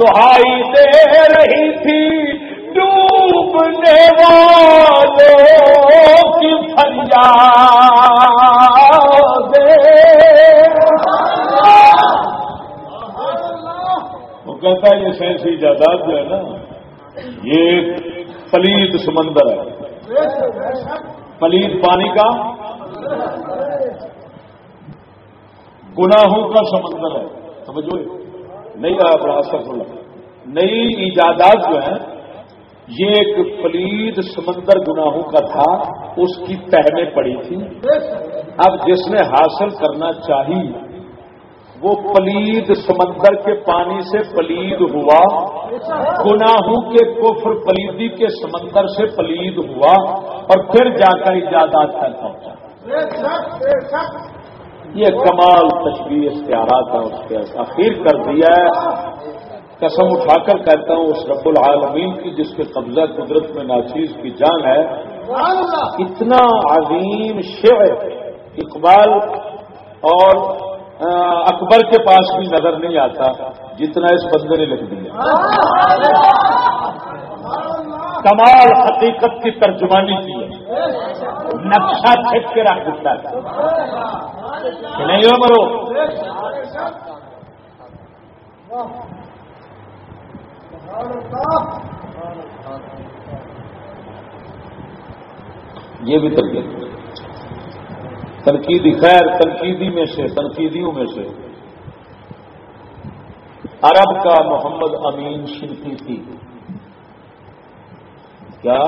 دہائی دے رہی تھی، ڈوبنے والوں کی فریاد وہ کہتا ہے یہ سائنسی ایجادات جو ہے نا، یہ پلیت سمندر ہے۔ پلیت پانی کا گناہوں کا سمندر ہے۔ سمجھو نئی بڑا اثر نئی ایجادات جو ہیں، یہ ایک پلید سمندر گناہوں کا تھا، اس کی پہنے پڑی تھی۔ اب جس نے حاصل کرنا چاہی، وہ پلید سمندر کے پانی سے پلید ہوا۔ گناہوں کے کفر پلیدی کے سمندر سے پلید ہوا۔ اور پھر جا کر ایجادات تک پہنچا۔ یہ کمال تشریح اختیارات ہے اس کے اخیر کر دیا ہے۔ قسم اٹھا کر کہتا ہوں، اس رب العالمین کی جس کے قبضہ قدرت میں ناچیز کی جان ہے، اتنا عظیم شعر اقبال اور اکبر کے پاس بھی نظر نہیں آتا، جتنا اس بندے نے لکھ دیا۔ کمال حقیقت کی ترجمانی کی ہے۔ نقشہ چھٹ کے رکھ دیتا ہے نہیں ہو مرو؟ یہ بھی ترکیب تنقیدی خیر تنقیدی میں سے، تنقیدیوں میں سے۔ عرب کا محمد امین شنفی تھی۔ کیا؟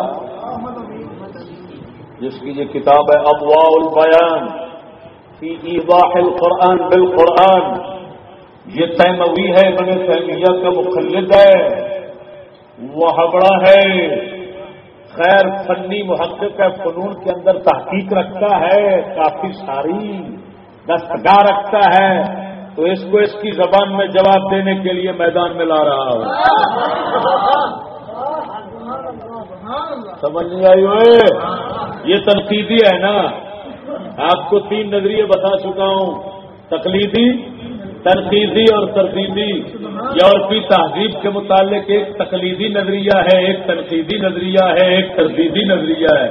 جس کی یہ کتاب ہے ابوا البیان فی ایضاح القرآن بالقرآن یہ تیموی ہے بنے تیمیہ کا مخلد ہے وہ بڑا ہے خیر فنی محقق ہے فنون کے اندر تحقیق رکھتا ہے کافی ساری دستگاہ رکھتا ہے تو اس کو اس کی زبان میں جواب دینے کے لیے میدان میں لا رہا ہوں۔ سمجھ نہیں آئی ہوئے؟ یہ تنقیدی ہے نا آپ کو تین نظریے بتا چکا ہوں، تقلیدی، تنقیدی اور ترتیبی یورپی تہذیب کے متعلق ایک تقلیدی نظریہ ہے، ایک تنقیدی نظریہ ہے، ایک ترتیبی نظریہ ہے۔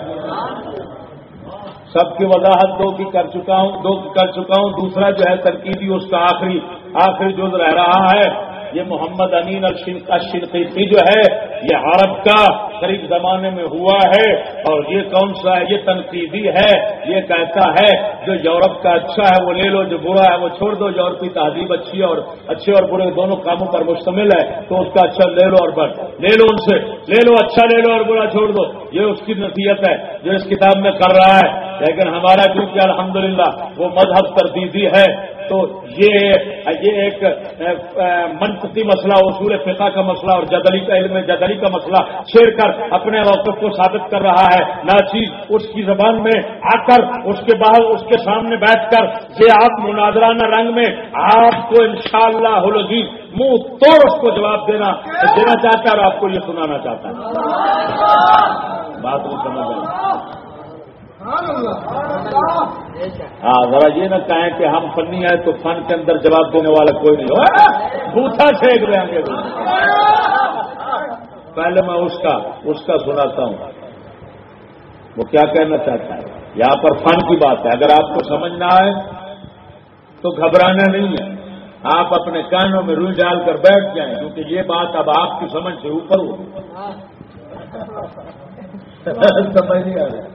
سب کی وضاحت دو کی کر چکا ہوں، دو کی کر چکا ہوں، دوسرا جو ہے تنقیدی، اس کا آخری آخری جو رہ رہا ہے۔ یہ محمد امین الشنقیتی جو ہے، یہ عرب کا قریب زمانے میں ہوا ہے اور یہ کون سا ہے؟ یہ تنقیدی ہے۔ یہ کہتا ہے، جو یورپ کا اچھا ہے، وہ لے لو، جو برا ہے، وہ چھوڑ دو۔ یورپی تہذیب اچھی اور اچھے اور برے دونوں کاموں پر مشتمل ہے، تو اس کا اچھا لے لو اور بڑھ۔ لے لو ان سے۔ لے لو اچھا لے لو اور برا چھوڑ دو۔ یہ اس کی نصیحت ہے، جو اس کتاب میں کر رہا ہے۔ لیکن ہمارا کیونکہ الحمدللہ وہ مذہب تردیدی ہے تو یہ یہ ایک منطقی مسئلہ اصول فقہ کا مسئلہ اور جدلی کا علم، جدلی کا مسئلہ چھیڑ کر اپنے موقف کو ثابت کر رہا ہے۔ نہ چیز اس کی زبان میں آ کر اس کے بعد اس کے سامنے بیٹھ کر یہ آپ مناظرانہ رنگ میں آپ کو انشاءاللہ شاء اللہ منہ توڑ اس کو جواب دینا دینا چاہتا ہے اور آپ کو یہ سنانا چاہتا ہے۔ بات نہیں سمجھ ہاں ذرا یہ نہ کہیں کہ ہم فنی ہیں تو فن کے اندر جواب دینے والا کوئی نہیں ہو؟ بوٹا چھیک رہے ہیں پہلے میں اس کا اس کا سناتا ہوں۔ وہ کیا کہنا چاہتا ہے؟ یہاں پر فن کی بات ہے۔ اگر آپ کو سمجھ نہ آئے تو گھبرانا نہیں ہے۔ آپ اپنے کانوں میں روئی ڈال کر بیٹھ جائیں کیونکہ یہ بات اب آپ کی سمجھ سے اوپر ہو۔ سمجھ نہیں آ رہا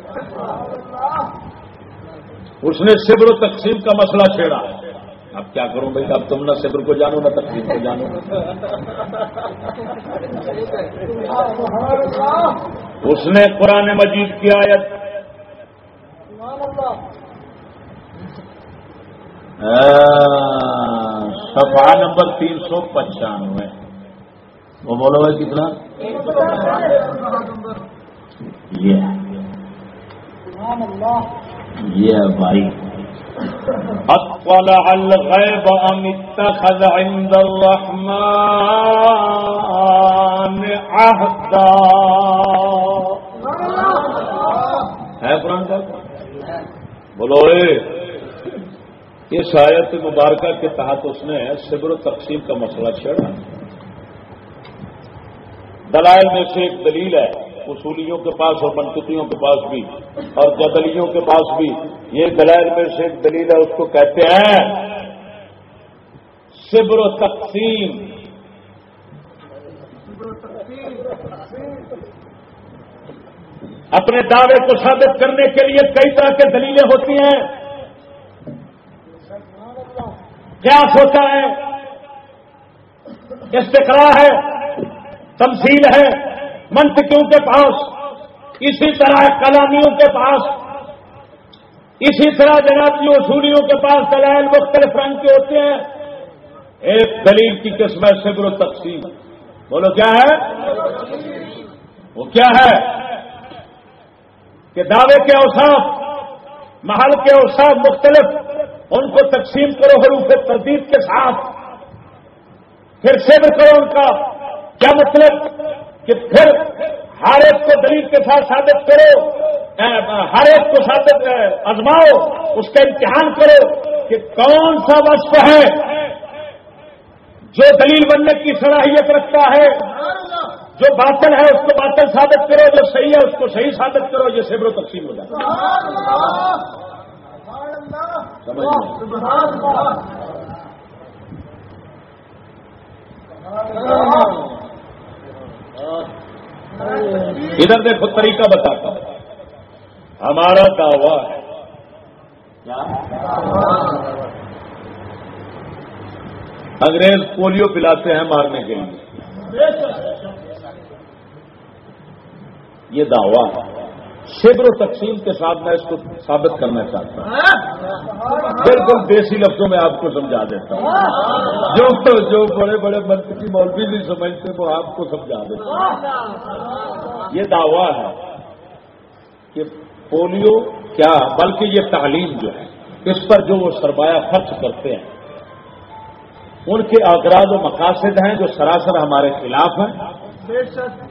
اس نے صبر و تقسیم کا مسئلہ چھیڑا۔ اب کیا کروں بھائی؟ اب تم نہ صبر کو جانو، نہ تقسیم کو جانو۔ اس نے قرآن مجید کی آیت۔ سفا نمبر تین سو پچانوے۔ وہ بولو گا کتنا؟ یہ۔ یہ بھائی۔ اطلع الغیب ام اتخذ عند الرحمن عہدا ہے قرآن کا بولو اے۔ اس آیت مبارکہ کے تحت اس نے صبر و تقسیم کا مسئلہ چھیڑا۔ دلائل میں سے ایک دلیل ہے۔ اصولیوں کے پاس اور منقطیوں کے پاس بھی اور جدلیوں کے پاس بھی یہ دلائل میں سے ایک دلیل ہے، اس کو کہتے ہیں صبر و تقسیم۔ اپنے دعوے کو ثابت کرنے کے لیے کئی طرح کے دلیلیں ہوتی ہیں۔ قیاس ہوتا ہے؟ استقرا ہے، تمثیل ہے۔ منطقیوں کے پاس؟ اسی طرح کلامیوں کے پاس۔ اسی طرح جناب جی اصولیوں کے پاس دلائل مختلف رنگ کے ہوتے ہیں۔ ایک دلیل کی قسم ہے صبر و تقسیم۔ بولو کیا ہے؟ وہ کیا ہے؟ کہ دعوے کے اوساف محل کے اوساف مختلف، ان کو تقسیم کرو حروف تردید کے ساتھ۔ پھر صبر کرو ان کا۔ کیا مطلب؟ کہ پھر ہر ایک کو دلیل کے ساتھ ثابت کرو ہر ایک کو ثابت ازماؤ اس کا امتحان کرو کہ کون سا وصف ہے جو دلیل بننے کی صلاحیت رکھتا ہے۔ جو باطل ہے اس کو باطل ثابت کرو جو صحیح ہے اس کو صحیح ثابت کرو یہ سیبر و تقسیم ہو جاتا ادھر دیکھو، طریقہ بتاتا ہوں۔ ہمارا دعویٰ ہے۔ انگریز پولیو پلاتے ہیں مارنے کے لیے۔ یہ دعویٰ شبر و تقسیم کے ساتھ میں اس کو ثابت کرنا چاہتا ہوں۔ بالکل دیسی لفظوں میں آپ کو سمجھا دیتا ہوں۔ جو جو بڑے بڑے منتھ کی مولوی نہیں سمجھتے، وہ آپ کو سمجھا دیتا ہوں۔ یہ دعویٰ ہے کہ پولیو کیا بلکہ یہ تعلیم جو ہے، اس پر جو وہ سرمایہ خرچ کرتے ہیں، ان کے اغراض و مقاصد ہیں جو سراسر ہمارے خلاف ہیں۔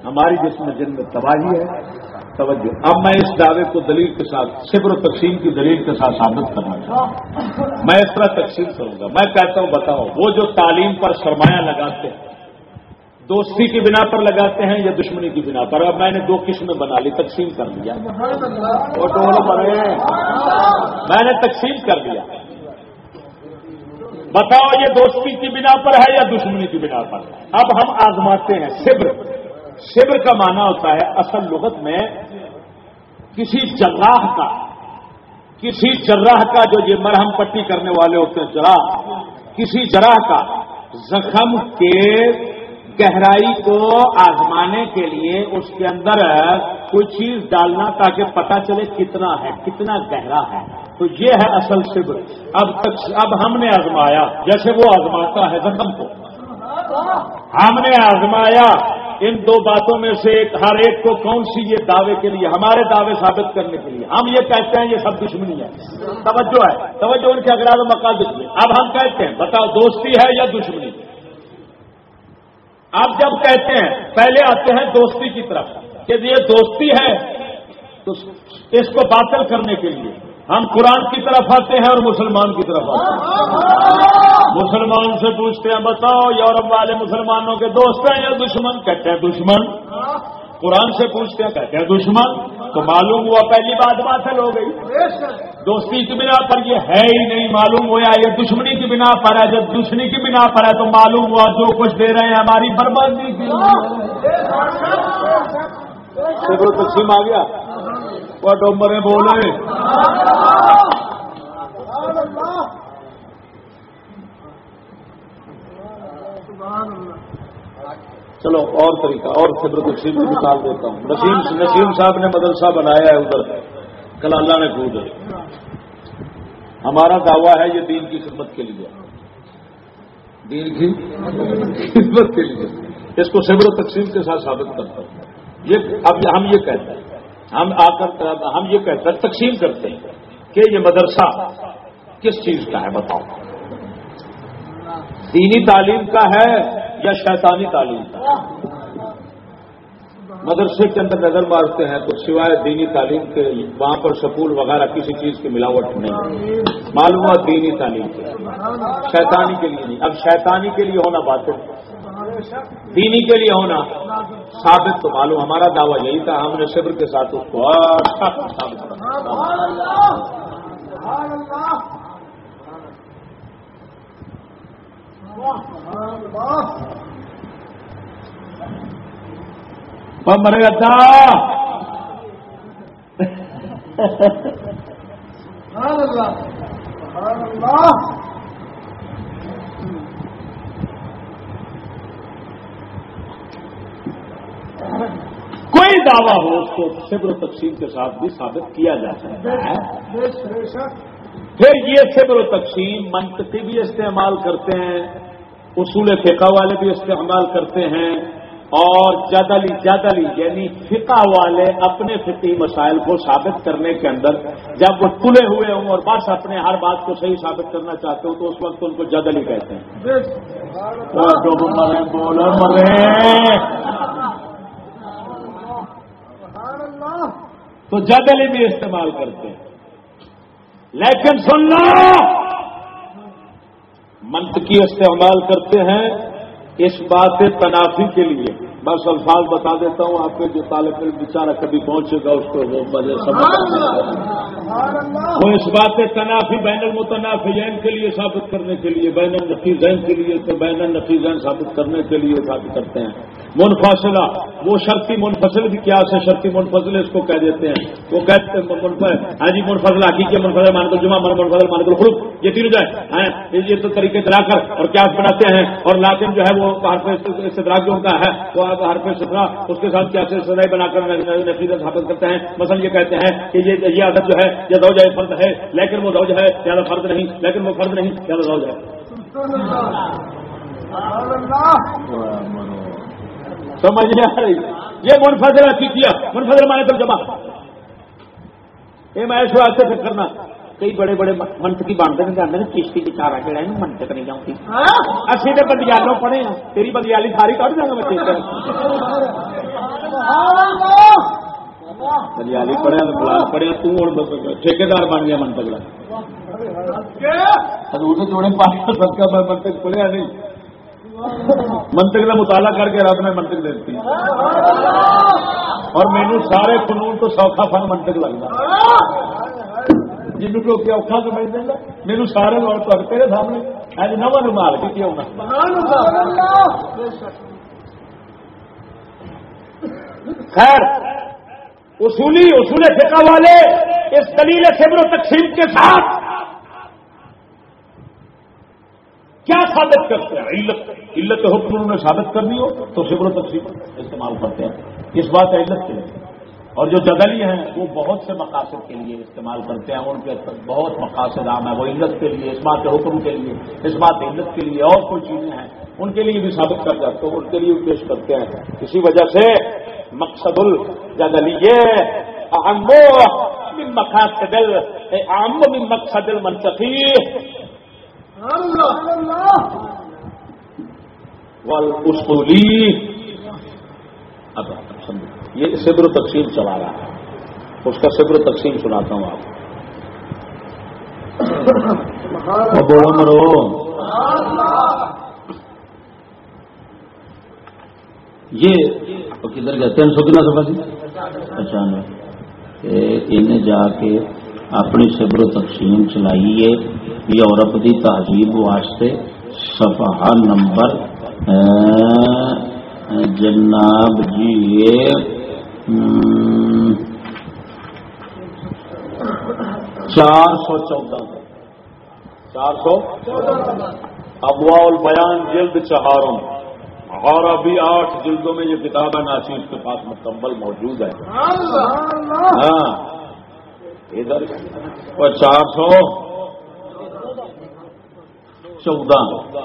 ہماری جس میں جن میں تباہی ہے۔ توجہ۔ اب میں اس دعوے کو دلیل کے ساتھ صبر و تقسیم کی دلیل کے ساتھ ثابت کرنا چاہتا ہوں۔ میں اس طرح تقسیم کروں گا۔ میں کہتا ہوں بتاؤ وہ جو تعلیم پر سرمایہ لگاتے ہیں دوستی کی بنا پر لگاتے ہیں یا دشمنی کی بنا پر؟ اب میں نے دو قسمیں بنا لی تقسیم کر دیا۔ میں نے تقسیم کر دیا۔ بتاؤ یہ دوستی کی بنا پر ہے یا دشمنی کی بنا پر؟ اب ہم آزماتے ہیں شبر شبر کا معنی ہوتا ہے اصل لغت میں کسی جراح کا، کسی جراح کا جو یہ مرہم پٹی کرنے والے ہوتے ہیں، جراح، کسی جراح کا زخم کے گہرائی کو آزمانے کے لیے اس کے اندر کوئی چیز ڈالنا تاکہ پتہ چلے کتنا ہے، کتنا گہرا ہے۔ تو یہ ہے اصل صبر۔ اب تک، اب ہم نے آزمایا، جیسے وہ آزماتا ہے زخم کو۔ ہم نے آزمایا۔ ان دو باتوں میں سے ایک ہر ایک کو کون سی یہ دعوے کے لیے ہمارے دعوے ثابت کرنے کے لیے ہم یہ کہتے ہیں یہ سب دشمنی ہے۔ توجہ ہے۔ توجہ ان کے اگراد مقاد اب ہم کہتے ہیں بتاؤ دوستی ہے یا دشمنی؟ اب جب کہتے ہیں پہلے آتے ہیں دوستی کی طرف کہ یہ دوستی ہے تو اس کو باطل کرنے کے لیے۔ ہم قرآن کی طرف آتے ہیں اور مسلمان کی طرف آتے ہیں۔ مسلمان سے پوچھتے ہیں بتاؤ یورپ والے مسلمانوں کے دوست ہیں یا دشمن؟ کہتے ہیں دشمن۔ قرآن سے پوچھتے ہیں کہتے ہیں دشمن۔ تو معلوم ہوا پہلی بات باطل ہو گئی۔ دوستی کی بنا پر یہ ہے ہی نہیں معلوم ہوا یہ دشمنی کی بنا پر ہے۔ جب دشمنی کی بنا پر ہے تو معلوم ہوا جو کچھ دے رہے ہیں ہماری بربادی کی۔ تقسیم آ گیا وہ بولے چلو اور طریقہ اور خبر تقسیم کی مثال دیتا ہوں نسیم نسیم صاحب نے مدرسہ بنایا ہے ادھر کل اللہ نے کود ہمارا دعویٰ ہے یہ دین کی خدمت کے لیے। دین کی خدمت کے لیے। اس کو صبر و تقسیم کے ساتھ ثابت کرتا ہوں۔ یہ اب ہم یہ کہتے ہیں، ہم آ کر ہم یہ کہتے ہیں، تقسیم کرتے ہیں کہ یہ مدرسہ کس چیز کا ہے بتاؤ۔ دینی تعلیم کا ہے یا شیطانی تعلیم کا مدرسے کے اندر نظر مارتے ہیں تو سوائے دینی تعلیم کے وہاں پر سکول وغیرہ کسی چیز کی ملاوٹ نہیں۔ معلومات دینی تعلیم کے شیطانی کے لیے نہیں۔ اب شیطانی کے لیے ہونا بات دینی کے لیے ہونا ثابت تو معلوم ہمارا دعویٰ یہی تھا ہم نے صبر کے ساتھ اس کو ثابت مرے گا کوئی دعویٰ ہو اس کو صبر و تقسیم کے ساتھ بھی ثابت کیا جا سکتا ہے۔ پھر یہ صبر و تقسیم منطقی بھی استعمال کرتے ہیں اصول فقہ والے بھی استعمال کرتے ہیں اور جدلی جدلی یعنی فقہ والے اپنے فقی مسائل کو ثابت کرنے کے اندر جب وہ تلے ہوئے ہوں اور بس اپنے ہر بات کو صحیح ثابت کرنا چاہتے ہوں تو اس وقت ان کو جدلی کہتے ہیں۔ تو جدلی بھی استعمال کرتے ہیں۔ لیکن سننا منطقی استعمال کرتے ہیں اس بات تنافی کے لیے۔ بس الفاظ بتا دیتا ہوں آپ کے جو طالب علم بیچارہ کبھی پہنچے گا اس کو وہ مزے سمجھ وہ اس بات تنافی بین المتنافین کے لیے ثابت کرنے کے لیے بین النفیزین کے لیے تو بین النفیزین ثابت کرنے کے لیے ثابت کرتے ہیں۔ منفاصلہ وہ شرطی منفصل بھی کیا سے شرطی منفصل اس کو کہہ دیتے ہیں۔ وہ کہتے ہیں ہاں جی منفصل، حقیقی منفصل مان کر جمعہ منفصل مان کر خروف یہ تین جو ہے ہاں، یہ تو طریقے چلا کر اور کیا بناتے ہیں۔ اور لاکن جو ہے وہ استدراک جو ان کا ہے، وہ ہر پہ سترا اس کے ساتھ کیا سزائی بنا کر نفیز ثابت کرتے ہیں۔ مثلا یہ کہتے ہیں کہ یہ عادت جو ہے، یہ روج ہے فرد ہے، لیکن وہ روج ہے، زیادہ فرد نہیں، لیکن وہ فرد نہیں، زیادہ روج ہے۔ سمجھ نہیں آ رہی۔ یہ کی کیا؟ منفظر مانے تو جمع۔ یہ میں اس واسطے سے کرنا۔ کئی بڑے بڑے منت کی باندھ نہیں جانے کشتی کی چارا جڑا ہے منت نہیں جاؤں اسی تو بندیالوں پڑھے ہیں۔ تیری بندیالی ساری کٹ جانا بچے بندیالی پڑھیا تو بلا پڑھیا توں ٹھیکار بن گیا منتق حضور نے جوڑے پاس سب کا منتق پڑھیا نہیں۔ منطق کا مطالعہ کر کے رب نے منطق دیتی اور مینو سارے فنون تو سوکھا فن منطق لگتا جن کو اوکھا سمجھ دینا؟ میرے سارے لوگ تو تیرے سامنے۔ اج نواں نمال کے کیا خیر، اصولی اصول فقہ والے اس دلیل خبر و تقسیم کے ساتھ کیا ثابت کرتے ہیں؟ علت علت حکم انہوں نے ثابت کرنی ہو تو خبر و تقسیم استعمال کرتے ہیں۔ اس بات علت کے لیے۔ اور جو جدلی ہیں، وہ بہت سے مقاصد کے لیے استعمال کرتے ہیں۔ ان کے بہت مقاصد عام ہیں۔ وہ علت کے لیے، اس بات حکم کے لیے، اس بات علت کے لیے اور کوئی چیزیں ہیں، ان کے لیے بھی ثابت کر جاتے ہیں۔ ان کے لیے پیش کرتے ہیں۔ اسی وجہ سے مقصد الجدلی یہ مقاصد عام مقصد المنتقی اب یہ صبر و تقسیم چلا رہا ہے. اس کا صبر و تقسیم سناتا ہوں آپ مرو یہ کدھر گئے تین سو کتنا سفا سی اچھا انہیں جا کے اپنی صبر و تقسیم چلائی ہے۔ یورپ کی تہذیب واسطے صفحہ نمبر جناب جی چار سو چودہ۔ چار سو؟ ابوا البیان جلد چہاروں اور ابھی آٹھ جلدوں میں یہ کتاب ہے ناسی اس کے پاس مکمل موجود ہے۔ ہاں۔ ادھر چار سو چودہ۔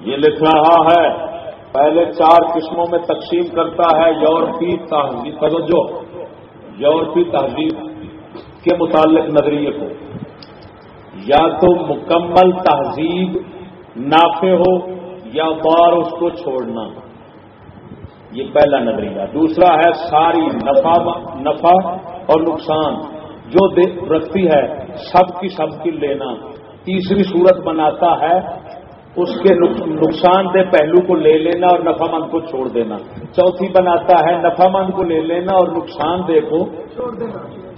یہ لکھ رہا ہے، پہلے چار قسموں میں تقسیم کرتا ہے یورپی تہذیب۔ توجہ یورپی تہذیب کے متعلق نظریے کو۔ یا تو مکمل تہذیب نافع ہو یا بار اس کو چھوڑنا۔ یہ پہلا نظریہ۔ دوسرا ہے، ساری نفع نفع اور نقصان۔ جو رکھتی ہے سب کی سب کی لینا۔ تیسری صورت بناتا ہے اس کے نقصان دہ پہلو کو لے لینا اور نفع مند کو چھوڑ دینا۔ چوتھی بناتا ہے نفع مند کو لے لینا اور نقصان دہ کو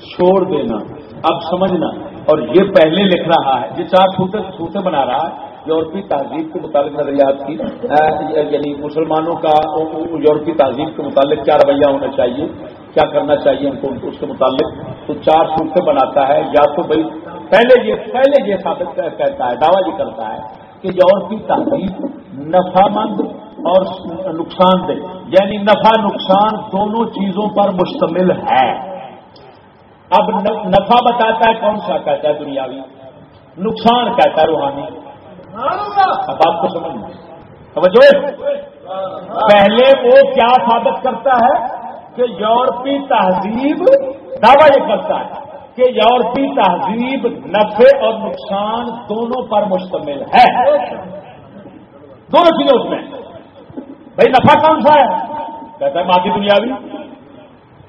چھوڑ دینا۔ اب سمجھنا اور یہ پہلے لکھ رہا ہے یہ چار صورتیں بنا رہا ہے۔ یورپی تہذیب کے متعلق نظریات کی یعنی مسلمانوں کا یورپی تہذیب کے متعلق کیا رویہ ہونا چاہیے، کیا کرنا چاہیے ان کو، اس کے متعلق؟ تو چار صورتیں بناتا ہے، یا تو بھائی پہلے یہ پہلے یہ ثابت کہتا ہے، دعویٰ یہ کرتا ہے کہ یورپی تہذیب نفع مند اور نقصان دہ یعنی نفع نقصان دونوں چیزوں پر مشتمل ہے۔ اب نفع بتاتا ہے، کون سا کہتا ہے دنیاوی؟ نقصان کہتا ہے روحانی۔ اب آپ کو سمجھنا سمجھو پہلے وہ کیا ثابت کرتا ہے کہ یورپی تہذیب دعویٰ یہ کرتا ہے کہ یورپی تہذیب نفع اور نقصان دونوں پر مشتمل ہے۔ دونوں چیزیں اس میں۔ بھائی نفع کون سا ہے؟ کہتا ہے مادی دنیاوی۔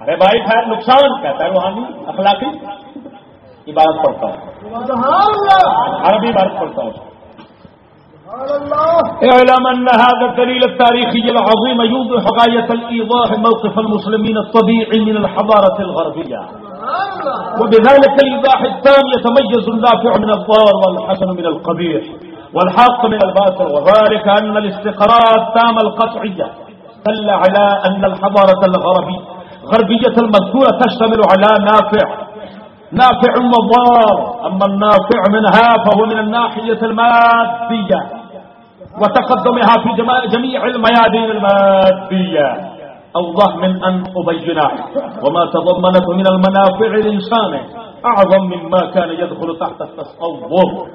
ارے بھائی خیر نقصان کہتا ہے روحانی اخلاقی۔ عبادت پڑتا ہے عربی عبادت پڑتا ہے اعلم ان هذا الدليل التاريخي العظيم يوضح غاية الإيضاح موقف المسلمين الطبيعي من الحضارة الغربية وبذلك الإيضاح التام يتميز النافع من الضار والحسن من القبيح والحق من الباطل، وذلك أن الاستقرار التام القطعية دل على أن الحضارة الغربية غربية المذكورة تشتمل على نافع. نافع وضار، أما النافع منها فهو من الناحية المادية. وتقدمها في جميع الميادين المادية. أوضح من أن أبينه. وما تضمنته من المنافع الإنسان أعظم مما كان يدخل تحت التصور.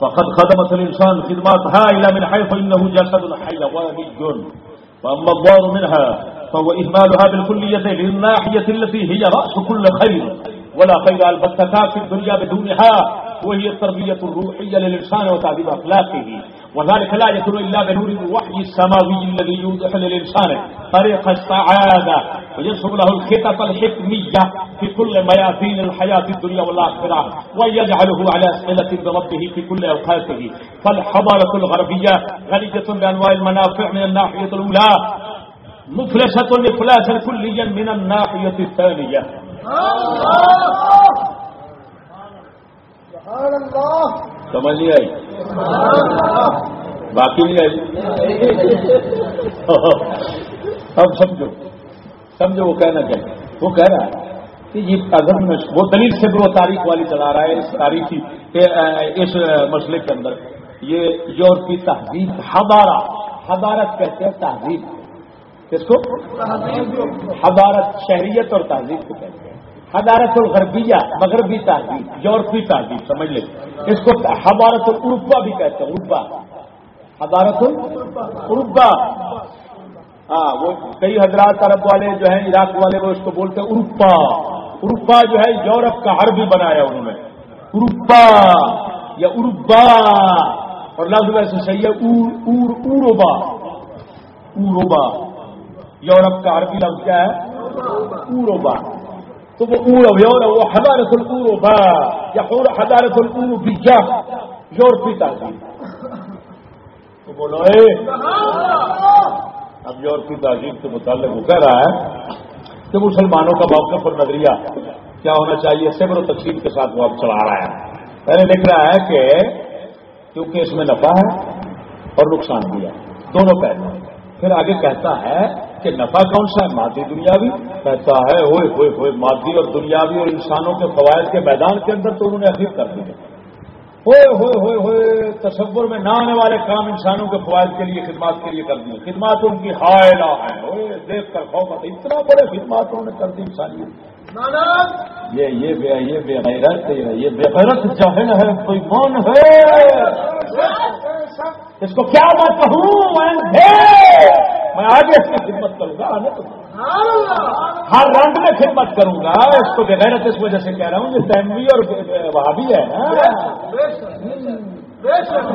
فقد خدمت الإنسان خدمات هائلة من حيث إنه جسد حيواني وأما الضار منها فهو إهمالها بالكلية للناحية التي هي رأس كل خير. ولا خير البتة في الدنيا بدونها. وهي التربية الروحية للإنسان وتعذيب أخلاقه. وذلك لا يكون إلا بنور الوحي السماوي الذي يوضح للإنسان طريق السعادة وينصب له الخطط الحكمية في كل ميادين الحياة الدنيا والآخرة، ويجعله على أسئلة بربه في كل أوقاته. فالحضارة الغربية غنية بأنواع المنافع من الناحية الأولى، مفلسة إفلاسا كليا من الناحية الثانية. سمجھ نہیں آئی؟ باقی نہیں آئی؟ اب سمجھو۔ سمجھو وہ کہنا کیا وہ کہہ رہا ہے کہ یہ اگر وہ دلیل سے وہ تاریخ والی چلا رہا ہے اس تاریخی اس مسئلے کے اندر۔ یہ یورپی تہذیب حدارہ حدارت کہتے ہیں تہذیب۔ کس کو۔ حضارت شہریت اور تہذیب کو کہتے ہیں۔ حضارت الغربیہ، مغربی تہذیب، یورپی تہذیب، سمجھ لیں۔ اس کو حضارت العربا بھی کہتے ہیں اروبا حضارت العربا ہاں وہ کئی حضرات عرب والے جو ہیں، عراق والے، وہ اس کو بولتے ہیں اروپا اروپا جو ہے، یورپ کا عربی بنایا انہوں نے۔ اروپا یا اروبا اور لفظ ویسے صحیح ہے اوروبا اوروبا یورپ کا عربی لفظ کیا ہے؟ اوروبا تو وہ اورو یورپ وہ حضارت الاوروبا یا یورپی تہذیب تو بولو، اے! اب یورپی تہذیب کے متعلق وہ کہہ رہا ہے کہ مسلمانوں کا موقف اور نظریہ کیا ہونا چاہیے؟ صبر و تقسیم کے ساتھ وہ اب چلا رہا ہے۔ پہلے لکھ رہا ہے کہ کیونکہ اس میں نفع ہے اور نقصان بھی ہے۔ دونوں پہلے پھر آگے کہتا ہے کہ نفع کون سا ہے؟ مادی دنیاوی۔ کہتا ہے ہوئے ہوئے ہوئے مادی اور دنیاوی اور انسانوں کے فوائد کے میدان کے اندر تو انہوں نے اخیر کر دیا ہوئے ہوئے ہوئے ہوئے تصور میں نہ آنے والے کام انسانوں کے فوائد کے لیے خدمات کے لیے کر دیے۔ خدمات ان کی ہائے لا ہے ہوئے دیکھ کر خوف اتنا بڑے خدمات انہوں نے کر دی انسانیت۔ یہ یہ بے یہ بے غیرت یہ بے غیرت جاہل ہے کوئی کون ہے۔ اس کو کیا میں کہوں؟ میں آگے اس کی خدمت کروں گا ہر رنگ میں خدمت کروں گا اس کو بغیرت اس وجہ سے کہہ رہا ہوں یہ تیموی اور بھی ہے نا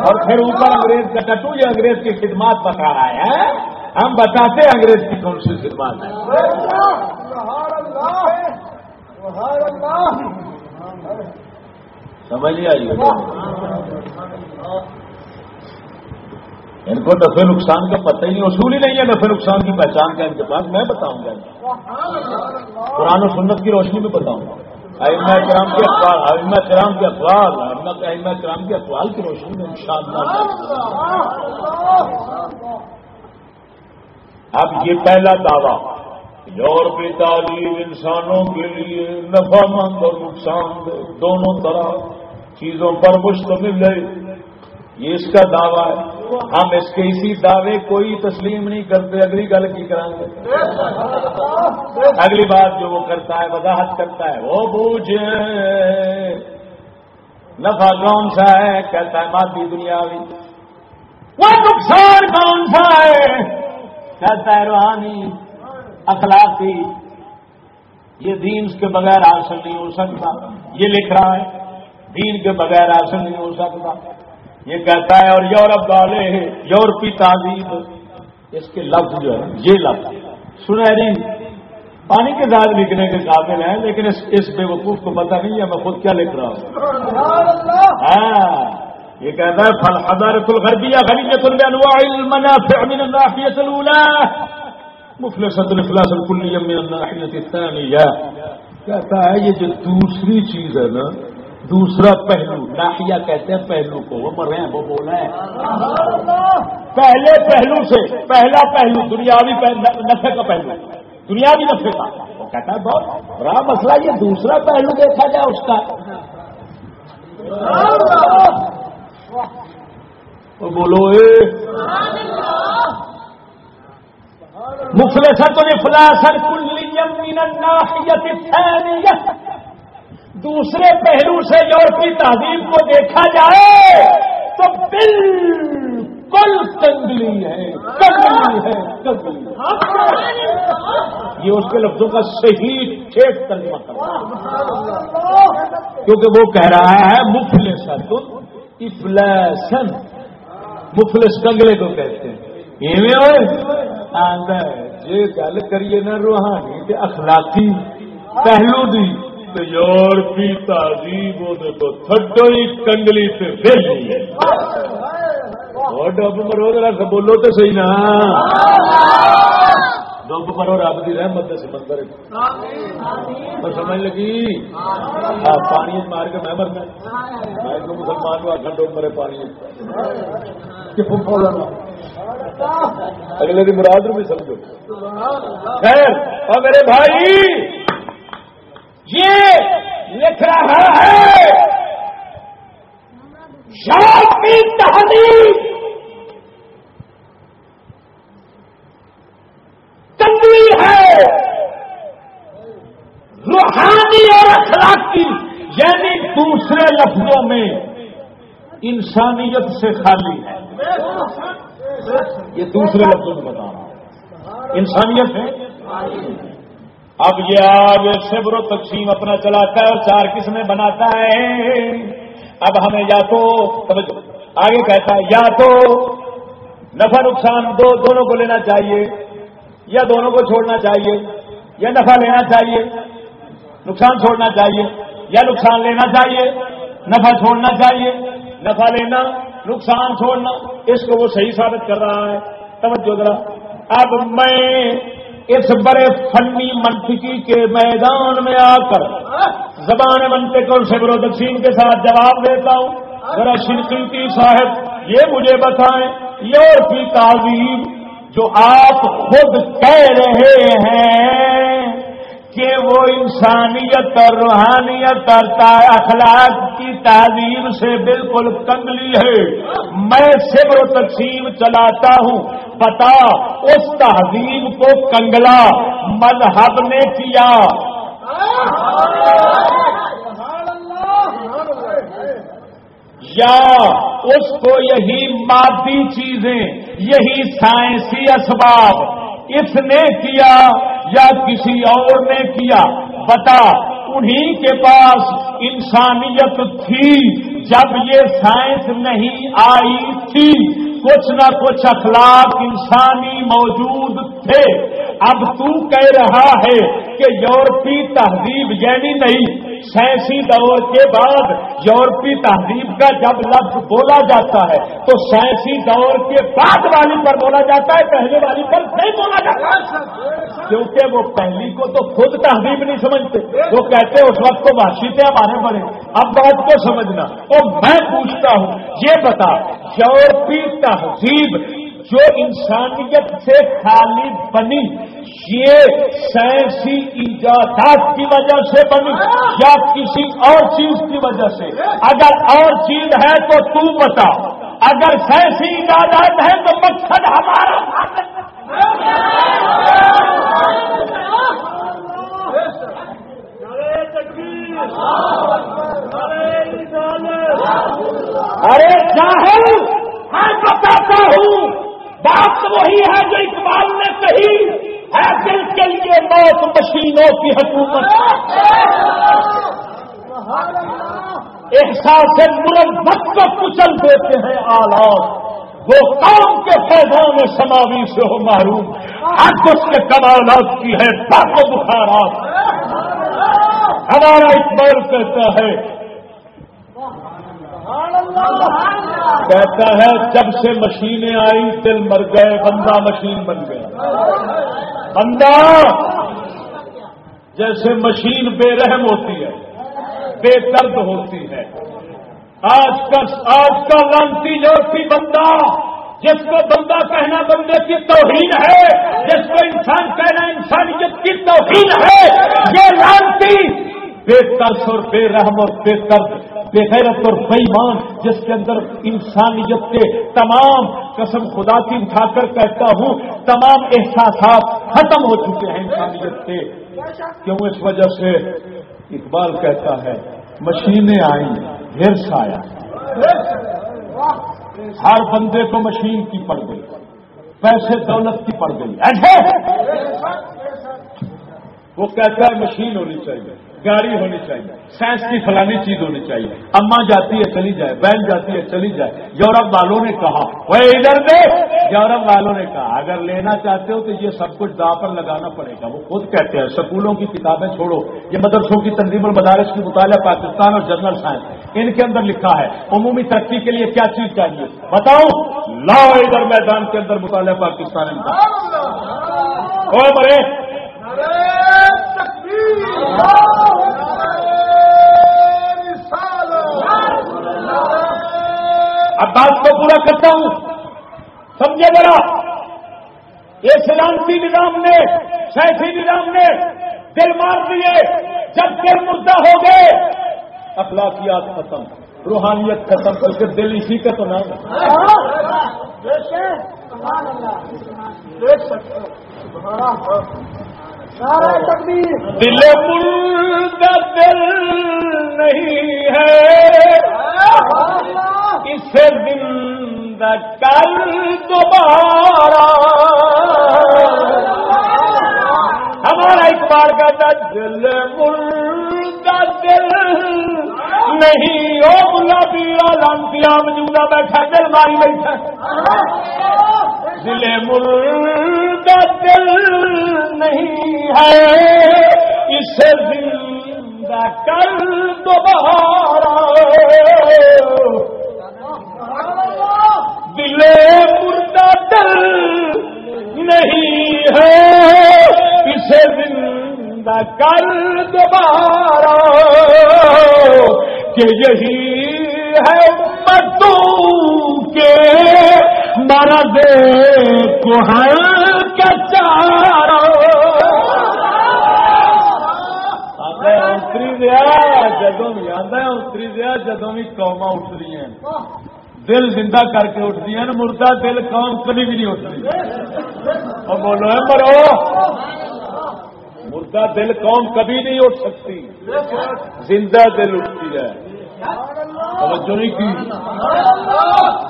اور پھر اوپر انگریز کا ٹٹو یہ انگریز کی خدمات بتا رہا ہے ہم بتاتے انگریز کی کون سی خدمات ہے سمجھ آئی۔ ان کو نفع نقصان کا پتہ ہی نہیں، اصول ہی نہیں ہے نفع نقصان کی پہچان کا ان کے پاس میں بتاؤں گا۔ قرآن و سنت کی روشنی میں بتاؤں گا۔ ائمہ کرام کے اخبار ائمہ کرام کے اخبار ائمہ کرام کے اخبار کی روشنی میں انشاءاللہ۔ اب یہ پہلا دعویٰ یورپی تعلیم انسانوں کے لیے نفع مند اور نقصان دہ، دونوں طرح چیزوں پر مشتمل ہے۔ یہ اس کا دعویٰ ہے۔ ہم اس کے اسی دعوے کوئی تسلیم نہیں کرتے، اگلی گل کی کریں گے؟ اگلی بات جو وہ کرتا ہے، وضاحت کرتا ہے، وہ بوجھ۔ نفع کون سا ہے؟ کہتا ہے مادی دنیاوی وہ نقصان کون سا ہے؟ کہتا ہے روحانی، اخلاقی۔ یہ دین کے بغیر حاصل نہیں ہو سکتا۔ یہ لکھ رہا ہے، دین کے بغیر حاصل نہیں ہو سکتا۔ یہ کہتا ہے اور یورپ والے یورپی تہذیب اس کے لفظ جو ہے یہ لفظ۔ سنہری جی، پانی کے ساتھ لکھنے کے قابل ہیں، لیکن اس اس بے وقوف کو پتہ نہیں ہے، میں خود کیا لکھ رہا ہوں۔ ہاں یہ کہتا ہے فل حضرت الغربیہ غنیت الانواع المنافع من الناحیت الاولى مفلسۃ الافلاس الکلیہ من الناحیت الثانیہ۔ کہتا ہے، یہ جو دوسری چیز ہے نا دوسرا پہلو، ناحیہ کہتے ہیں پہلو کو، وہ مر رہے ہیں، وہ بول رہے ہیں۔ پہلے پہلو سے، پہلا پہلو، دنیاوی نفے کا پہلو۔ دنیاوی نفے کا۔ وہ کہتا ہے، بہت بڑا مسئلہ یہ، دوسرا پہلو دیکھا جائے اس کا۔ وہ بولو مفلسن افلاسن کل من الناحیت الثانیہ۔ دوسرے پہلو سے یورپی تہذیب کو دیکھا جائے تو بالکل کنگلی ہے کنگلی ہے یہ اس کے لفظوں کا صحیح ٹھیک ترجمہ کر کیونکہ وہ کہہ رہا ہے مفلسن افلسن مفلس کنگلے کو کہتے ہیں۔ جی گل کریے نا روحانی اخلاقی پہلو دی۔ یورپی تہذیب تو تھڈو ہی کنگلی سے دل ڈب مرو، ذرا بولو تو صحیح نا۔ ڈب مرو، رب کی رحمت سے مندر میں سمجھ لگی؟ ہاں، پانی مار کے میں مرنا میں تو مسلمان کو آخر ڈب مرے پانی اگلے دن مراد بھی سمجھو۔ خیر اور میرے بھائی! یہ لکھ رہا ہے۔ شرابی تحریر تنگی ہے۔ روحانی اور اخلاقی یعنی دوسرے لفظوں میں انسانیت سے خالی ہے۔ یہ دوسرے لفظوں میں بتا رہا ہوں۔ انسانیت ہے۔ اب یہ آج صبر و تقسیم اپنا چلاتا ہے اور چار قسمیں بناتا ہے۔ اب ہمیں یا تو آگے کہتا ہے، یا تو نفع نقصان، دو دونوں کو لینا چاہیے، یا دونوں کو چھوڑنا چاہیے، یا نفع لینا چاہیے، نقصان چھوڑنا چاہیے، یا نقصان لینا چاہیے، نفع چھوڑنا چاہیے، نفع لینا، نقصان چھوڑنا۔ اس کو وہ صحیح ثابت کر رہا ہے۔ توجہ ذرا۔ اب میں اس بڑے فنی منطقی کے میدان میں آ کر زبان منطق اور شبر و تقسیم کے ساتھ جواب دیتا ہوں۔ ذرا شنقیتی صاحب، یہ مجھے بتائیں، یہ کی تعظیم جو آپ خود کہہ رہے ہیں۔ کہ وہ انسانیت اور روحانیت اور اخلاق کی تعلیم سے بالکل کنگلی ہے۔ میں صبر و تقسیم چلاتا ہوں۔ بتا اس تہذیب کو کنگلا۔ مذہب نے کیا۔ یا اس کو یہی مادی چیزیں، یہی سائنسی اسباب۔ اس نے کیا یا کسی اور نے کیا؟ بتا انہی کے پاس انسانیت تھی جب یہ سائنس نہیں آئی تھی، کچھ نہ کچھ اخلاق انسانی موجود تھے۔ اب تو کہہ رہا ہے کہ یورپی تہذیب یعنی نہیں، سائنسی دور کے بعد یورپی تہذیب کا جب لفظ بولا جاتا ہے، تو سائنسی دور کے بعد والی پر بولا جاتا ہے، پہلے والی پر نہیں بولا جاتا۔ کیونکہ وہ پہلی کو تو خود تہذیب نہیں سمجھتے۔ وہ کہتے اس وقت کو باشی تھے، ہمارے بڑے۔ اب بات کو سمجھنا۔ تو میں پوچھتا ہوں، یہ بتا یورپی تہذیب جو انسانیت سے خالی بنی، یہ سائنسی ایجادات کی وجہ سے بنی یا کسی اور چیز کی وجہ سے؟ اگر اور چیز ہے تو تو بتا۔ اگر سائنسی ایجادات ہے تو مقصد ہمارا ارے چاہے میں بتاتا ہوں، بات وہی ہے جو اقبال نے کہی، ہے دل کے لیے موت مشینوں کی حکومت۔ احساس مربت کو کچل دیتے ہیں آلات۔ وہ قوم کے فیضان سماوی سے ہو محروم۔ حد اس کے کمالات کی ہے بات بخارات۔ ہمارا اقبال کہتا ہے کہتا ہے، جب سے مشینیں آئی دل مر گئے، بندہ مشین بن گیا۔ بندہ جیسے مشین بے رحم ہوتی ہے، بے درد ہوتی ہے۔ آج کا آج کا لانتی جوڑتی بندہ، جس کو بندہ کہنا بندے کی توہین ہے، جس کو انسان کہنا انسانیت کی توہین ہے، یہ لانتی بے ترس اور بے رحم اور بے درد، بے غیرت اور بےمان جس کے اندر انسانیت کے تمام قسم خدا کی اٹھا کر کہتا ہوں، تمام احساسات ختم ہو چکے ہیں انسانیت کے۔ کیوں؟ اس وجہ سے اقبال کہتا ہے، مشینیں آئیں ڈھیر آیا۔ ہر بندے کو مشین کی پڑ گئی، پیسے دولت کی پڑ گئی۔ ایسے! وہ کہتا ہے مشین ہونی چاہیے۔ گاڑی ہونی چاہیے سائنس کی فلانی چیز ہونی چاہیے۔ اما جاتی ہے چلی جائے بہن جاتی ہے چلی جائے۔ یورپ والوں نے کہا وہ ادھر دے یورپ والوں نے کہا اگر لینا چاہتے ہو تو یہ سب کچھ دا پر لگانا پڑے گا۔ وہ خود کہتے ہیں سکولوں کی کتابیں چھوڑو۔ یہ مدرسوں کی تنظیم المدارس کی مطالعہ پاکستان اور جنرل سائنس ان کے اندر لکھا ہے عمومی ترقی کے لیے کیا چیز چاہیے؟ بتاؤ لاؤ ادھر میدان کے اندر مطالعہ پاکستان مرے۔ اب بات کو پورا کرتا ہوں۔ سمجھے ذرا۔ یہ سلامتی نظام نے سیاسی نظام نے دل مار دیے۔ جب دل مردہ ہو گئے، اخلاقیات ختم۔ روحانیت ختم کر کے دل اسی کا تو نام دل مردہ دل نہیں ہے۔ اسے زندہ کل دوبارہ۔ ہمارا اقبال کا دل مردہ دل۔ نہیں، او گلابی لانتیا موجودہ بیٹھا دل ماری بیٹھا دل مردہ دل نہیں ہے، اسے زندہ کل دوبارہ۔ دل مردہ دل نہیں ہے۔ اسے زندہ کر دوبارہ۔ کہ یہی ہے امتوں کے مرد کو ہر کا چارا اتری دیا جدوں بھی آدھا اتری دیا جدوں بھی قوما اٹھ رہی ہیں۔ دل زندہ کر کے اٹھتی ہیں، مردہ دل قوم کبھی بھی نہیں اٹھتی اور بولو ہے مرو، مردہ دل قوم کبھی نہیں اٹھ سکتی۔ زندہ دل اٹھتی ہے۔ توجہ نہیں کی؟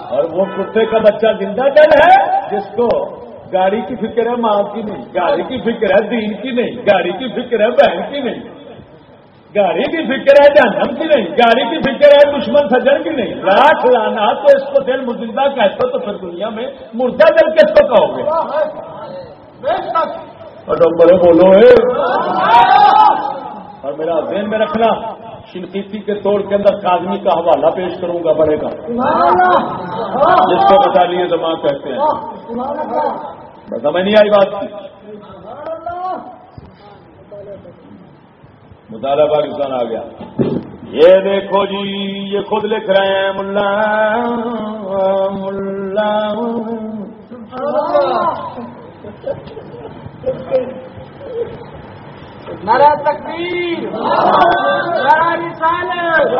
اور وہ کتے کا بچہ زندہ دل ہے، جس کو گاڑی کی فکر ہے ماں کی نہیں، گاڑی کی فکر ہے دین کی نہیں، گاڑی کی فکر ہے بہن کی نہیں۔ گاڑی کی فکر ہے جہنم کی نہیں، گاڑی کی فکر ہے دشمن سجن کی نہیں۔ لاکھ لانا تو اس کو دل مزندہ کہتے تو پھر دنیا میں مردہ دل کس کو کہو گے؟ ڈاکٹر بولو اور میرا ذہن میں رکھنا شنقیتی کے توڑ کے اندر کاغمی کا حوالہ پیش کروں گا بڑے کا۔ جس کو بتا لیے زمان کہتے ہیں۔ بس نہیں آئی بات۔ کی مطالعہ پاکستان آ گیا۔ یہ دیکھو جی یہ خود لکھ رہے ہیں ملا ملا۔ نارا تقدیر نارا رسالت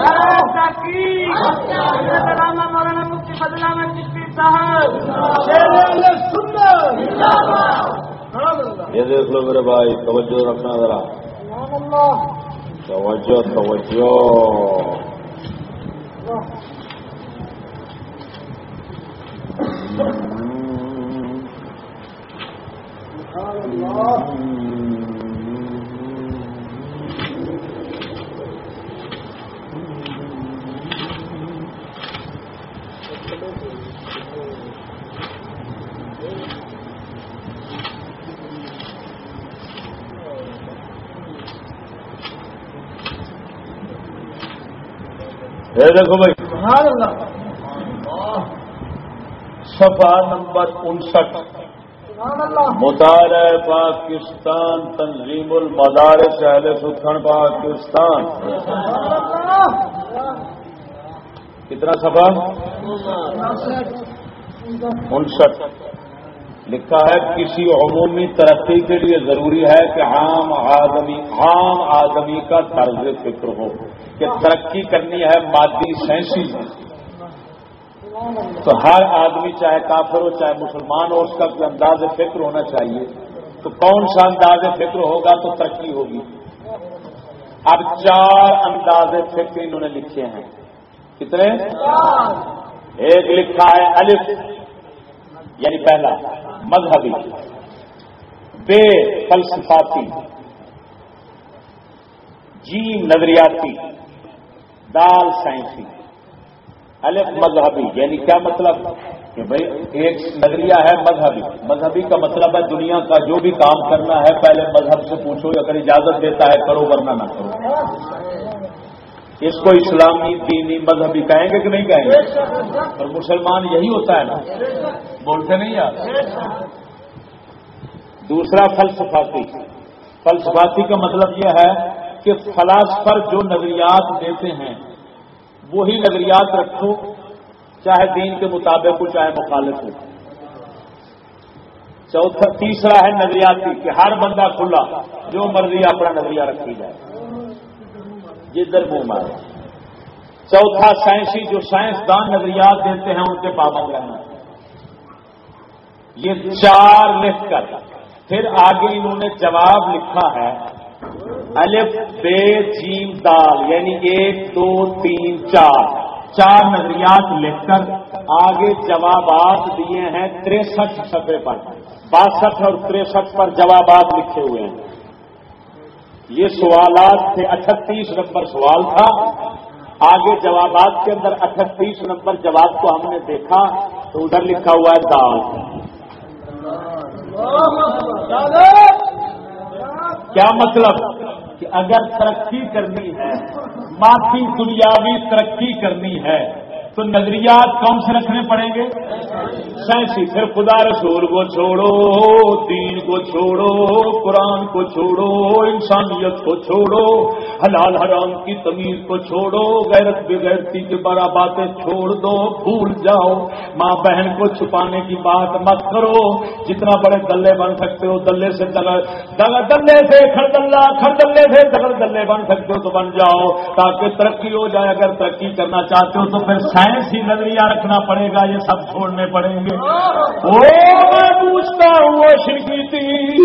نارا تقدیر علامہ مولانا مفتی فضل احمد چشتی صاحب۔ یہ دیکھ لو میرے بھائی توجہ رکھنا ذرا۔ توجہ توجہ. دیکھو بھائی سفا نمبر انسٹھ۔ مطالعہ پاکستان تنظیم المدارس اہل ستھن پاکستان۔ کتنا سفا انسٹھ۔ لکھا ہے کسی عمومی ترقی کے لیے ضروری ہے کہ عام آدمی عام آدمی کا طرز فکر ہو۔ کہ ترقی کرنی ہے مادی سینسی تو ہر آدمی چاہے کافر ہو، چاہے مسلمان ہو، اس کا کوئی انداز فکر ہونا چاہیے۔ تو کون سا انداز فکر ہوگا تو ترقی ہوگی۔ اب چار انداز فکر انہوں نے لکھے ہیں۔ کتنے؟ ایک لکھا ہے الف یعنی پہلا، مذہبی۔ بے فلسفاتی۔ جی نظریاتی۔ دال سائنسی۔ الف مذہبی یعنی کیا مطلب؟ کہ بھائی ایک نظریہ ہے مذہبی۔ مذہبی کا مطلب ہے دنیا کا جو بھی کام کرنا ہے، پہلے مذہب سے پوچھو اگر اجازت دیتا ہے، کرو ورنہ نہ کرو۔ اس کو اسلامی، دینی، مذہبی کہیں گے کہ نہیں کہیں گے؟ اور مسلمان یہی ہوتا ہے نا۔ بولتے نہیں یار؟ دوسرا فلسفاتی۔ فلسفاتی کا مطلب یہ ہے کہ فلاسفر جو نظریات دیتے ہیں، وہی نظریات رکھو، چاہے دین کے مطابق ہو، چاہے مخالف ہو۔ چوتھا، تیسرا ہے نظریاتی، کہ ہر بندہ کھلا، جو مرضی اپنا نظریہ رکھی جائے۔ جدھر منہ مارے۔ چوتھا، سائنسی، جو سائنسدان نظریات دیتے ہیں، ان کے پابند رہنا۔ یہ چار لکھ کر۔ پھر آگے انہوں نے جواب لکھا ہے الف بے جیم، دال یعنی ایک، دو، تین، چار۔ چار نظریات لکھ کر آگے جوابات دیے ہیں تریسٹھ سفے پر۔ باسٹھ اور تریسٹھ پر جوابات لکھے ہوئے ہیں۔ یہ سوالات تھے، اٹھتیس نمبر سوال تھا۔ آگے جوابات کے اندر اٹھتیس نمبر جواب کو ہم نے دیکھا تو ادھر لکھا ہوا ہے دال۔ کیا مطلب؟ کہ اگر ترقی کرنی ہے معافی دنیاوی ترقی کرنی ہے تو نظریات کون سے رکھنے پڑیں گے؟ سائنسی۔ پھر خدا رسول کو چھوڑو، دین کو چھوڑو، قرآن کو چھوڑو، انسانیت کو چھوڑو، حلال حرام کی تمیز کو چھوڑو، غیرت بغیرتی کے بڑا باتیں چھوڑ دو، بھول جاؤ، ماں بہن کو چھپانے کی بات مت کرو۔ جتنا بڑے دلے بن سکتے ہو، دلے سے دلے سے کھڑ دلہ سے دگر دلے بن سکتے ہو تو بن جاؤ، تاکہ ترقی ہو جائے۔ اگر ترقی کرنا چاہتے ہو تو پھر سائنس ہی نظریہ رکھنا پڑے گا یہ سب چھوڑنے پڑیں گے۔ وہ میں پوچھتا ہوں وہ شرکی تیری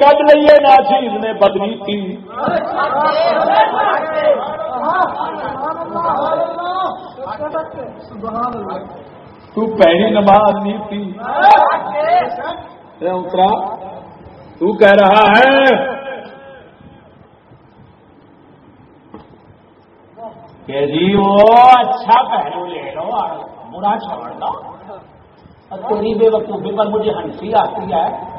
کد لئیے ناچیز نے بدنی تھی تو پہلی نماز نہیں تھی۔ اترا تو کہہ رہا ہے کہ جی وہ اچھا پہلو لے لو اور برا چھوڑ دو۔ اور تیری بے وقوفی پر مجھے ہنسی آتی ہے۔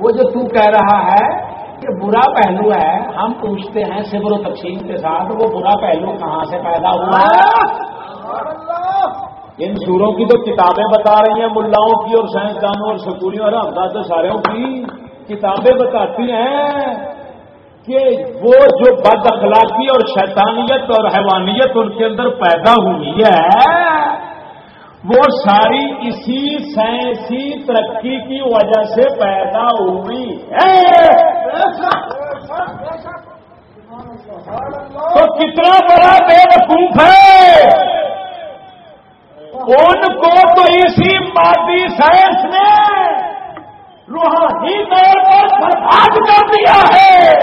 وہ جو تو کہہ رہا ہے کہ برا پہلو ہے، ہم پوچھتے ہیں صبر و تقسیم کے ساتھ وہ برا پہلو کہاں سے پیدا ہوا۔ ہے ان سوروں کی تو کتابیں بتا رہی ہیں، ملاؤں کی اور سائنسدانوں اور سکولیوں اور افداد ساروں کی کتابیں بتاتی ہیں۔ کہ وہ جو بد اخلاقی اور شیطانیت اور حیوانیت ان کے اندر پیدا ہوئی ہے، وہ ساری اسی سائنسی ترقی کی وجہ سے پیدا ہوئی ہے۔ تو کتنا بڑا بے وقوف ہے۔ ان کو تو اسی مادی سائنس نے روحانی طور پر برباد کر دیا ہے۔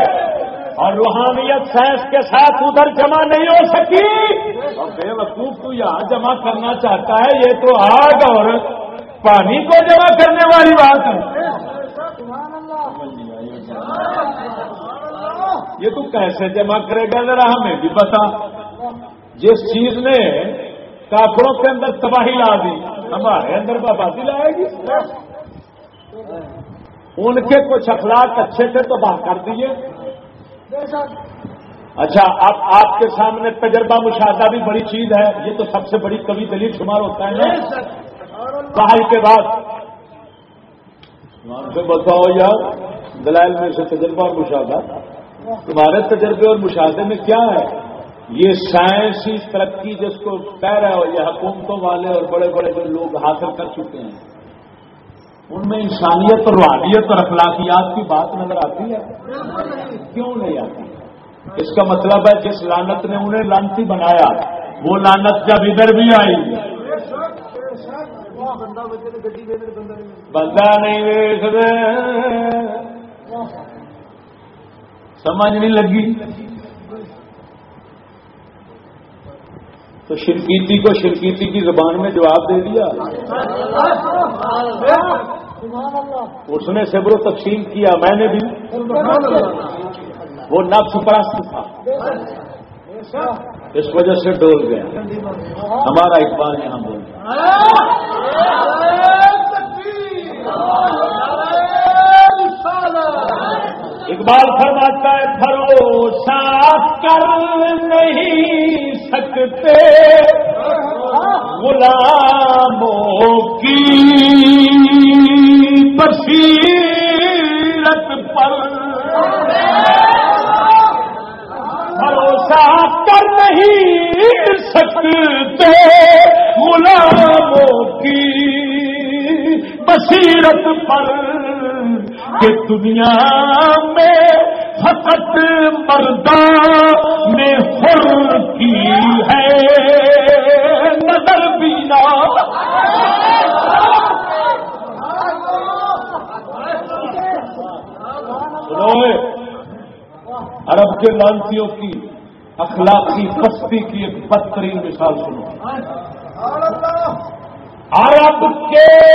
اور روحانیت سائنس کے ساتھ ادھر جمع نہیں ہو سکی۔ اور بے وقوف تو یہاں جمع کرنا چاہتا ہے، یہ تو آگ اور پانی کو جمع کرنے والی بات ہے۔ یہ تو کیسے جمع کرے گا ذرا ہمیں بھی پتا۔ جس چیز نے کافروں کے اندر تباہی لا دی، ہمارے اندر بابادی لائے گی۔ ان کے کچھ اخلاق اچھے تھے تو باہر کر دیے۔ اچھا اب آپ کے سامنے تجربہ مشاہدہ بھی بڑی چیز ہے۔ یہ تو سب سے بڑی کبھی دلیل شمار ہوتا ہے پڑھائی کے بعد۔ سے بتاؤ یار دلائل میں سے تجربہ اور مشاہدہ۔ تمہارے تجربے اور مشاہدے میں کیا ہے؟ یہ سائنسی ترقی جس کو کہہ رہے ہو یہ حکومتوں والے اور بڑے بڑے جو لوگ حاصل کر چکے ہیں۔ ان میں انسانیت اور روحانیت اور اخلاقیات کی بات نظر آتی ہے؟ کیوں نہیں آتی؟ اس کا مطلب ہے جس لانت نے انہیں لانتی بنایا، وہ لانت جب ادھر بھی آئی۔ بندہ نہیں دیکھ سمجھ نہیں لگی۔ تو شرکیتی کو شرکیتی کی زبان میں جواب دے دیا۔ اس نے صبر و تقسیم کیا میں نے بھی۔ وہ نفس پرست تھا۔ اس وجہ سے ڈول گیا۔ ہمارا اقبال یہاں بول۔ اقبال فرماتا ہے بھروسہ کر نہیں سکتے۔ غلاموں کی کر نہیں سکتے غلاموں کی بصیرت پر کہ دنیا میں فقط مردان نے خر کی ہے۔ نظر بینا عرب کے لانسیوں کی اخلاقی پستی کی ایک بدترین مثال سنو۔ عرب کے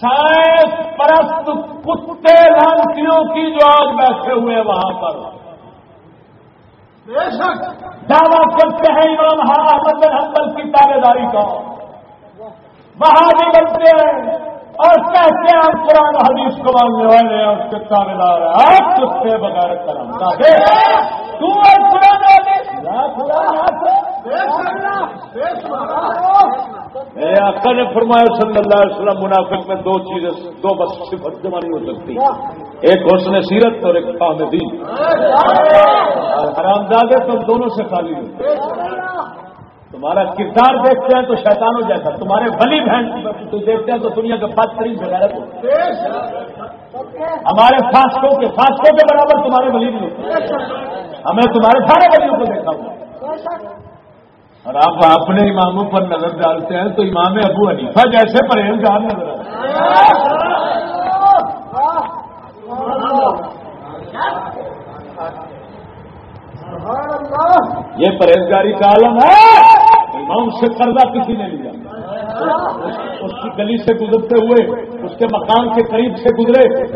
سائنس پرست کتے لانسیوں کی جو آج بیٹھے ہوئے وہاں پر۔ دعویٰ کرتے ہیں امام احمد بن حنبل کی تابے داری کا۔ وہاں بھی بنتے ہیں۔ اور کہتے ہیں ہم قرآن حدیث کو ماننے والے ہیں اس کے تابے دار ہیں۔ آپ کتے بغیر کرم تو قرآن آقا نے فرمایا صلی اللہ علیہ وسلم منافق میں دو چیزیں دو بس صفت جمع نہیں ہو سکتی۔ ایک حسن سیرت اور ایک فام دین۔ حرام زادے تو دونوں سے خالی ہو تمہارا کردار دیکھتے ہیں تو شیطانوں جیسا تمہارے بلی بہن تو دیکھتے ہیں تو دنیا کے پاس ترین بغیر ہمارے فاسٹوں کے فاسٹوں کے برابر تمہارے بلی بھی ہوتے۔ ہمیں تمہارے سارے بلیوں کو دیکھا ہوا۔ اور آپ اپنے اماموں پر نظر ڈالتے ہیں تو امام ابو حنیفہ جیسے پرہیزگار نظر آتے یہ پرہیزگاری کا عالم ہے۔ امام سے قرضہ کسی نے لیا۔ اس کی گلی سے گزرتے ہوئے، اس کے مکان کے قریب سے گزرے۔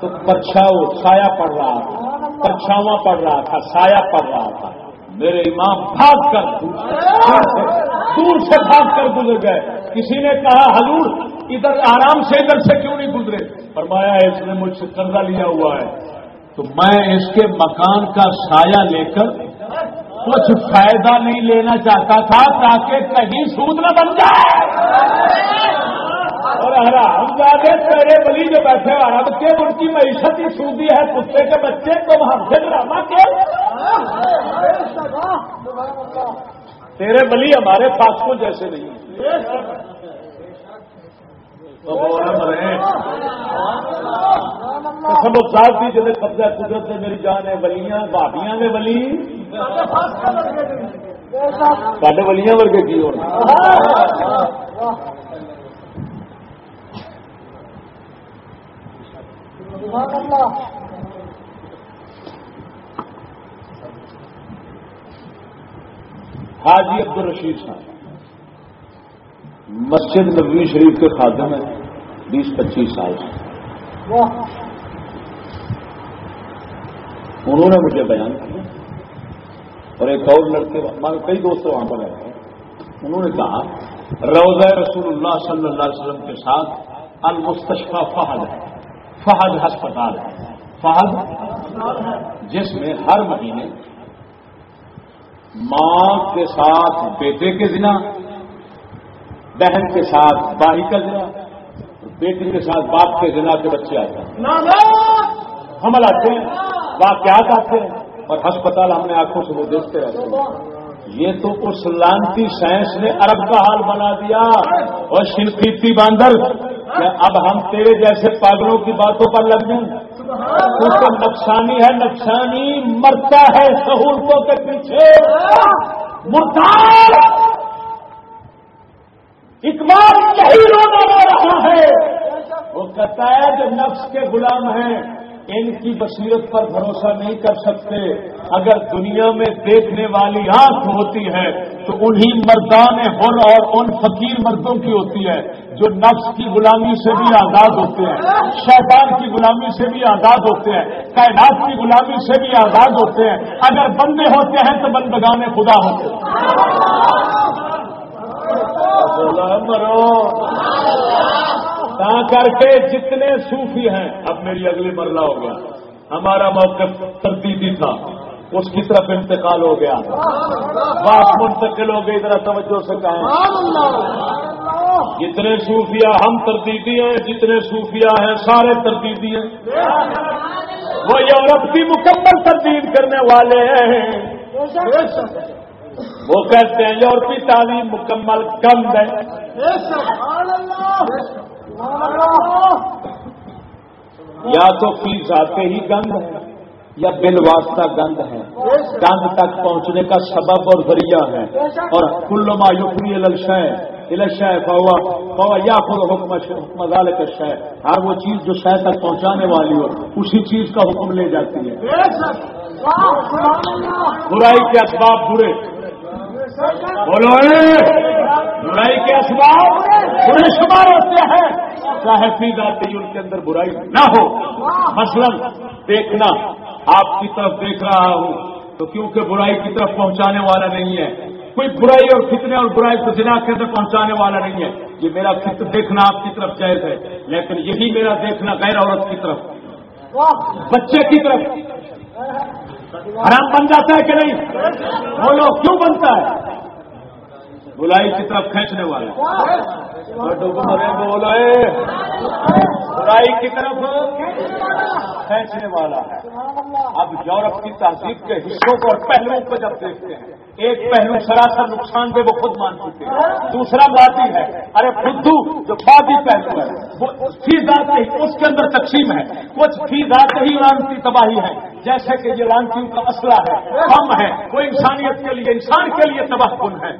تو پرچھاؤ سایہ پڑ رہا تھا۔ پرچھاواں پڑ رہا تھا، سایہ پڑ رہا تھا۔ میرے امام بھاگ کر، دور سے بھاگ کر گزر گئے۔ کسی نے کہا، حضور، ادھر آرام سے ادھر سے کیوں نہیں گزرے؟ فرمایا، اس نے مجھ سے قرضہ لیا ہوا ہے۔ تو میں اس کے مکان کا سایہ لے کر کچھ فائدہ نہیں لینا چاہتا تھا تاکہ کہیں سود نہ بن جائے۔ اور ہم زیادہ تیرے بلی جو بیٹھے عرب کے ان کی معیشت ہی سودی ہے؟ کتے کے بچے تو ہم سے ڈرامہ کے تیرے بلی ہمارے پاس کو جیسے نہیں سب ساتھ جب قبضہ قدرت سے میری جان ہے بلیاں بھابیاں نے بلی سڈے بلیاں ورگے کی ہونا حاجی عبد الرشید صاحب، مسجد نبوی شریف کے خادم ہیں۔ بیس پچیس سال سے۔ انہوں نے مجھے بیان کیا۔ اور ایک اور لڑکے، ہمارے کئی دوست وہاں پر رہتے ہیں۔ انہوں نے کہا روزہ رسول اللہ صلی اللہ علیہ وسلم کے ساتھ المستشفہ فہد ہے۔ فہد ہسپتال ہے۔ فہد جس میں ہر مہینے ماں کے ساتھ، بیٹے کے دن بہن کے ساتھ، بھائی کا ذرا بیٹی کے ساتھ باپ کے ذرا کے بچے آتے ہیں۔ حمل آتے ہیں واقعات آتے ہیں اور ہسپتال ہم نے آنکھوں سے وہ دیکھتے رہتے ہیں۔ یہ تو اس لانتی سائنس نے عرب کا حال بنا دیا اور شنقیتی باندر اب ہم تیرے جیسے پاگلوں کی باتوں پر لگ جائیں۔ کیونکہ نقصانی ہے نقصانی مرتا ہے سہولتوں کے پیچھے۔ مردار اقبال یہی رونا رو رہا ہے۔ وہ کہتا ہے جو نفس کے غلام ہیں، ان کی بصیرت پر بھروسہ نہیں کر سکتے۔ اگر دنیا میں دیکھنے والی آنکھ ہوتی ہے، تو انہی مردان ہر اور ان فقیر مردوں کی ہوتی ہے، جو نفس کی غلامی سے بھی آزاد ہوتے ہیں، شیطان کی غلامی سے بھی آزاد ہوتے ہیں، کائنات کی غلامی سے بھی آزاد ہوتے ہیں۔ اگر بندے ہوتے ہیں، تو بندگان خدا ہوتے ہیں۔ مرو. کر کے جتنے صوفی ہیں، اب میری اگلی مرلہ ہو گیا۔ ہمارا موقف ترتیبی تھا۔ اس کی طرف انتقال ہو گیا۔ بات منتقل ہو گئی، ذرا توجہ سے کہیں۔ جتنے صوفیہ ہم ترتیبی ہیں، جتنے صوفیہ ہیں، سارے ترتیبی ہیں۔ وہ یورپ کی مکمل تردید کرنے والے ہیں۔ وہ کہتے ہیں یورپی تعلیم مکمل گند ہے۔ یا تو فیس آتے ہی گند ہے یا بل واسطہ گند ہے۔ گند تک پہنچنے کا سبب اور ذریعہ ہے۔ اور کلما یقری الشہ الشہ فوا فوا یا پھر حکم حکم کا شہ ہر وہ چیز جو شہ تک پہنچانے والی ہو اسی چیز کا حکم لے جاتی ہے۔ برائی کے اسباب برے۔ بولو برائی کے اسباب برے شمار ہوتے ہیں۔ چاہے فی ذاتی ان کے اندر برائی نہ ہو، مثلا دیکھنا، آپ کی طرف دیکھ رہا ہوں، تو کیونکہ برائی کی طرف پہنچانے والا نہیں ہے۔ کوئی برائی اور فتنے اور برائی کو جنا کے اندر پہنچانے والا نہیں ہے۔ یہ میرا فطر دیکھنا آپ کی طرف جائز ہے، لیکن یہی میرا دیکھنا غیر عورت کی طرف۔ بچے کی طرف۔ حرام بن جاتا ہے کہ نہیں؟ بولو کیوں بنتا ہے؟ بلائی کی طرف کھینچنے والا بولو برائی کی طرف کھینچنے والا ہے۔ اب یورپ کی تہذیب کے حصوں کو اور پہلوؤں کو جب دیکھتے ہیں، ایک پہلو سراسر نقصان دے وہ خود مان چکے ہیں۔ دوسرا باتی ہے۔ ارے بدھو، جو بادی پہلو ہے، وہ فی ذات ہی، اس کے اندر تقسیم ہے۔ کچھ فی ذات ہی رانتی تباہی ہے۔ جیسے کہ یہ رانتیوں کا مسئلہ ہے کم ہے وہ انسانیت کے لیے، انسان کے لیے تباہ کن ہے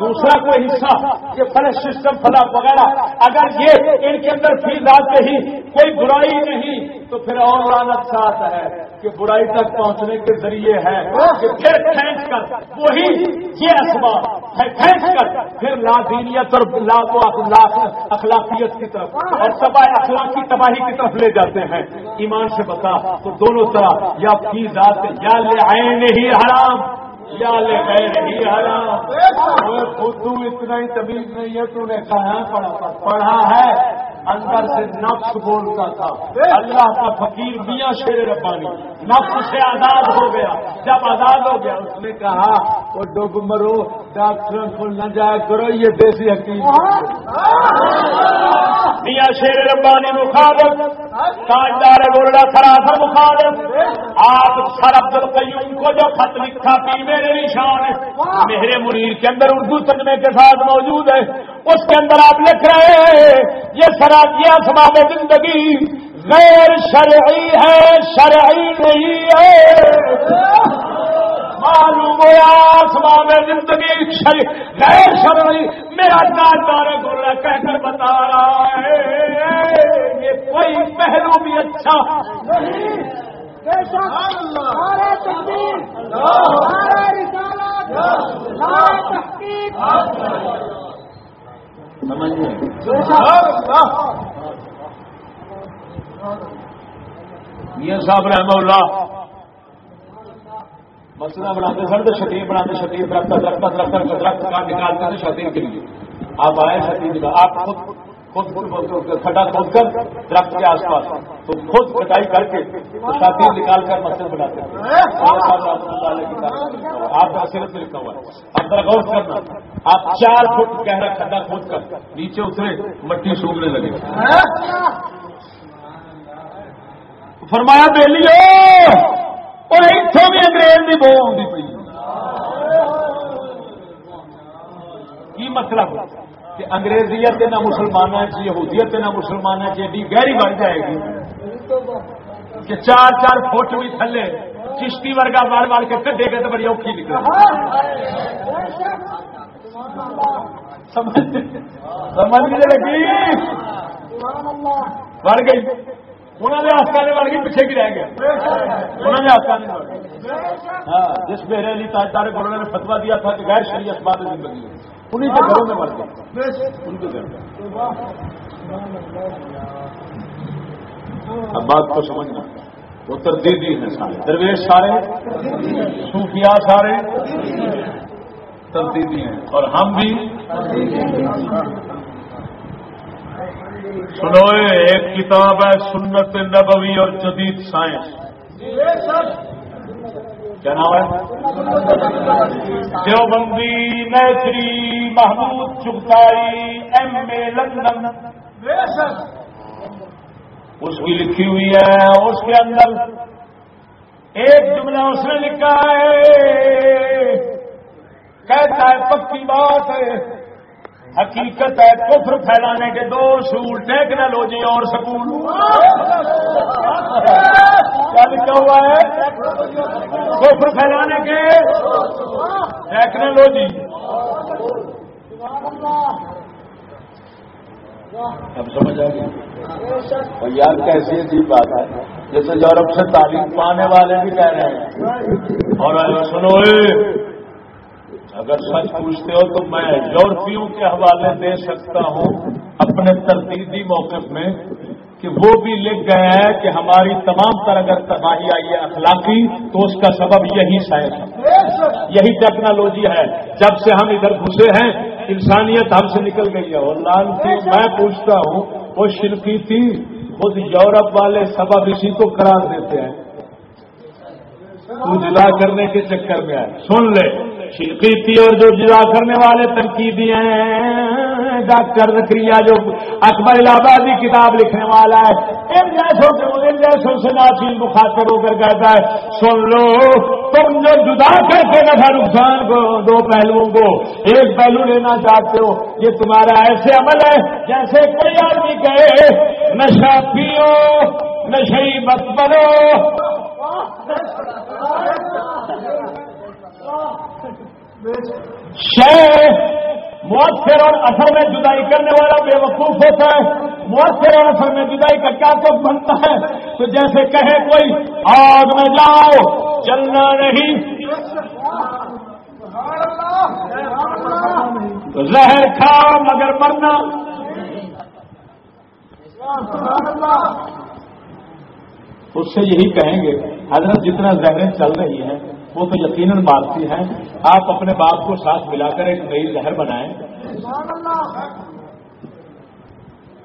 دوسرا کوئی حصہ، یہ بڑے سسٹم فلا وغیرہ۔ اگر یہ ان کے اندر فی ذات ہی کوئی برائی نہیں، تو پھر اور لانت ساتھ ہے کہ برائی تک پہنچنے کے ذریعے ہے کہ پھر کھینچ کر۔ وہی یہ اسباب ہے، کھینچ کر۔ پھر لا دینیت اور لا اخلاقیت کی طرف۔ اور تباہ اخلاقی تباہی کی طرف لے جاتے ہیں۔ ایمان سے بتا تو دونوں طرح یا فی ذات یا لے آئے نہیں حرام۔ یا لے خود اتنا ہی تمیز نہیں ہے تو نے کہاں پڑھا پڑھا ہے اندر سے نفس بولتا تھا۔ اللہ کا فقیر میاں شیر ربانی۔ نفس سے آزاد ہو گیا۔ جب آزاد ہو گیا اس نے کہا وہ ڈب مرو ڈاکٹر کو نہ جایا کرو یہ دیسی حکیم میاں شیر ربانی مخالف تاجدار بولنا سراسر مخالف آپ سر عبد القیوم کو جو خط لکھا پی میرے نشان میرے منیر کے اندر اردو تجمے کے ساتھ موجود ہے۔ اس کے اندر آپ لکھ رہے ہیں، یہ سراجیا سباب زندگی غیر شرعی ہے، شرعی نہیں ہے۔ معلوم ہوا سباب زندگی غیر شرعی میرا دار بول رہا کہہ کر بتا رہا ہے۔ یہ کوئی پہلو بھی اچھا میاں صاحب رحم اللہ مسئلہ بناتے سر تو شکیل بناتے شکیل درخت درخت درخت درخت کا نکالتے تھے شکیل کے لیے۔ آپ آئے شکیل کا آپ خود خود کھڈا کھود کر درخت کے آس پاس تو خود کٹائی کر کے شادی نکال کر مسجد بناتے آپ کا صرف لکھا ہوا ہے۔ اب ذرا غور کرنا۔ آپ چار فٹ گہرا کھڈا کھود کر نیچے اترے، مٹی سوکھنے لگے۔ فرمایا بہلی اور اتوں بھی انگریز کی بو آئی پی کی مطلب؟ کہ انگریزیت نہ مسلمان یہودیت نہ مسلمان ایڈی گہری بن جائے گی۔ کہ چار چار فٹ بھی تھلے، چشتی ورگا بار بار کے کٹے گئے تو بڑی اوکھی نکل سمجھ لگی؟ بڑھ گئی۔ انہوں نے آستانے بڑھ پیچھے کی رہ گیا۔ انہوں نے آستانے بڑھ ہاں جس میرے لیے تاجدار گروڑوں نے فتوا دیا تھا کہ غیر شریعت بات زندگی انہیں کے گھروں میں مر گئے ان کے گھر اب بات کو سمجھنا۔ وہ تردیدی ہیں سارے۔ درویش سارے، صوفیاء سارے۔ تردیدی ہیں۔ اور ہم بھی۔ سنو ایک کتاب ہے سنت نبوی اور جدید سائنس۔ کیا نام ہے؟ دیوبندی نیتری Mahmood Chughtai M A London. اس کی لکھی ہوئی ہے اس کے اندر ایک جملہ اس نے لکھا ہے۔ کہتا ہے، پکی بات ہے۔ حقیقت ہے کفر پھیلانے کے دو سول ٹیکنالوجی اور سکول۔ کیا ہوا ہے؟ کفر پھیلانے کے ٹیکنالوجی۔ اب سمجھ آ گیا یار کیسی عجیب بات ہے۔ جیسے یورپ سے تعلیم پانے والے بھی کہہ رہے ہیں۔ اور سنو اگر سچ پوچھتے ہو تو میں یورپیوں کے حوالے دے سکتا ہوں اپنے ترتیبی موقف میں کہ وہ بھی لکھ گئے ہیں کہ ہماری تمام تر اگر تباہی آئی ہے اخلاقی، تو اس کا سبب یہی سائنس یہی ٹیکنالوجی ہے۔ جب سے ہم ادھر گھسے ہیں، انسانیت ہم سے نکل گئی ہے۔ اور لال میں پوچھتا ہوں، وہ شرکی تھی خود یورپ والے سبب اسی کو قرار دیتے ہیں۔ تو جدا کرنے کے چکر میں آئے۔ سن لے۔ شرقی اور جو جدا کرنے والے تنقیدی ہیں، ڈاکٹر نکریا جو اکبر الہ آبادی کتاب لکھنے والا ہے، ان جیسوں کے ان جیسوں سے ناچیز مخاطب ہو کر کہتا ہے، سن لو، تم جو جدا کرتے نفا نقصان کو، دو پہلوؤں کو۔ ایک پہلو لینا چاہتے ہو، یہ تمہارا ایسے عمل ہے جیسے کوئی آدمی کہے، نشہ پیو نشئی مت بنو۔ شہر مؤثر اور اثر میں جدائی کرنے والا بے وقوف ہوتا ہے، مؤثر اور اثر میں جدائی کا کیا تو بنتا ہے؟ تو جیسے کہے کوئی، آگ میں جاؤ چلنا نہیں۔ زہر کھاؤ مگر مرنا۔ اس سے یہی کہیں گے حضرت جتنا زہریں چل رہی ہیں وہ تو یقیناً مارتی ہیں۔ آپ اپنے باپ کو ساتھ ملا کر ایک نئی زہر بنائیں۔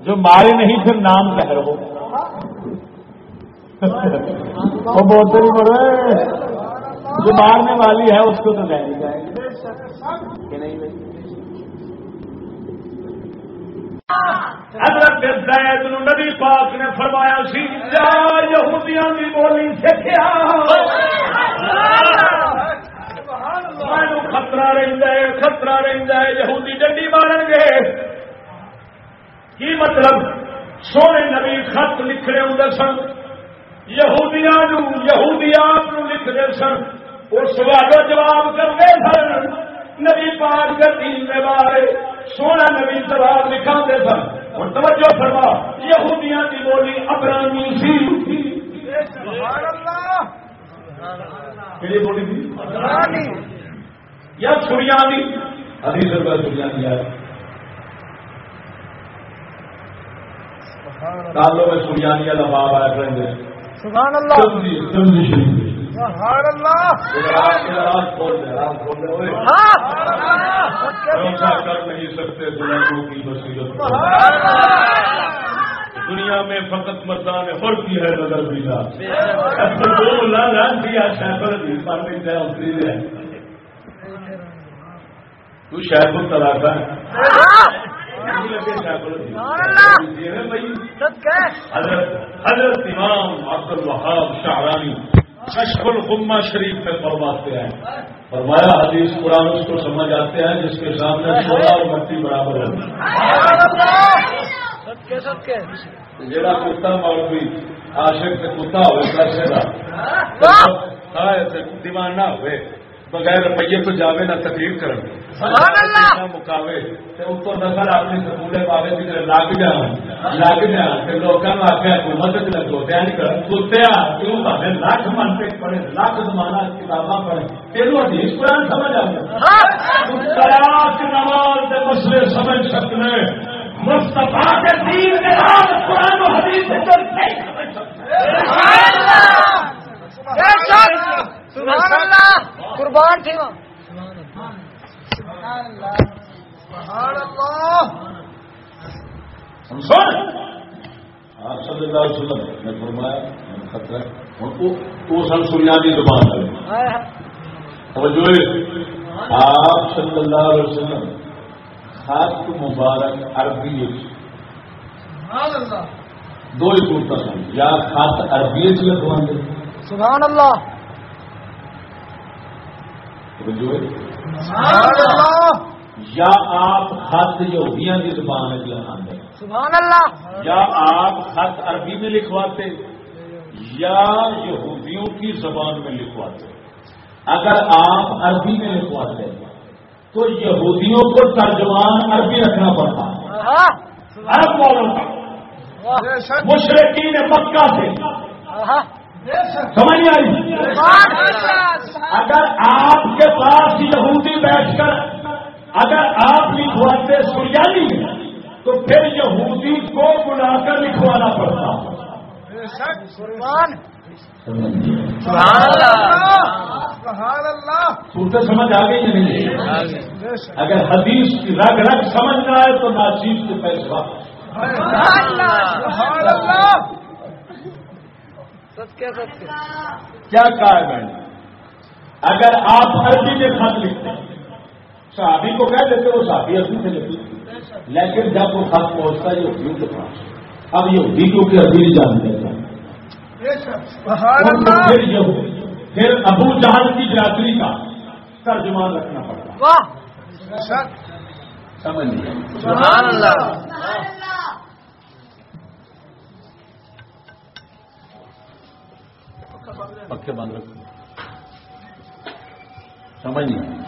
جو مارے نہیں پھر نام زہر ہو۔ پڑے جو مارنے والی ہے اس کو تو جائے کہ نہیں حضرت زید نبی پاک نے فرمایا سی جا یہودیاں کی بولی سیکھا خطرہ رہتا ہے، خطرہ رہتا ہے، یہودی ڈنڈی مارن گے۔ کی مطلب؟ سونے نبی خط لکھنے ہوں سن۔ یہودیاں یہودی آپ لکھتے سن۔ وہ سوال جواب کرتے سن۔ نبی پاک کے تین میں بارے سونا نبی جواب لکھا دے سن۔ اور توجہ فرما یہودیاں کی بولی ابرانی سی۔ بولی تھی یا چھڑیاں بھی ابھی سر کا چھڑیاں دیا کالوں میں چھڑیاں دیا لباب آیا کریں سبحان اللہ کر نہیں سکتے کی بصیرت دنیا میں فقط مردان کی ہے نظر پیلا دیا شہر اتری ہے تو ہے. حضرت امام عبد الوہاب شاہرانی کشف الغمہ شریف میں فرماتے ہیں۔ فرمایا حدیث قرآن اس کو سمجھ آتے ہیں جس کے سامنے سولہ اور مٹی برابر ہے۔ جڑا کتا مولوی عاشق سے کتا ہوئے کا دیوانہ ہوئے۔ بغیر روپیے تو جاوے نہ تقریر کرنا مکاوے اتو نسل اپنی سکولے پاوے جی لگ جا۔ لگ جا۔ لوگوں نے آخیا حکومت لگو۔ کتیا کیوں پہ لاکھ منٹے پڑھے لاکھ زمانہ کتاباں پڑھے۔ تینوں حدیث قرآن سمجھ آ نماز کے مسئلے سمجھ سکنے۔ مستفا کے دین کے بعد قرآن و حدیث قربان تھی آپ صلی اللہ علیہ وسلم نے فرمایا خطرہ وہ سن سنیا کی زبان ہے۔ توجہ آپ صلی اللہ علیہ وسلم خط مبارک عربی دو ہی صورت سن۔ یا خط عربی لکھوا گے سبحان اللہ! یا آپ خط یہودیاں کی زبان سبحان اللہ! یا آپ خط عربی میں لکھواتے؟ یا یہودیوں کی زبان میں لکھواتے؟ اگر آپ عربی میں لکھواتے تو یہودیوں کو ترجمان عربی رکھنا پڑتا۔ عرب والوں کا۔ مشرقین مکہ سے۔ سمجھ آئی اگر آپ کے پاس یہودی بیٹھ کر اگر آپ لکھواتے سریانی تو پھر یہودی کو بلا کر لکھوانا پڑتا۔ سوتے سمجھ آ گئی نہیں اگر حدیث کی رگ رگ سمجھنا ہے تو ناچیز کے پیسہ کیا کہا ہے میں نے اگر آپ عربی میں خط لکھتے ہیں صحابی کو کہہ دیتے وہ صحابی عربی سے لکھتے لیکن جب وہ خط پہنچتا ہے یہ کے پاس۔ اب یہ ہدیوں کی عربی جانتے ہیں پھر پھر ابو جہاز کی برادری کا ترجمان رکھنا پڑتا۔ سمجھ پکے بند رکھو۔ سمجھ نہیں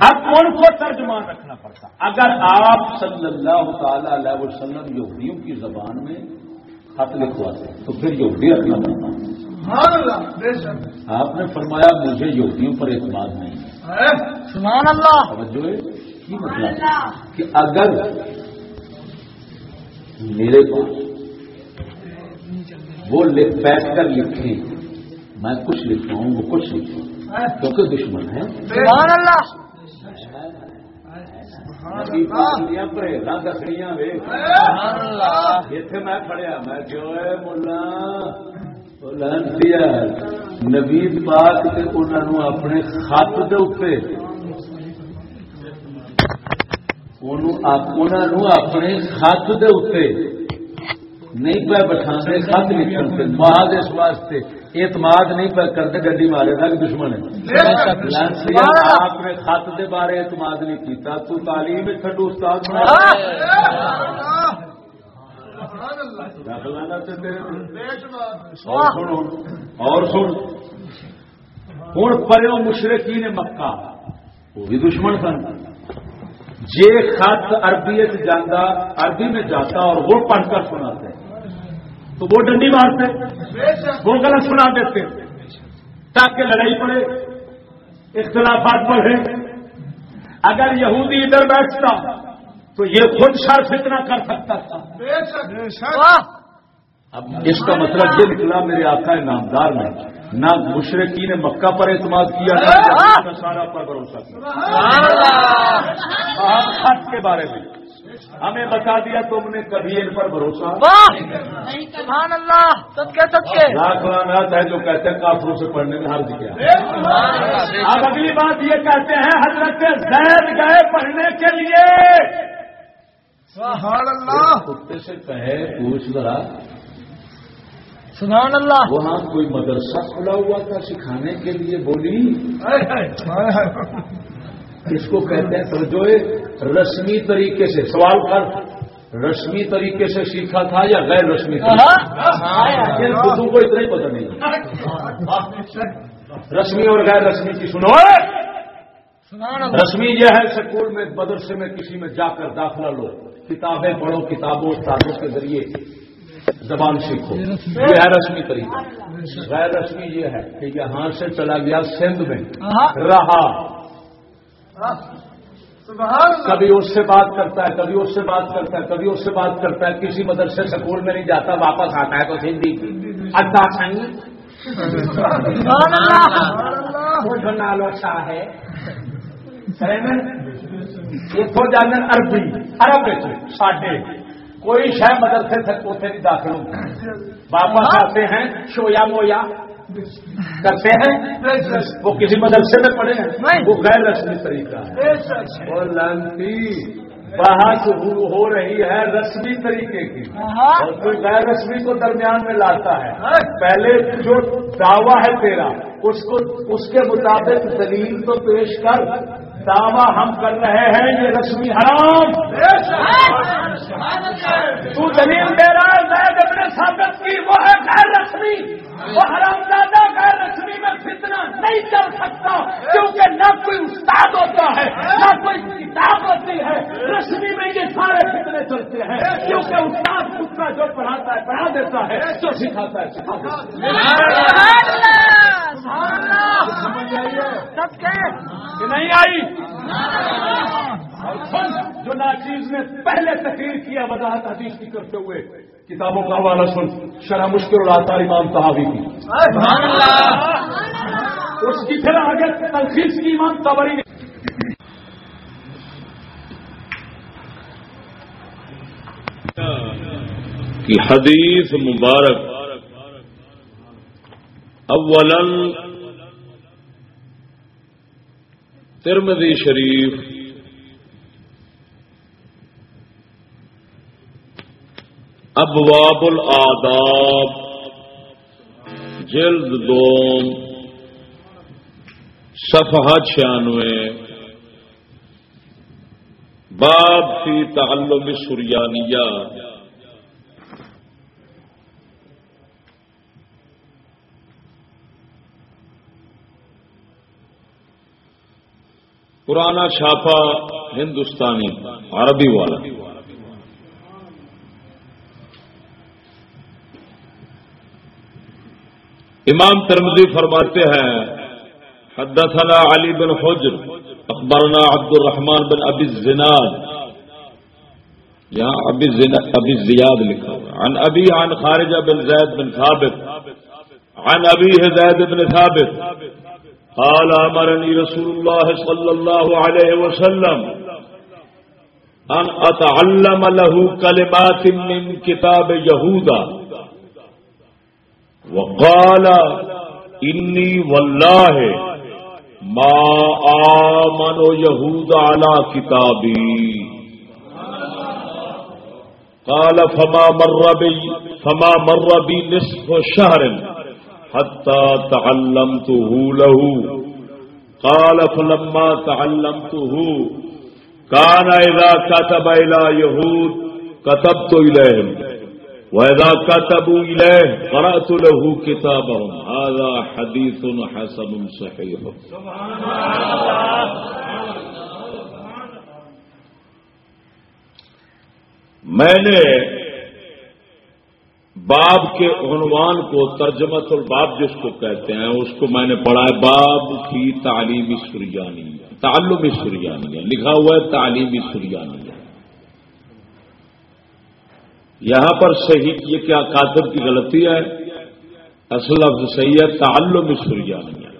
اب ان کو ترجمان رکھنا پڑتا۔ اگر آپ صلی اللہ تعالی علیہ وسلم یہودیوں کی زبان میں خط لکھواتے تو پھر یہودی رکھنا پڑتا۔ آپ نے فرمایا مجھے یہودیوں پر اعتماد نہیں۔ سبحان اللہ۔ توجہ ہے؟ کی مطلب کہ اگر میرے پاس وہ بیٹھ کر لکھے میں کچھ لکھتا ہوں وہ کچھ لکھتا ہوں کیونکہ دشمن ہے سبحان اللہ! دسڑیاں وے سبحان اللہ! اتنے میں کھڑیا میں جو ہے ملا نبید پاک انہوں اپنے خط دے اتنے انہوں اپنے خط دے اتنے نہیں پہ بٹھا خط لکھن سے اس واسطے اعتماد نہیں پہ کرتے، گڈی مارے تھا دشمن ہے۔ آپ نے خط دے بارے اعتماد نہیں کیتا، تو تعلیم چھڈو استاد بنا اور سن ہوں پرو مشرقی نے مکہ، وہ بھی دشمن سن۔ جے خط عربی جانا عربی میں جاتا اور وہ پڑھ کر سناتے تو وہ ڈنڈی مارتے وہ غلط سنا دیتے تاکہ لڑائی پڑے اختلافات بڑھے۔ اگر یہودی ادھر بیٹھتا تو یہ خود شر فتنا کر سکتا تھا۔ اب اس کا مطلب یہ نکلا میرے آقا نامدار میں نہ مشرقی نے مکہ پر اعتماد کیا نہ سارا پر بھروسہ کیا۔ خط کے بارے میں۔ ہمیں بتا دیا تم نے کبھی ان پر بھروسہ؟ سبحان اللہ! سب کے سب کے لاکھانات ہے جو کہتے ہیں کافروں سے پڑھنے میں ہر کیا۔ اب اگلی بات یہ کہتے ہیں حضرت زید گئے پڑھنے کے لیے۔ سبحان اللہ! کتے سے کہے پوچھ ذرا۔ سبحان اللہ! وہاں کوئی مدرسہ کھلا ہوا تھا سکھانے کے لیے؟ بولی۔ اس کو کہتے ہیں؟ سمجھو رسمی طریقے سے سوال کر رسمی طریقے سے سیکھا تھا یا غیر رسمی طریقے اردو کو اتنا ہی پتہ نہیں رسمی اور غیر رسمی کی سنو۔ رسمی یہ ہے سکول میں مدرسے میں کسی میں جا کر داخلہ لو۔ کتابیں پڑھو کتابوں استادوں کے ذریعے زبان سیکھو۔ یہ ہے رسمی طریقہ۔ غیر رسمی یہ ہے کہ یہاں سے چلا گیا سندھ میں۔ رہا۔ کبھی اس سے بات کرتا ہے کبھی اس سے بات کرتا ہے کبھی اس سے بات کرتا ہے۔ کسی مدرسے سکول میں نہیں جاتا واپس آتا ہے تو ہندی جو نالو شاہ ہے اتو جانے عربی عرب ساڈے۔ کوئی شہ مدرسے اتنے نہیں داخل ہوتے واپس آتے ہیں شویا مویا۔ کرتے ہیں؟ وہ کسی مدرسے میں پڑھے ہیں۔ وہ غیر رسمی طریقہ ہے۔ وہ لانتی بحث ہو رہی ہے رسمی طریقے کی۔ اور کوئی غیر رسمی کو درمیان میں لاتا ہے۔ پہلے جو دعویٰ ہے تیرا اس کو اس کے مطابق دلیل تو پیش کر۔ دعویٰ ہم کر رہے ہیں، یہ رسمی حرام۔ تو دلیل دے رہا ہے زید اپنے ثابت کی، وہ ہے غیر رسمی۔ وہ حرام زیادہ غیر رسمی میں فتنہ نہیں چل سکتا، کیونکہ نہ کوئی استاد ہوتا ہے، نہ کوئی کتاب ہوتی ہے۔ رسمی میں یہ سارے فتنے چلتے ہیں، کیونکہ استاد خود کا جو پڑھاتا ہے، پڑھا دیتا ہے، جو سکھاتا ہے، سکھا دیتا ہے۔ سب کے کہ نہیں آئی؟ اور سن جو ناچیز نے پہلے تقریر کیا وضاحت حدیث کی کرتے ہوئے کتابوں کا حوالہ سن شرح مشکل اور امام تحاوی کی۔ سبحان اللہ۔ اس کی پھر آگے تلخیص کی امام تبری نے۔ کی حدیث مبارک۔ اولا ترمذی شریف ابواب الآداب جلد دوم صفحہ چھیانوے باب فی تعلم سریانیہ۔ پرانا چھاپا ہندوستانی، عربی والا۔ امام ترمزی فرماتے ہیں، حدثنا علی بن حجر، اخبرنا عبد الرحمن بن ابی الزناد۔ یہاں ابی ابی زیاد لکھا عن ابی، عن خارجہ بن زید بن ثابت۔ عن ابی زید بن ثابت۔ قال امرني رسول الله صلى الله عليه وسلم ان اتعلم له كلمات من كتاب يهوذا وقال انی واللہ ما آمن یہود على کتابی قال فما مر بي فما مر بي نصف شهر. حتى تعلمته له. قال فلما تعلمته كان إذا كتب إلى يهود كتبت إليهم. وَإِذَا كَتَبُوا إِلَيْهِ قَرَأْتُ لَهُ كِتَابَهُمْ. هَذَا حَدِيثٌ حَسَنٌ صَحِيحٌ. میں نے باب کے عنوان کو، ترجمت الباب جس کو کہتے ہیں، اس کو میں نے پڑھا ہے، باب کی تعلیمی سریانی تعلمی سریانی لکھا ہوا ہے تعلیمی سریانی یہاں پر صحیح، یہ کیا کاتب کی غلطی ہے؟ اصل لفظ صحیح ہے، تعلم سوریا نہیں ہے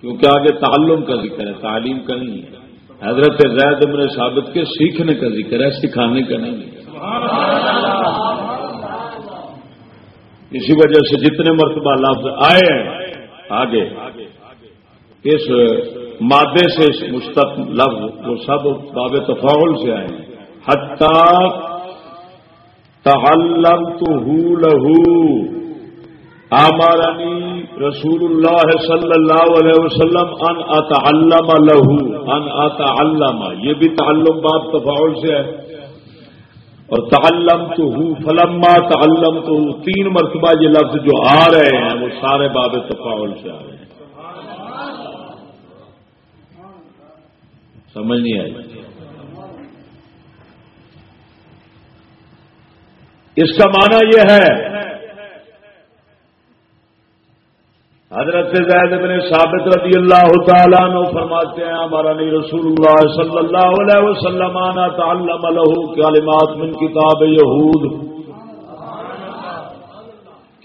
کیونکہ آگے تعلم کا ذکر ہے، تعلیم کا نہیں ہے۔ حضرت زید ابن ثابت کے سیکھنے کا ذکر ہے، سکھانے کا نہیں ہے۔ اسی وجہ سے جتنے مرتبہ لفظ آئے ہیں، آگے۔ اس مادے سے مستق لفظ وہ سب باب تفاول سے آئے ہیں۔ حتیٰ تعلمته له امرني رسول الله صلی اللہ علیہ وسلم ان اتعلم له ان اتعلم۔ یہ بھی تعلم باب تفاعل سے ہے اور تعلم تو ہوں فلما تعلمته تین مرتبہ یہ لفظ جو آ رہے ہیں، وہ سارے باب تفاول سے آ رہے ہیں۔ سمجھ نہیں آئی؟ اس کا معنی یہ ہے حضرت زید بن ثابت رضی اللہ تعالیٰ عنہ فرماتے ہیں، ہمارا نہیں رسول اللہ صلی اللہ علیہ وسلم آنا تعلم له کلمات من کتاب یہود۔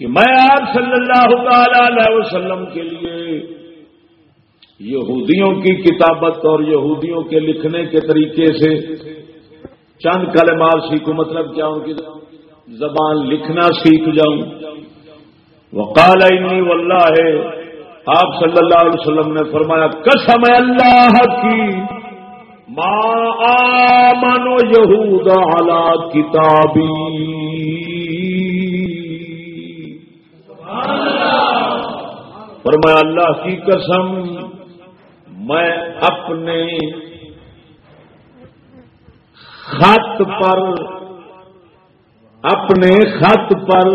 کہ میں آپ صلی اللہ تعالی علیہ وسلم کے لیے یہودیوں کی کتابت اور یہودیوں کے لکھنے کے طریقے سے چند کلمات سیکھوں مطلب کیا ان کی زبان لکھنا سیکھ جاؤں؟ وقال انی واللہ ہے آپ صلی اللہ علیہ وسلم نے فرمایا، قسم اللہ کی، ما آمن یہود علی کتابی۔ فرمایا، اللہ کی قسم، میں اپنے خط پر، اپنے خط پر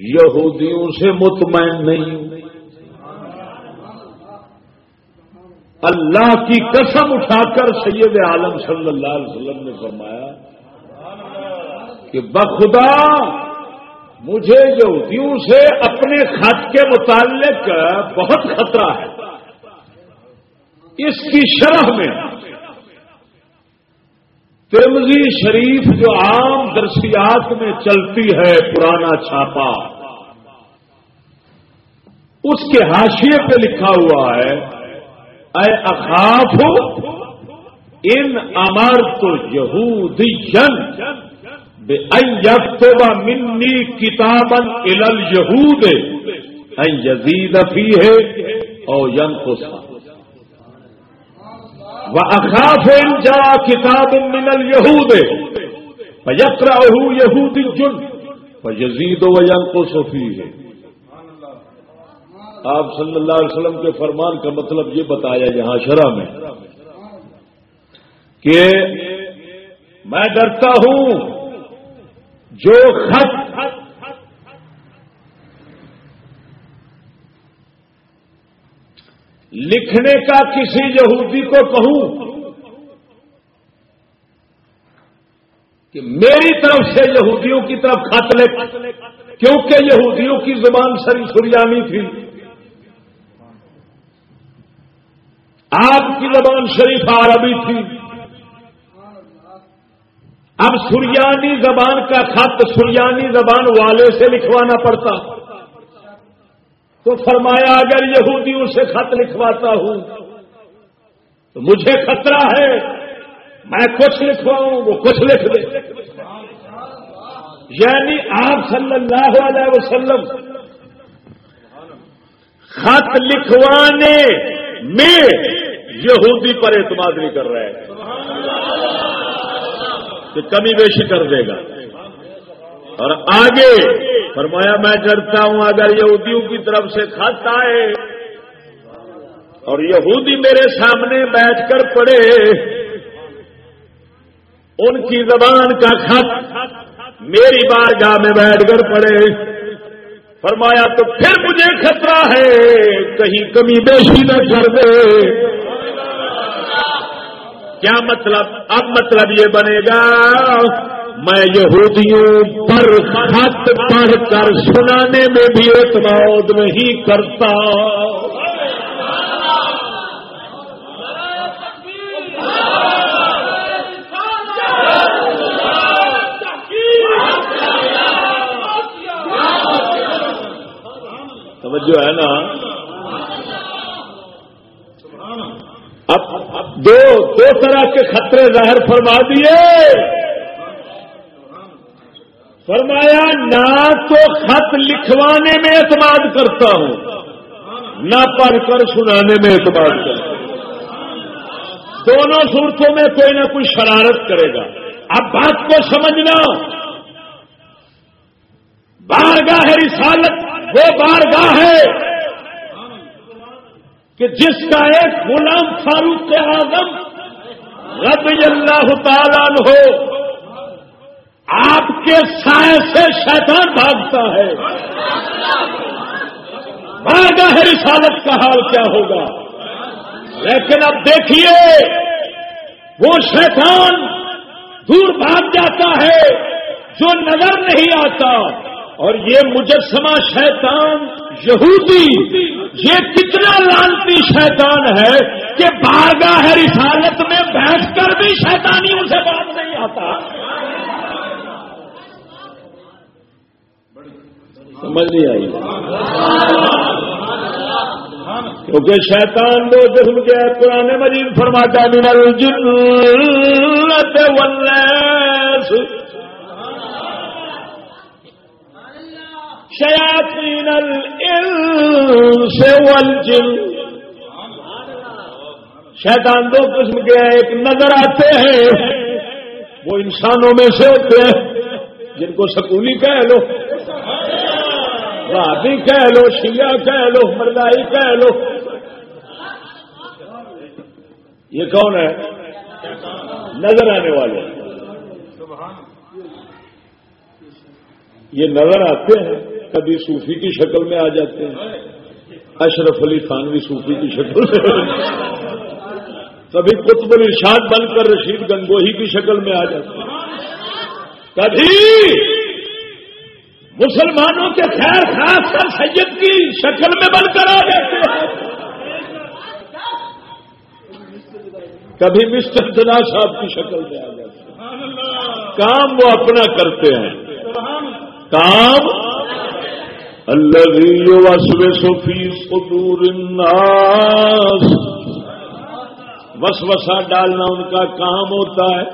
یہودیوں سے مطمئن نہیں۔ اللہ کی قسم اٹھا کر سید عالم صلی اللہ علیہ وسلم نے فرمایا کہ بخدا، مجھے یہودیوں سے اپنے خط کے متعلق بہت خطرہ ہے۔ اس کی شرح میں ترمزی شریف جو عام درسیات میں چلتی ہے پرانا چھاپا، اس کے حاشیے پہ لکھا ہوا ہے، اے اخاف ان امر تو یہودی جن بے منی کتابن الل یہود یزید فی ہے اور ین کو اخاف جا کتاب من الہود یقرا یہودی جن یزید و آپ صلی اللہ علیہ وسلم کے فرمان کا مطلب یہ بتایا یہاں شرح میں کہ میں ڈرتا ہوں جو خط لکھنے کا کسی یہودی کو کہوں کہ میری طرف سے یہودیوں کی طرف خط لکھ کیونکہ یہودیوں کی زبان سری سریانی تھی۔ آپ کی زبان شریف عربی تھی۔ اب سریانی زبان کا خط سریانی زبان والے سے لکھوانا پڑتا۔ تو فرمایا، اگر یہودیوں سے خط لکھواتا ہوں، تو مجھے خطرہ ہے، میں کچھ لکھواؤں، وہ کچھ لکھ دے۔ یعنی آپ صلی اللہ علیہ وسلم خط لکھوانے میں یہودی پر اعتماد نہیں کر رہے۔ کہ کمی بیشی کر دے گا۔ اور آگے فرمایا میں ڈرتا ہوں اگر یہودیوں کی طرف سے خط آئے اور یہودی میرے سامنے بیٹھ کر پڑے ان کی زبان کا خط میری بارگاہ میں بیٹھ کر پڑے فرمایا تو پھر مجھے خطرہ ہے، کہیں کمی بیشی نہ کر دے۔ کیا مطلب؟ اب مطلب یہ بنے گا میں یہودیوں پر خط پڑھ کر سنانے میں بھی اعتماد نہیں کرتا۔ توجہ ہے نا؟ اب دو دو طرح کے خطرے ظاہر فرما دیے۔ فرمایا، نہ تو خط لکھوانے میں اعتماد کرتا ہوں، نہ پڑھ کر سنانے میں اعتماد کرتا ہوں۔ دونوں صورتوں میں کوئی نہ کوئی شرارت کرے گا۔ اب بات کو سمجھنا۔ بارگاہ رسالت، وہ بارگاہ ہے کہ جس کا ایک غلام فاروق اعظم رضی اللہ تعالیٰ ہو آپ کے سائے سے شیطان بھاگتا ہے۔ بھاگا رسالت کا حال کیا ہوگا۔ لیکن اب دیکھیے، وہ شیطان دور بھاگ جاتا ہے جو نظر نہیں آتا۔ اور یہ مجسمہ شیطان یہودی، یہ کتنا لانتی شیطان ہے کہ بارگاہ رسالت میں بیٹھ کر بھی شیطانی اسے بات نہیں آتا۔ سمجھ نہیں آئی۔ کیونکہ شیطان دو جسم کے پرانے مجید فرماتا من الجنت والناس۔ شیاطین الانس والجن۔ شیطان دو قسم کے ایک نظر آتے ہیں، وہ انسانوں میں سے ہوتے ہیں، جن کو سکولی کہہ لو۔ بھابی کہہ لو، شیعہ کہہ لو، مردائی کہہ لو۔ یہ کون ہے؟ نظر آنے والے۔ یہ نظر آتے ہیں، کبھی صوفی کی شکل میں آ جاتے ہیں۔ اشرف علی خان بھی صوفی کی شکل میں۔ کبھی قطب الرشاد بن کر رشید گنگوہی کی شکل میں آ جاتے ہیں۔ کبھی! مسلمانوں کے خیر خاص کر سید کی شکل میں بن کر آ جاتے ہیں۔ کبھی مسٹر جنا صاحب کی شکل میں آ جاتے ہیں۔ کام وہ اپنا کرتے ہیں۔ کام؟ الذي يوسوس صدور الناس۔ وسوسہ ڈالنا ان کا کام ہوتا ہے۔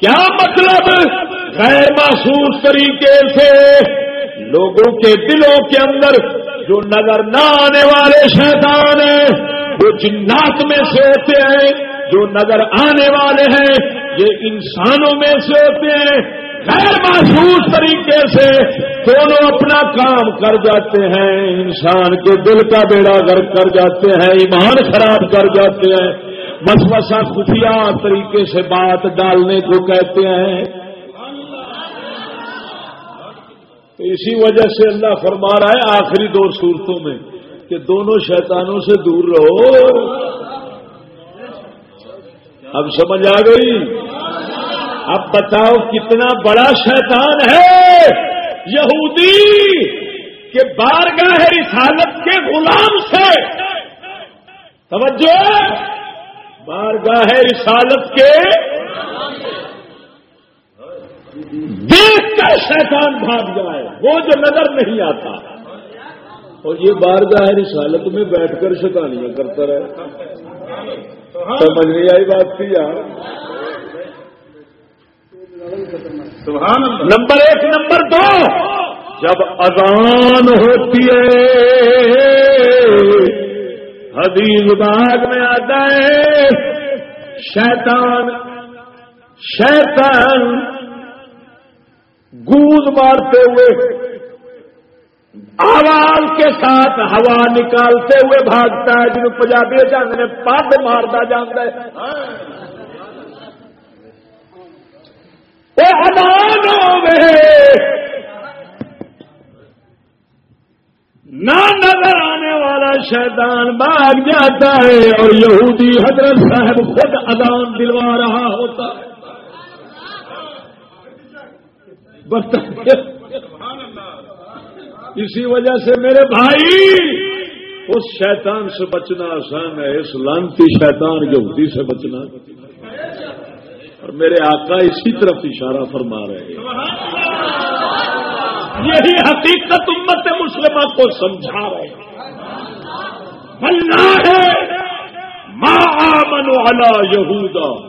کیا مطلب غیر محسوس طریقے سے۔ لوگوں کے دلوں کے اندر جو نظر نہ آنے والے شیطان ہیں وہ جنات میں سے ہوتے ہیں، جو نظر آنے والے ہیں، یہ انسانوں میں سے ہوتے ہیں۔ غیر محسوس طریقے سے دونوں اپنا کام کر جاتے ہیں۔ انسان کے دل کا بیڑا گرک کر جاتے ہیں، ایمان خراب کر جاتے ہیں۔ مسوسا خفیہ طریقے سے بات ڈالنے کو کہتے ہیں۔ تو اسی وجہ سے اللہ فرما رہا ہے آخری دو صورتوں میں کہ دونوں شیطانوں سے دور رہو۔ اب سمجھ آ گئی؟ اب بتاؤ کتنا بڑا شیطان ہے یہودی کہ بارگاہ رسالت کے غلام سے۔ توجہ! بارگاہ رسالت کے دیکھ کر شیطان بھاگ جائے وہ جو نظر نہیں آتا۔ اور یہ بارگاہ رسالت میں بیٹھ کر شیطانیاں کرتا رہے۔ سمجھ نہیں آئی بات کی یار؟ نمبر ایک نمبر دو۔ جب اذان ہوتی ہے حدیث باغ میں آتا ہے شیطان شیطان گود مارتے ہوئے آواز کے ساتھ ہوا نکالتے ہوئے بھاگتا ہے جن پنجابی جانتے ہیں، پد مارتا جانا ہے۔ وہ امان ہو نہ نظر آنے والا شیطان بھاگ جاتا ہے اور یہودی حضرت صاحب خود ادان دلوا رہا ہوتا ہے۔ اسی وجہ سے میرے بھائی، اس شیطان سے بچنا آسان ہے، اس لانتی شیطان یہودی سے بچنا۔ اور میرے آقا اسی طرف اشارہ فرما رہے ہیں۔ یہی حقیقت امت مسلمہ کو سمجھا رہے بننا ہے ماں آمن والا یہودا۔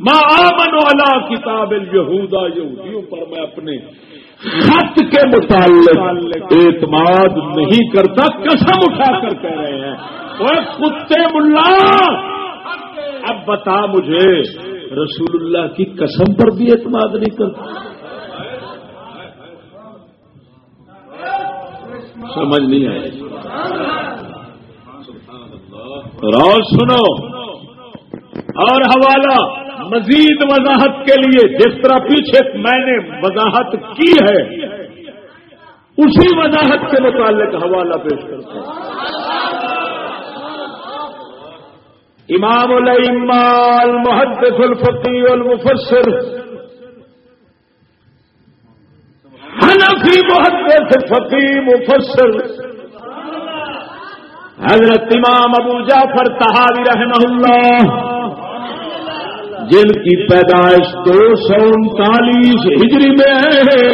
ماں آمن والا کتاب یہودا یہودیوں پر میں اپنے خط کے متعلق اعتماد نہیں کرتا، قسم اٹھا کر کہہ رہے ہیں۔ وہ کتے ملا، اب بتا مجھے، رسول اللہ کی قسم پر بھی اعتماد نہیں کرتا۔ سمجھ نہیں آئے اور سنو۔ اور حوالہ۔ مزید وضاحت کے لیے جس طرح پیچھے میں نے وضاحت کی ہے، اسی وضاحت کے متعلق حوالہ پیش کرتا ہوں۔ امام الامال محدث الفقی المفسر، حنفی محدث فقی مفسر، حضرت امام ابو جعفر تحاوی رحمہ اللہ جن کی پیدائش دو سو انتالیس ہجری میں ہے،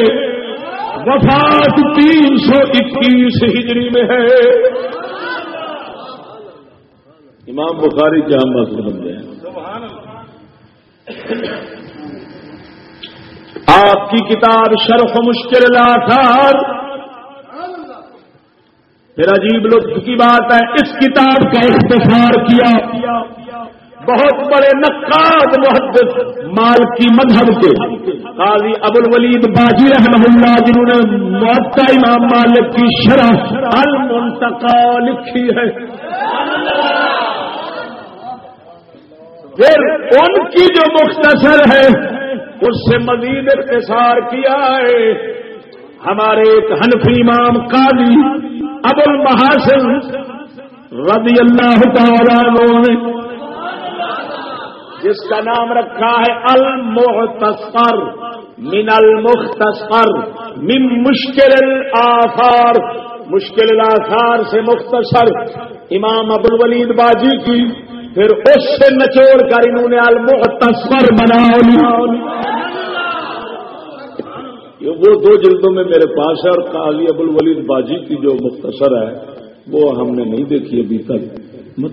وفات تین سو اکیس ہجری میں ہے۔ امام بخاری جام مسئلہ بن گئے آپ کی کتاب شرف مشکل لاٹھار پھر عجیب لطف کی بات ہے، اس کتاب کا اختصار کیا۔ بہت بڑے نقاد محدث مال کی مذہب کے قاضی ابو الولید باجی رحمہ اللہ، جنہوں نے معتا امام مالک کی شرح المنتقا لکھی ہے۔ پھر ان کی جو مختصر ہے، اس سے مزید اختصار کیا ہے۔ ہمارے ایک حنفی امام قاضی ابو المحاسن رضی اللہ تعالیٰ نے جس کا نام رکھا ہے المختصر، من المختصر، من مشکل الآثار۔ مشکل الآثار سے مختصر۔ امام ابو الولید باجی کی، پھر اس سے نچوڑ کر انہوں نے المختصر بنا وہ دو جلدوں میں میرے پاس ہے اور قاضی ابو الولید باجی کی جو مختصر ہے، وہ ہم نے نہیں دیکھی ابھی تک۔ مت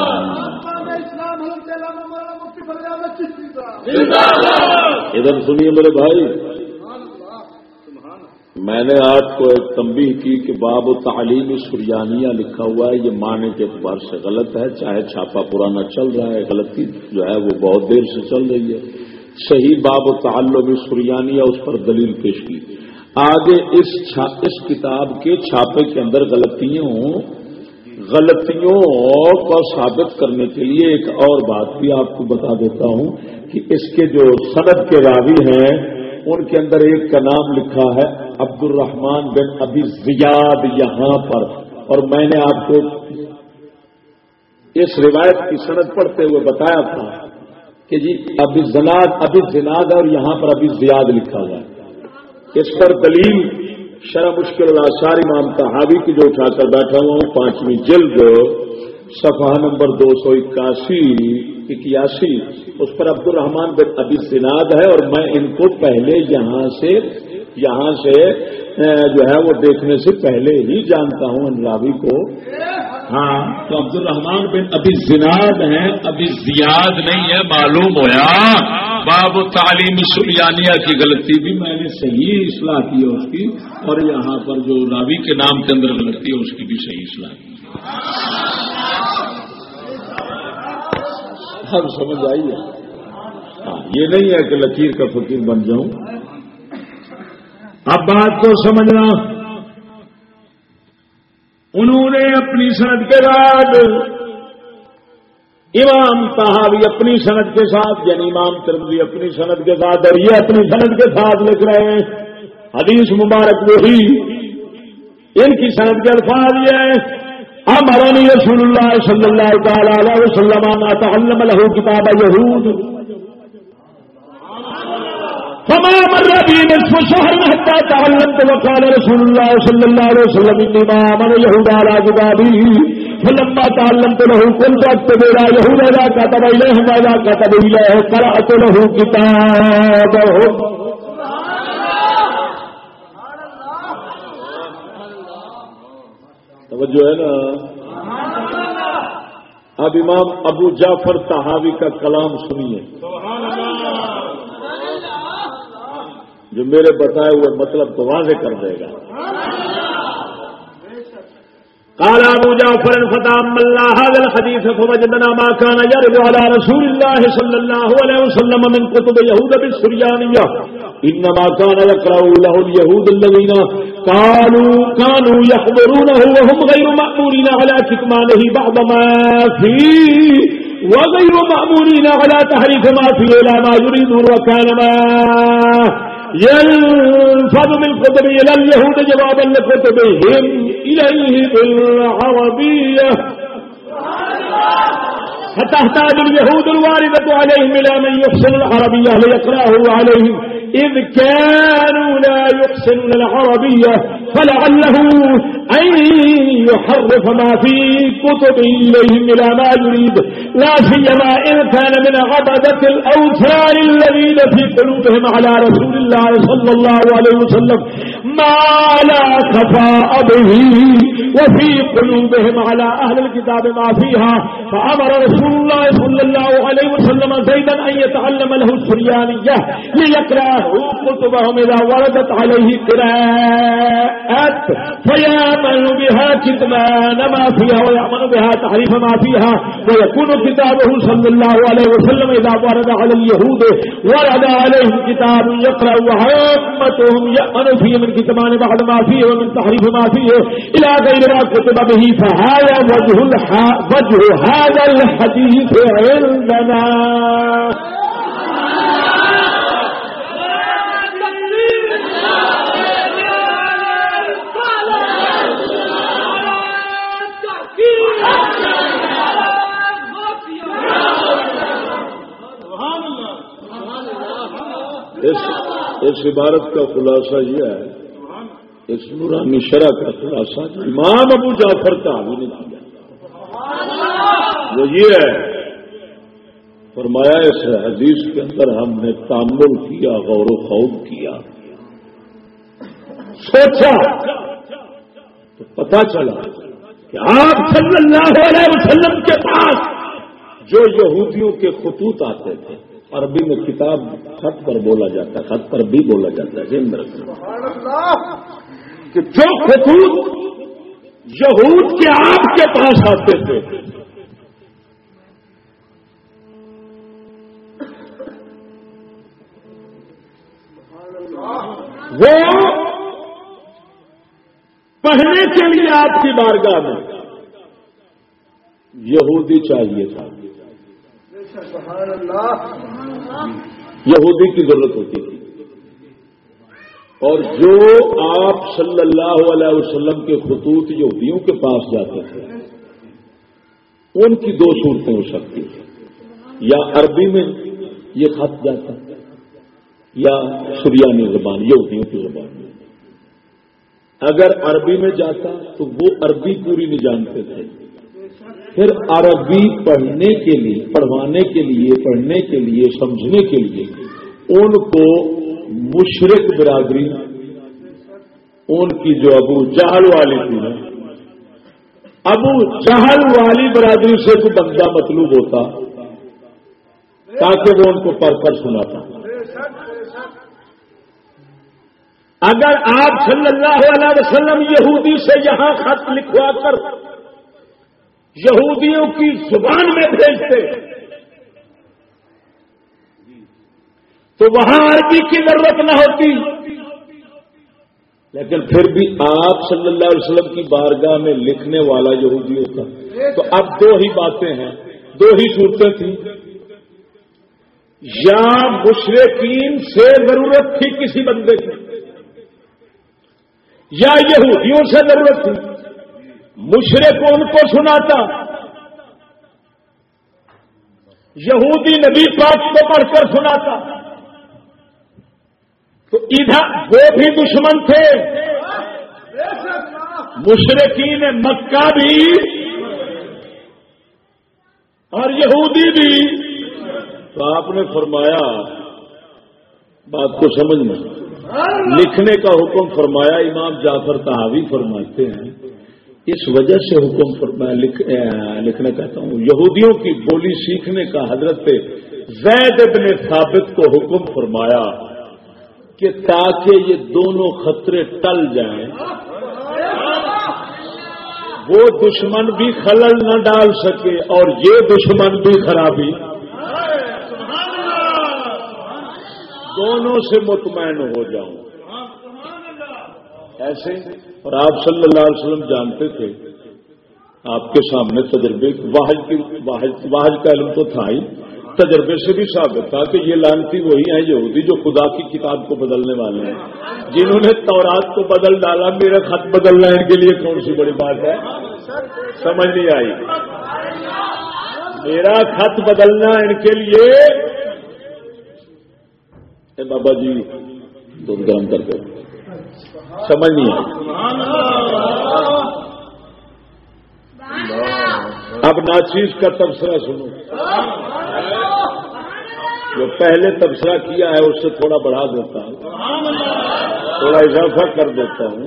ادھر سنیے میرے بھائی۔ میں نے آپ کو ایک تنبیہ کی کہ باب و تعلیم سریانیہ لکھا ہوا ہے یہ معنی کے اعتبار سے غلط ہے چاہے چھاپا پرانا چل رہا ہے غلطی جو ہے وہ بہت دیر سے چل رہی ہے۔ صحیح باب و تعلم سریانیہ اس پر دلیل پیش کی۔ آگے اس اس کتاب کے چھاپے کے اندر غلطیوں غلطیوں کو ثابت کرنے کے لیے ایک اور بات بھی آپ کو بتا دیتا ہوں کہ اس کے جو صنعت کے راوی ہیں، ان کے اندر ایک کا نام لکھا ہے عبد الرحمان بن ابی زیاد یہاں پر۔ اور میں نے آپ کو اس روایت کی صنعت پڑھتے ہوئے بتایا تھا کہ جی ابھی زناد ابھی زناد اور یہاں پر ابھی زیاد لکھا ہوا ہے۔ اس پر دلیل شرح مشکل ساری امام حاوی کی جو اٹھا کر بیٹھا ہوا ہوں، پانچویں جلد، صفحہ نمبر دو سو اکاسی، اکیاسی۔ اس پر عبد الرحمان بن ابی سناد ہے اور میں ان کو پہلے یہاں سے یہاں سے جو ہے وہ دیکھنے سے پہلے ہی جانتا ہوں، ان راوی کو۔ ہاں تو عبد الرحمان بن ابھی زناد ہیں ابھی زیاد نہیں ہے معلوم ہوا باب تعلیم سلیانیہ کی غلطی بھی میں نے صحیح اصلاح کی ہے اس کی، اور یہاں پر جو راوی کے نام کے اندر غلطی ہے، اس کی بھی صحیح اصلاح کی۔ ہم سمجھ آئیے ہاں، یہ نہیں ہے کہ لکیر کا فقیر بن جاؤں۔ اب بات کو سمجھنا۔ انہوں نے اپنی صنعت کے بعد امام صاحب اپنی صنعت کے ساتھ یعنی امام ترمزی اپنی صنعت کے ساتھ اور یہ اپنی صنعت کے ساتھ لکھ رہے ہیں۔ حدیث مبارک وہی۔ ان کی صنعت کے الفاظ یہ ہے امرني رسول الله صلى الله تعالى عليه وسلم تعلم له فما مر بي نصف شهر حتى تعلمت وقال رسول الله صلى الله عليه وسلم امر يهود على كتابه فلما تعلمت له قلت اكتب الى يهود اذا كتب اليهم واذا كتب اليه قرات له كتابهم توجہ ہے نا؟ اب امام ابو جعفر تحاوی کا کلام سنیے۔ جو میرے بتائے ہوئے مطلب تو واضح کر دے گا۔ قال ابو جعفر فتام الله هذا الحديث فوجدنا ما كان يرد على رسول الله صلى الله عليه وسلم من كتب يهود بالسريانيه انما كان يقرا له اليهود الذين قالوا كانوا يحضرونه وهم غير مأمورين على كتمانه بعض ما فيه وغير مأمورين على تحريف ما فيه لا ما يريدون وكان ما ينفذ من قدر إلى اليهود جوابا لكتبهم إليه بالعربية. فتحتاج اليهود الواردة عليهم إلى من يحسن العربية ليقرأه عليهم. إذ كانوا لا يحسنون العربية فلعله أن يحرف ما في كتب إليهم إلى ما يريد. لا سيما إن كان من عبدة الأوثان الذين في قلوبهم على رسول الله صلى الله عليه وسلم ما لا خفاء به وفي قلوبهم على أهل الكتاب ما فيها. فأمر رسول الله صلى الله عليه وسلم زيدا أن يتعلم له السريانية ليقرأ وردت عليه قراءات فيعمل بها كتمان ما فيها ويعمل بها تحريف ما فيها ويكون كتابه صلى الله عليه وسلم إذا ورد على اليهود ورد عليهم كتاب يقرأ وعامتهم يأمن فيه من كتمان بعد ما فيه ومن تحريف ما فيه إلى غير ما كتب به فهذا وجه, وجه هذا الحديث عندنا. اس عبارت کا خلاصہ یہ ہے، اس نورانی شرح کا خلاصہ امام ابو جعفر کا بھی نہیں کیا۔ وہ یہ ہے، فرمایا اس حدیث کے اندر ہم نے تعمل کیا، غور و خوف کیا۔ سوچا، تو پتا چلا کہ آپ صلی اللہ علیہ وسلم کے پاس جو یہودیوں کے خطوط آتے تھے عربی میں کتاب خط پر بولا جاتا ہے خط پر بھی بولا جاتا ہے ذہن میں رکھنا۔ کہ جو خطوط یہود کے آپ کے پاس آتے تھے۔ وہ پڑھنے کے لیے آپ کی بارگاہ میں۔ یہودی چاہیے تھا۔ اچھا، یہودی کی ضرورت ہوتی تھی اور جو آپ صلی اللہ علیہ وسلم کے خطوط یہودیوں کے پاس جاتے تھے، ان کی دو صورتیں ہو سکتی ہیں۔ یا عربی میں یہ خط جاتا یا سریانی زبان، یہودیوں کی زبان میں۔ اگر عربی میں جاتا تو وہ عربی پوری نہیں جانتے تھے۔ پھر عربی پڑھنے کے لیے، پڑھوانے کے لیے، پڑھنے کے لیے، سمجھنے کے لیے، ان کو مشرق برادری، ان کی جو ابو جہل والی تھی نا، ابو جہل والی برادری سے کوئی بندہ مطلوب ہوتا تاکہ وہ ان کو پڑھ کر سناتا۔ اگر آپ صلی اللہ علیہ وسلم یہودی سے یہاں خط لکھوا کر یہودیوں کی زبان میں بھیجتے۔ تو وہاں عربی کی ضرورت نہ ہوتی۔ لیکن پھر بھی آپ صلی اللہ علیہ وسلم کی بارگاہ میں لکھنے والا یہودی ہوتا تو اب دو ہی باتیں ہیں۔ دو ہی صورتیں تھیں۔ یا مشرقین سے ضرورت تھی کسی بندے کی۔ یا یہودیوں سے ضرورت تھی۔ مشرق ان کو سناتا۔ یہودی نبی پاک کو پڑھ کر سناتا۔ تو ادھر وہ بھی دشمن تھے۔ مشرقین مکہ بھی اور یہودی بھی۔ تو آپ نے فرمایا، بات کو سمجھنا۔ لکھنے کا حکم فرمایا، امام جعفر تحاوی فرماتے ہیں۔ اس وجہ سے حکم فرمایا لکھ لکھنا کہتا ہوں۔ یہودیوں کی بولی سیکھنے کا حضرت زید ابن ثابت کو حکم فرمایا کہ تاکہ یہ دونوں خطرے ٹل جائیں، وہ دشمن بھی خلل نہ ڈال سکے اور یہ دشمن بھی خرابی۔ دونوں سے مطمئن ہو جاؤں۔ ایسے اور آپ صلی اللہ علیہ وسلم جانتے تھے، آپ کے سامنے تجربے، واحد کی واحد کا علم تو تھا ہی۔ تجربے سے بھی ثابت تھا کہ یہ لانتی وہی ہیں یہودی جو خدا کی کتاب کو بدلنے والے ہیں۔ جنہوں نے تورات کو بدل ڈالا، میرا خط بدلنا ان کے لیے کون سی بڑی بات ہے؟ سمجھ نہیں آئی۔ میرا خط بدلنا ان کے لیے۔ بابا جی دودھ گرم کر کے سمجھ نہیں اب ناچیز کا تبصرہ سنو۔ جو پہلے تبصرہ کیا ہے اس سے تھوڑا بڑھا دیتا ہوں۔ تھوڑا اضافہ کر دیتا ہوں۔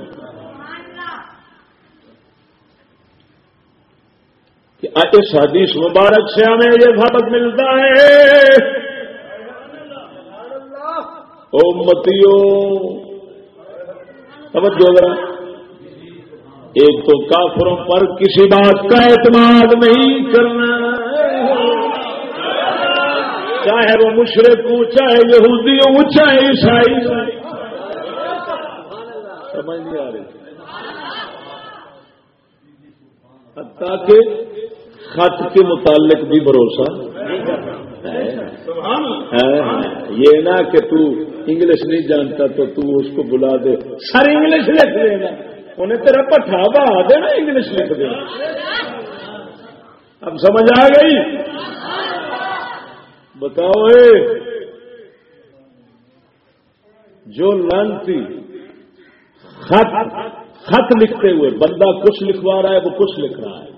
کہ اس حدیث مبارک سے ہمیں یہ سبق ملتا ہے۔ امتیوں توجہ ذرا۔ ایک تو کافروں پر کسی بات کا اعتماد نہیں کرنا۔ چاہے وہ مشرق ہو چاہے یہودی ہو چاہے عیسائی سمجھ نہیں آ رہی۔ حتیٰ کہ خط کے متعلق بھی بھروسہ۔ یہ نہ کہ تو انگلش نہیں جانتا تو تو اس کو بلا دے. سر انگلش لکھ دینا. انہیں تیرا پٹھا بہا دینا انگلش لکھ دینا. اب سمجھ آ گئی؟ بتاؤ اے. جو لانتی خط خط لکھتے ہوئے بندہ کچھ لکھوا رہا ہے وہ کچھ لکھ رہا ہے.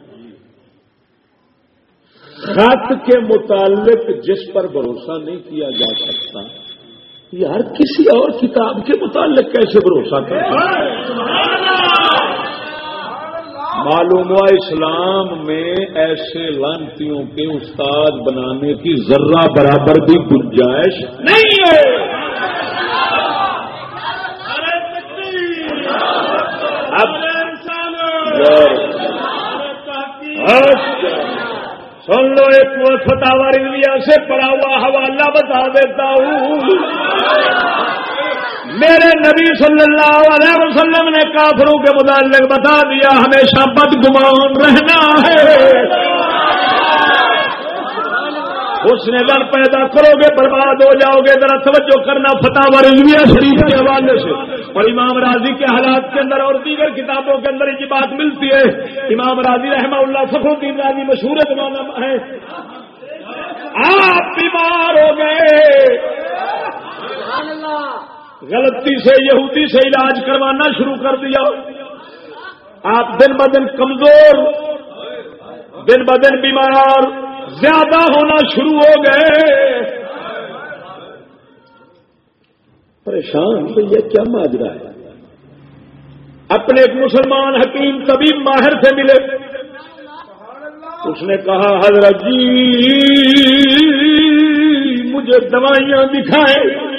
خط کے متعلق جس پر بھروسہ نہیں کیا جا سکتا یار کسی اور کتاب کے متعلق کیسے بھروسہ کرتا معلوم ہوا اسلام میں ایسے لانتیوں کے استاد بنانے کی ذرہ برابر بھی گنجائش نہیں ہے۔ اب سن لو، ایک وہ فتح انڈیا سے پڑا ہوا حوالہ بتا دیتا ہوں۔ میرے نبی صلی اللہ علیہ وسلم نے کافروں کے متعلق بتا دیا، ہمیشہ بد گمان رہنا ہے۔ اس نے ڈر پیدا کرو گے، برباد ہو جاؤ گے۔ ذرا توجہ کرنا فتح وریا شریف کے حوالے سے۔ اور امام راضی کے حالات کے اندر اور دیگر کتابوں کے اندر یہ بات ملتی ہے۔ امام راضی رحمہ اللہ فخر الدین راضی مشہور ہے آپ بیمار ہو گئے۔ غلطی سے، یہودی سے علاج کروانا شروع کر دیا۔ آپ دن ب دن کمزور، دن ب دن بیمار۔ زیادہ ہونا شروع ہو گئے۔ پریشان تو یہ کیا ماجرا ہے؟ اپنے ایک مسلمان حکیم طبیب ماہر سے ملے۔ اس نے کہا، حضرت جی مجھے دوائیاں دکھائیں۔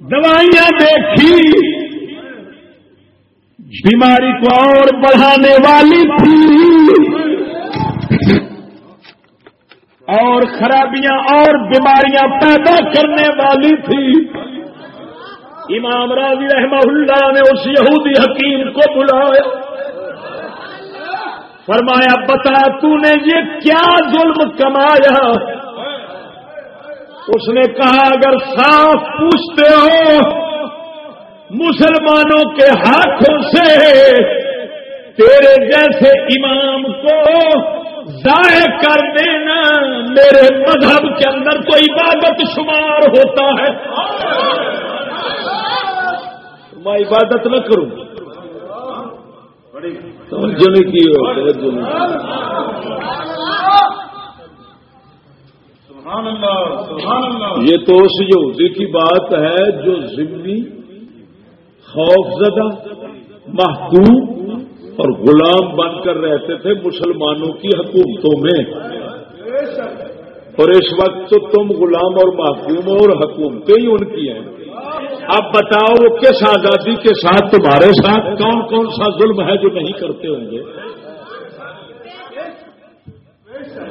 دوائیاں دیکھی۔ بیماری کو اور بڑھانے والی تھی۔ اور خرابیاں اور بیماریاں پیدا کرنے والی تھی۔ امام راضی رحمہ اللہ نے اس یہودی حکیم کو بلایا۔ فرمایا، بتا، تو نے یہ کیا ظلم کمایا؟ اس نے کہا، اگر صاف پوچھتے ہو، مسلمانوں کے ہاتھوں سے تیرے جیسے امام کو ضائع کر دینا میرے مذہب کے اندر تو عبادت شمار ہوتا ہے۔ میں عبادت نہ کروں۔ توجہ نہیں کی یہ تو اس یہودی کی بات ہے جو ضمنی خوف زدہ محکوم اور غلام بن کر رہتے تھے مسلمانوں کی حکومتوں میں۔ اور اس وقت تو تم غلام اور محکوم اور حکومتیں ہی ان کی ہیں۔ اب بتاؤ وہ کس آزادی کے ساتھ تمہارے ساتھ کون کون سا ظلم ہے جو نہیں کرتے ہوں گے؟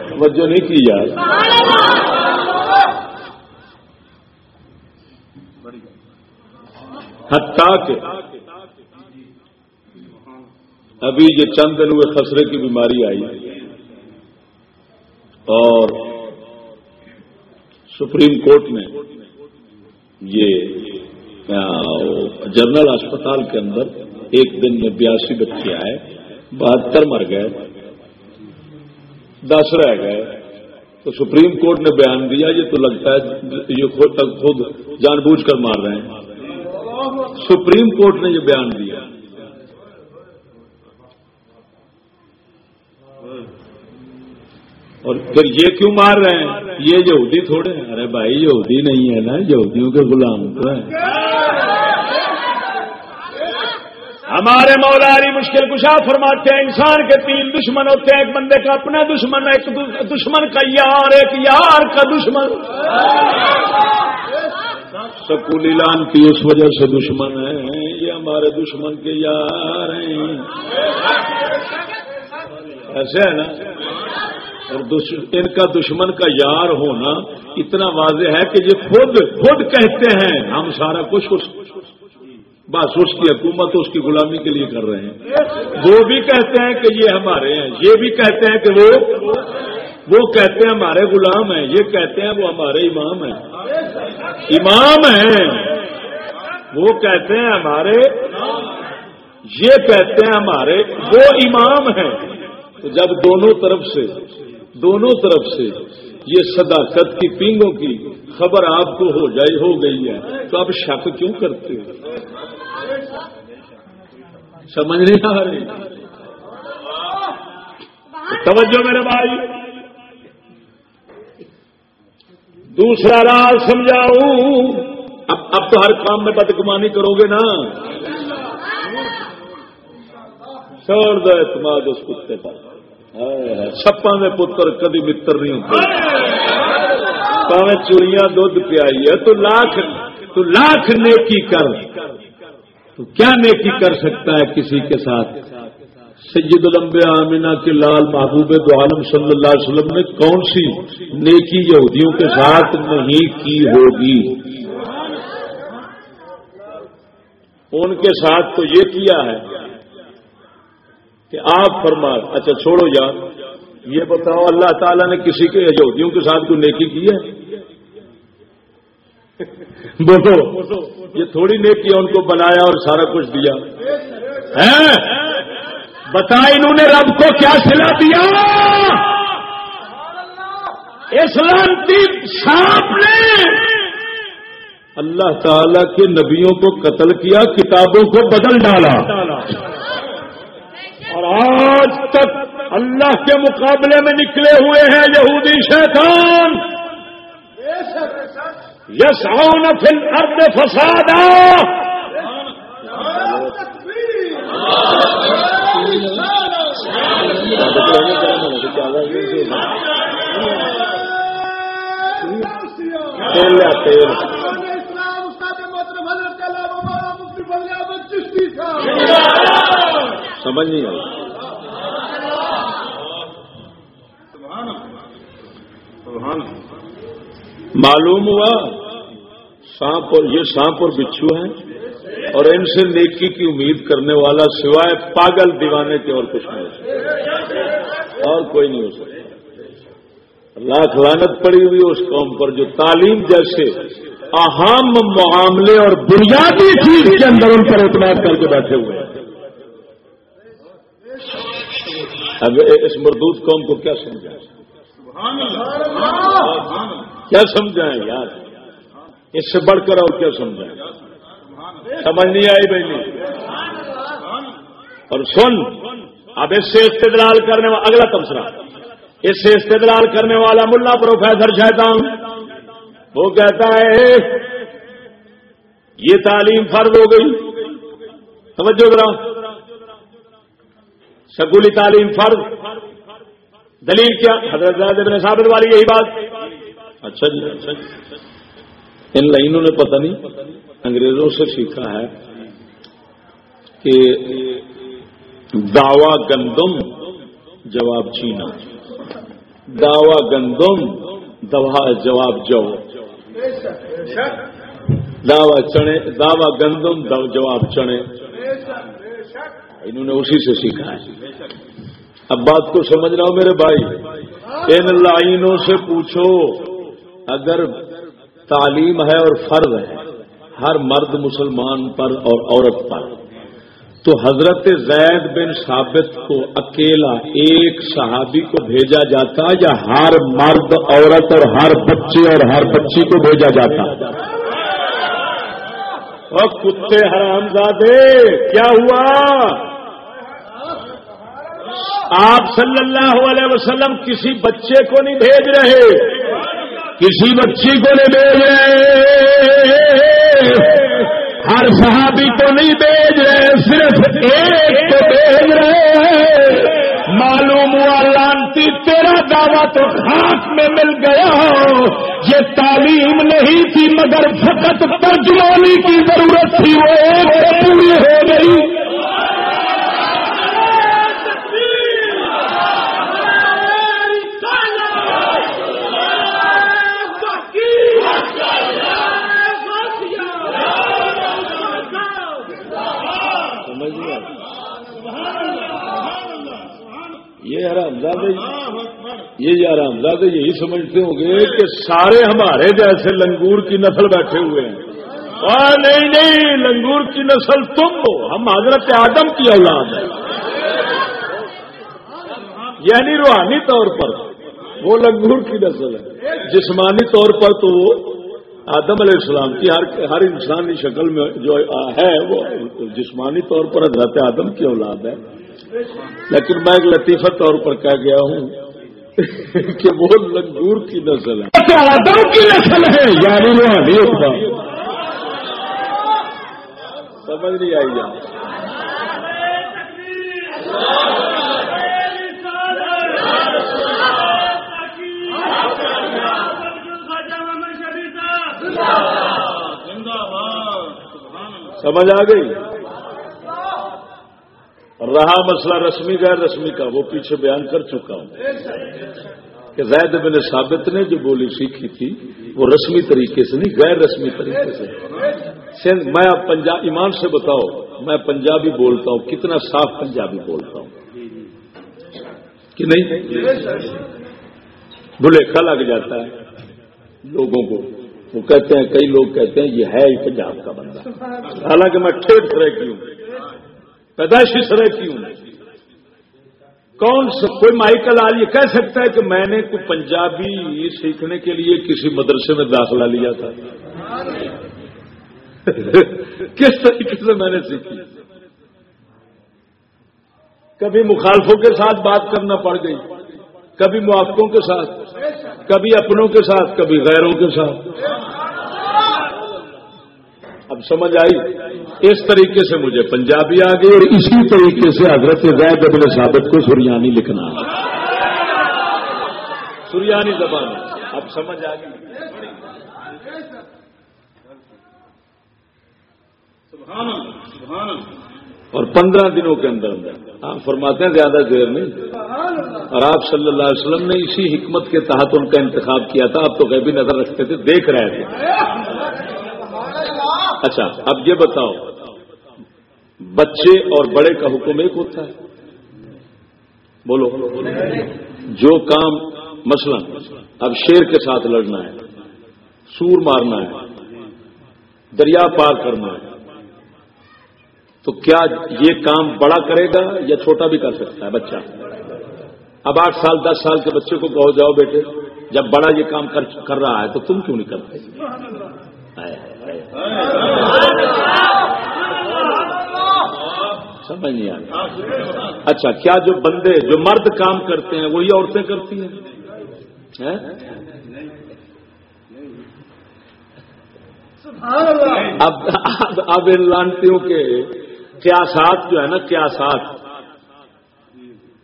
توجہ نہیں کی یار۔ حتیٰ کہ ابھی یہ چند دن ہوئے خسرے کی بیماری آئی اور سپریم کورٹ نے یہ جنرل اسپتال کے اندر ایک دن میں بیاسی بچے آئے، بہتر مر گئے، دس رہ گئے۔ تو سپریم کورٹ نے بیان دیا، یہ تو لگتا ہے، یہ خود جان بوجھ کر مار رہے ہیں۔ سپریم کورٹ نے یہ بیان دیا۔ اور پھر یہ کیوں مار رہے ہیں؟ یہ یہودی تھوڑے ہیں۔ ارے بھائی، یہودی نہیں ہے نا، یہودیوں کے غلام تو ہیں۔ ہمارے مولا علی مشکل کشا فرماتے ہیں، انسان کے تین دشمن ہوتے ہیں، ایک بندے کا اپنا دشمن، ایک دشمن کا یار، ایک یار کا دشمن۔ سکولی لان کی اس وجہ سے دشمن ہے یہ ہمارے دشمن کے یار ہیں۔ ایسے ہے نا؟ اور ان کا دشمن کا یار ہونا اتنا واضح ہے کہ یہ خود خود کہتے ہیں، ہم سارا کچھ بس اس کی حکومت اس کی غلامی کے لیے کر رہے ہیں۔ وہ بھی کہتے ہیں کہ یہ ہمارے ہیں، یہ بھی کہتے ہیں کہ وہ وہ کہتے ہیں ہمارے غلام ہیں، یہ کہتے ہیں وہ ہمارے امام ہیں۔ امام ہیں۔ وہ کہتے ہیں ہمارے یہ کہتے ہیں ہمارے وہ امام ہیں۔ تو جب دونوں طرف سے دونوں طرف سے یہ صداقت کی پینگوں کی خبر آپ کو ہو جائے ہو گئی ہے، تو آپ شک کیوں کرتے سمجھ نہیں آ رہی؟ توجہ میرے بھائی۔ دوسرا راز سمجھاؤں، اب اب تو ہر کام میں بدگمانی کرو گے نا۔ چھوڑ دو اعتماد اس کتے پر۔ سپا میں پتر کدی متر نہیں ہوتے۔ پاوے چوڑیاں دھد پیائی ہے۔ تو لاکھ تو لاکھ نیکی کر۔ تو کیا نیکی کر سکتا ہے کسی کے ساتھ؟ سید الانبیاء آمینہ کے لال محبوب دو عالم صلی اللہ علیہ وسلم نے کون سی نیکی یہودیوں کے ساتھ نہیں کی ہوگی؟ ان کے ساتھ تو یہ کیا ہے؟ کہ آپ فرما اچھا چھوڑو یار، یہ بتاؤ اللہ تعالیٰ نے کسی کے یہودیوں کے ساتھ کوئی نیکی کی ہے؟ بولو یہ تھوڑی نیکی ہے، ان کو بنایا اور سارا کچھ دیا۔ بتا، انہوں نے رب کو کیا سلا دیا؟ اسلام سانپ نے اللہ تعالی کے نبیوں کو قتل کیا، کتابوں کو بدل ڈالا۔ اور آج تک اللہ کے مقابلے میں نکلے ہوئے ہیں یہودی شیطان۔ یس آؤ فل ارد فساد سمجھ نہیں آئی۔ معلوم ہوا سانپ اور یہ سانپ اور بچھو ہیں اور ان سے نیکی کی امید کرنے والا سوائے پاگل دیوانے کے اور کچھ نہیں ہو سکتا۔ اور کوئی نہیں ہو سکتا۔ لاکھ لانت پڑی ہوئی اس قوم پر جو تعلیم جیسے اہم معاملے اور بنیادی چیز کے اندر ان پر اعتماد کر کے بیٹھے ہوئے ہیں۔ اب اس مردود قوم کو کیا سمجھائیں؟ کیا سمجھائیں یار؟ اس سے بڑھ کر اور کیا سمجھائیں؟ سمجھ نہیں آئی بہنی اور سن اب اس سے استدلال کرنے والا اگلا تبصرہ. اس سے استدلال کرنے والا ملا پروفیسر شیطان. وہ کہتا ہے یہ تعلیم فرض ہو گئی. توجہ ذرا سکولی تعلیم فرض۔ دلیل کیا؟ حضرت ابن ثابت والی یہی بات۔ اچھا جی اچھا جی۔ ان لائنوں نے پتہ نہیں، انگریزوں سے سیکھا ہے کہ دعوی گندم، جواب چینا۔ دعوی گندم جواب جو۔ دعوی چنے، دعوی گندم جواب چنے۔ انہوں نے اسی سے سیکھا ہے۔ اب بات کو سمجھ رہا ہوں میرے بھائی۔ ان لائنوں سے پوچھو، اگر تعلیم ہے اور فرض ہے ہر مرد مسلمان پر اور عورت پر، تو حضرت زید بن ثابت کو اکیلا ایک صحابی کو بھیجا جاتا یا ہر مرد عورت اور ہر بچے اور ہر بچی کو بھیجا جاتا؟ اور کتے حرام زادے کیا ہوا؟ آپ صلی اللہ علیہ وسلم کسی بچے کو نہیں بھیج رہے، کسی بچی کو نہیں بھیج رہے۔ ہر صحابی کو نہیں بھیج رہے، صرف ایک کو بھیج رہے۔ معلوم ہوا، لانتی، تیرا دعویٰ تو خاک میں مل گیا۔ یہ تعلیم نہیں تھی، مگر فقط ترجمانی کی ضرورت تھی، وہ ایک پوری ہو گئی۔ یہ حرام زادہ یہ حرام زادہ یہی سمجھتے ہوں گے کہ سارے ہمارے جیسے لنگور کی نسل بیٹھے ہوئے ہیں۔ اور نہیں نہیں لنگور کی نسل تم ہو۔ ہم حضرت آدم کی اولاد ہیں۔ یعنی روحانی طور پر وہ لنگور کی نسل ہے۔ جسمانی طور پر تو وہ آدم علیہ السلام کی ہر ہر انسانی شکل میں جو ہے وہ جسمانی طور پر حضرت آدم کی اولاد ہے۔ لیکن میں ایک لطیفہ طور پر کہہ گیا ہوں کہ وہ لنگور کی نسل ہے۔ کی نسل ہے۔ یعنی وہ سمجھ نہیں آئی جان سمجھ آ گئی؟ رہا مسئلہ رسمی غیر رسمی کا، وہ پیچھے بیان کر چکا ہوں کہ زید بن ثابت نے جو بولی سیکھی تھی، وہ رسمی طریقے سے نہیں، غیر رسمی طریقے سے۔ میں پنجاب، ایمان سے بتاؤ، میں پنجابی بولتا ہوں، کتنا صاف پنجابی بولتا ہوں۔ کہ نہیں؟ بھلیکھا لگ جاتا ہے لوگوں کو۔ وہ کہتے ہیں، کئی لوگ کہتے ہیں، یہ ہے ہی پنجاب کا بندہ۔ حالانکہ میں ٹھیک سرح کی ہوں۔ پیدائشی سرح کی ہوں۔ کون سا کوئی مائیکل آج یہ کہہ سکتا ہے کہ میں نے کوئی پنجابی سیکھنے کے لیے کسی مدرسے میں داخلہ لیا تھا؟ کس طریقے سے میں نے سیکھی؟ کبھی مخالفوں کے ساتھ بات کرنا پڑ گئی، کبھی موافقوں کے ساتھ، کبھی اپنوں کے ساتھ، کبھی غیروں کے ساتھ۔ اب سمجھ آئی؟ اس طریقے سے مجھے پنجابی آ گئی اور اسی طریقے سے حضرت زید ابن ثابت کو سریانی لکھنا سریانی زبان۔ اب سمجھ آ گئی۔ اور پندرہ دنوں کے اندر اندر۔ آپ فرماتے ہیں زیادہ دیر نہیں۔ اور آپ صلی اللہ علیہ وسلم نے اسی حکمت کے تحت ان کا انتخاب کیا تھا۔ آپ تو غیبی نظر رکھتے تھے دیکھ رہے تھے۔ اچھا اب یہ بتاؤ، بچے اور بڑے کا حکم ایک ہوتا ہے؟ بولو۔ جو کام، مثلا، اب شیر کے ساتھ لڑنا ہے، سور مارنا ہے، دریا پار کرنا ہے، تو کیا یہ کام بڑا کرے گا یا چھوٹا بھی کر سکتا ہے بچہ؟ اب آٹھ سال، دس سال کے بچے کو کہو، جاؤ بیٹے، جب بڑا یہ کام کر رہا ہے تو تم کیوں نہیں کرتے؟ سمجھ نہیں آ اچھا کیا جو بندے، جو مرد کام کرتے ہیں، وہی عورتیں کرتی ہیں؟ اب اب ان لانتیوں کے قیاسات جو ہے نا، قیاسات۔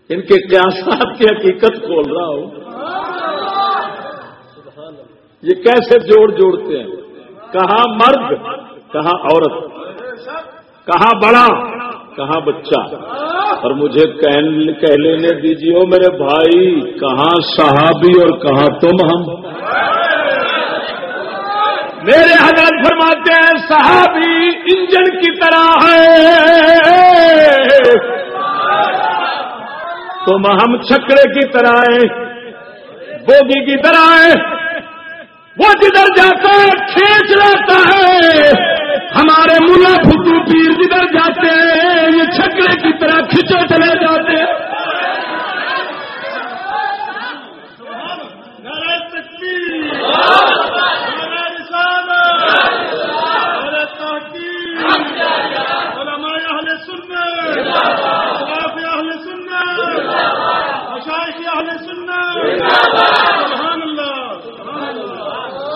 ان کے قیاسات کی حقیقت کھول رہا ہوں۔ یہ کیسے جوڑ جوڑتے ہیں؟ کہاں مرد، کہاں عورت، کہاں بڑا، کہاں بچہ؟ اور مجھے کہہ لینے دیجیے میرے بھائی، کہاں صحابی اور کہاں تم ہم؟ میرے حضرت فرماتے ہیں، صحابی انجن کی طرح ہے۔ تم ہم چھکڑے کی طرح ہے بوگی کی طرح ہے وہ جدھر جاتا ہے، کھینچ لیتا ہے۔ ہمارے ملا پھٹو پیر جدھر جاتے ہیں، یہ چھکڑے کی طرح کھچے چلے جاتے ہیں۔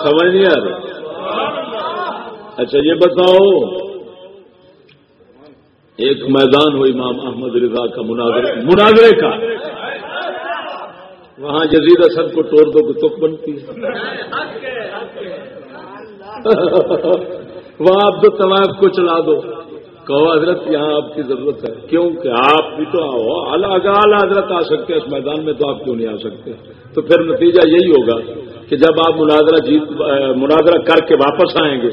سمجھ نہیں آ رہی؟ اچھا یہ بتاؤ، ایک میدان ہو امام احمد رضا کا مناظرے کا۔ وہاں جزید اسد کو توڑ دو تو تک بنتی وہاں عبد الطواف کو چلا دو۔ کہو، حضرت، یہاں آپ کی ضرورت ہے۔ کیوں کہ آپ بھی تو آؤ۔ اعلیٰ حضرت آ سکتے ہیں، اس میدان میں تو آپ کیوں نہیں آ سکتے؟ تو پھر نتیجہ یہی ہوگا کہ جب آپ مناظرہ جیت مناظرہ کر کے واپس آئیں گے،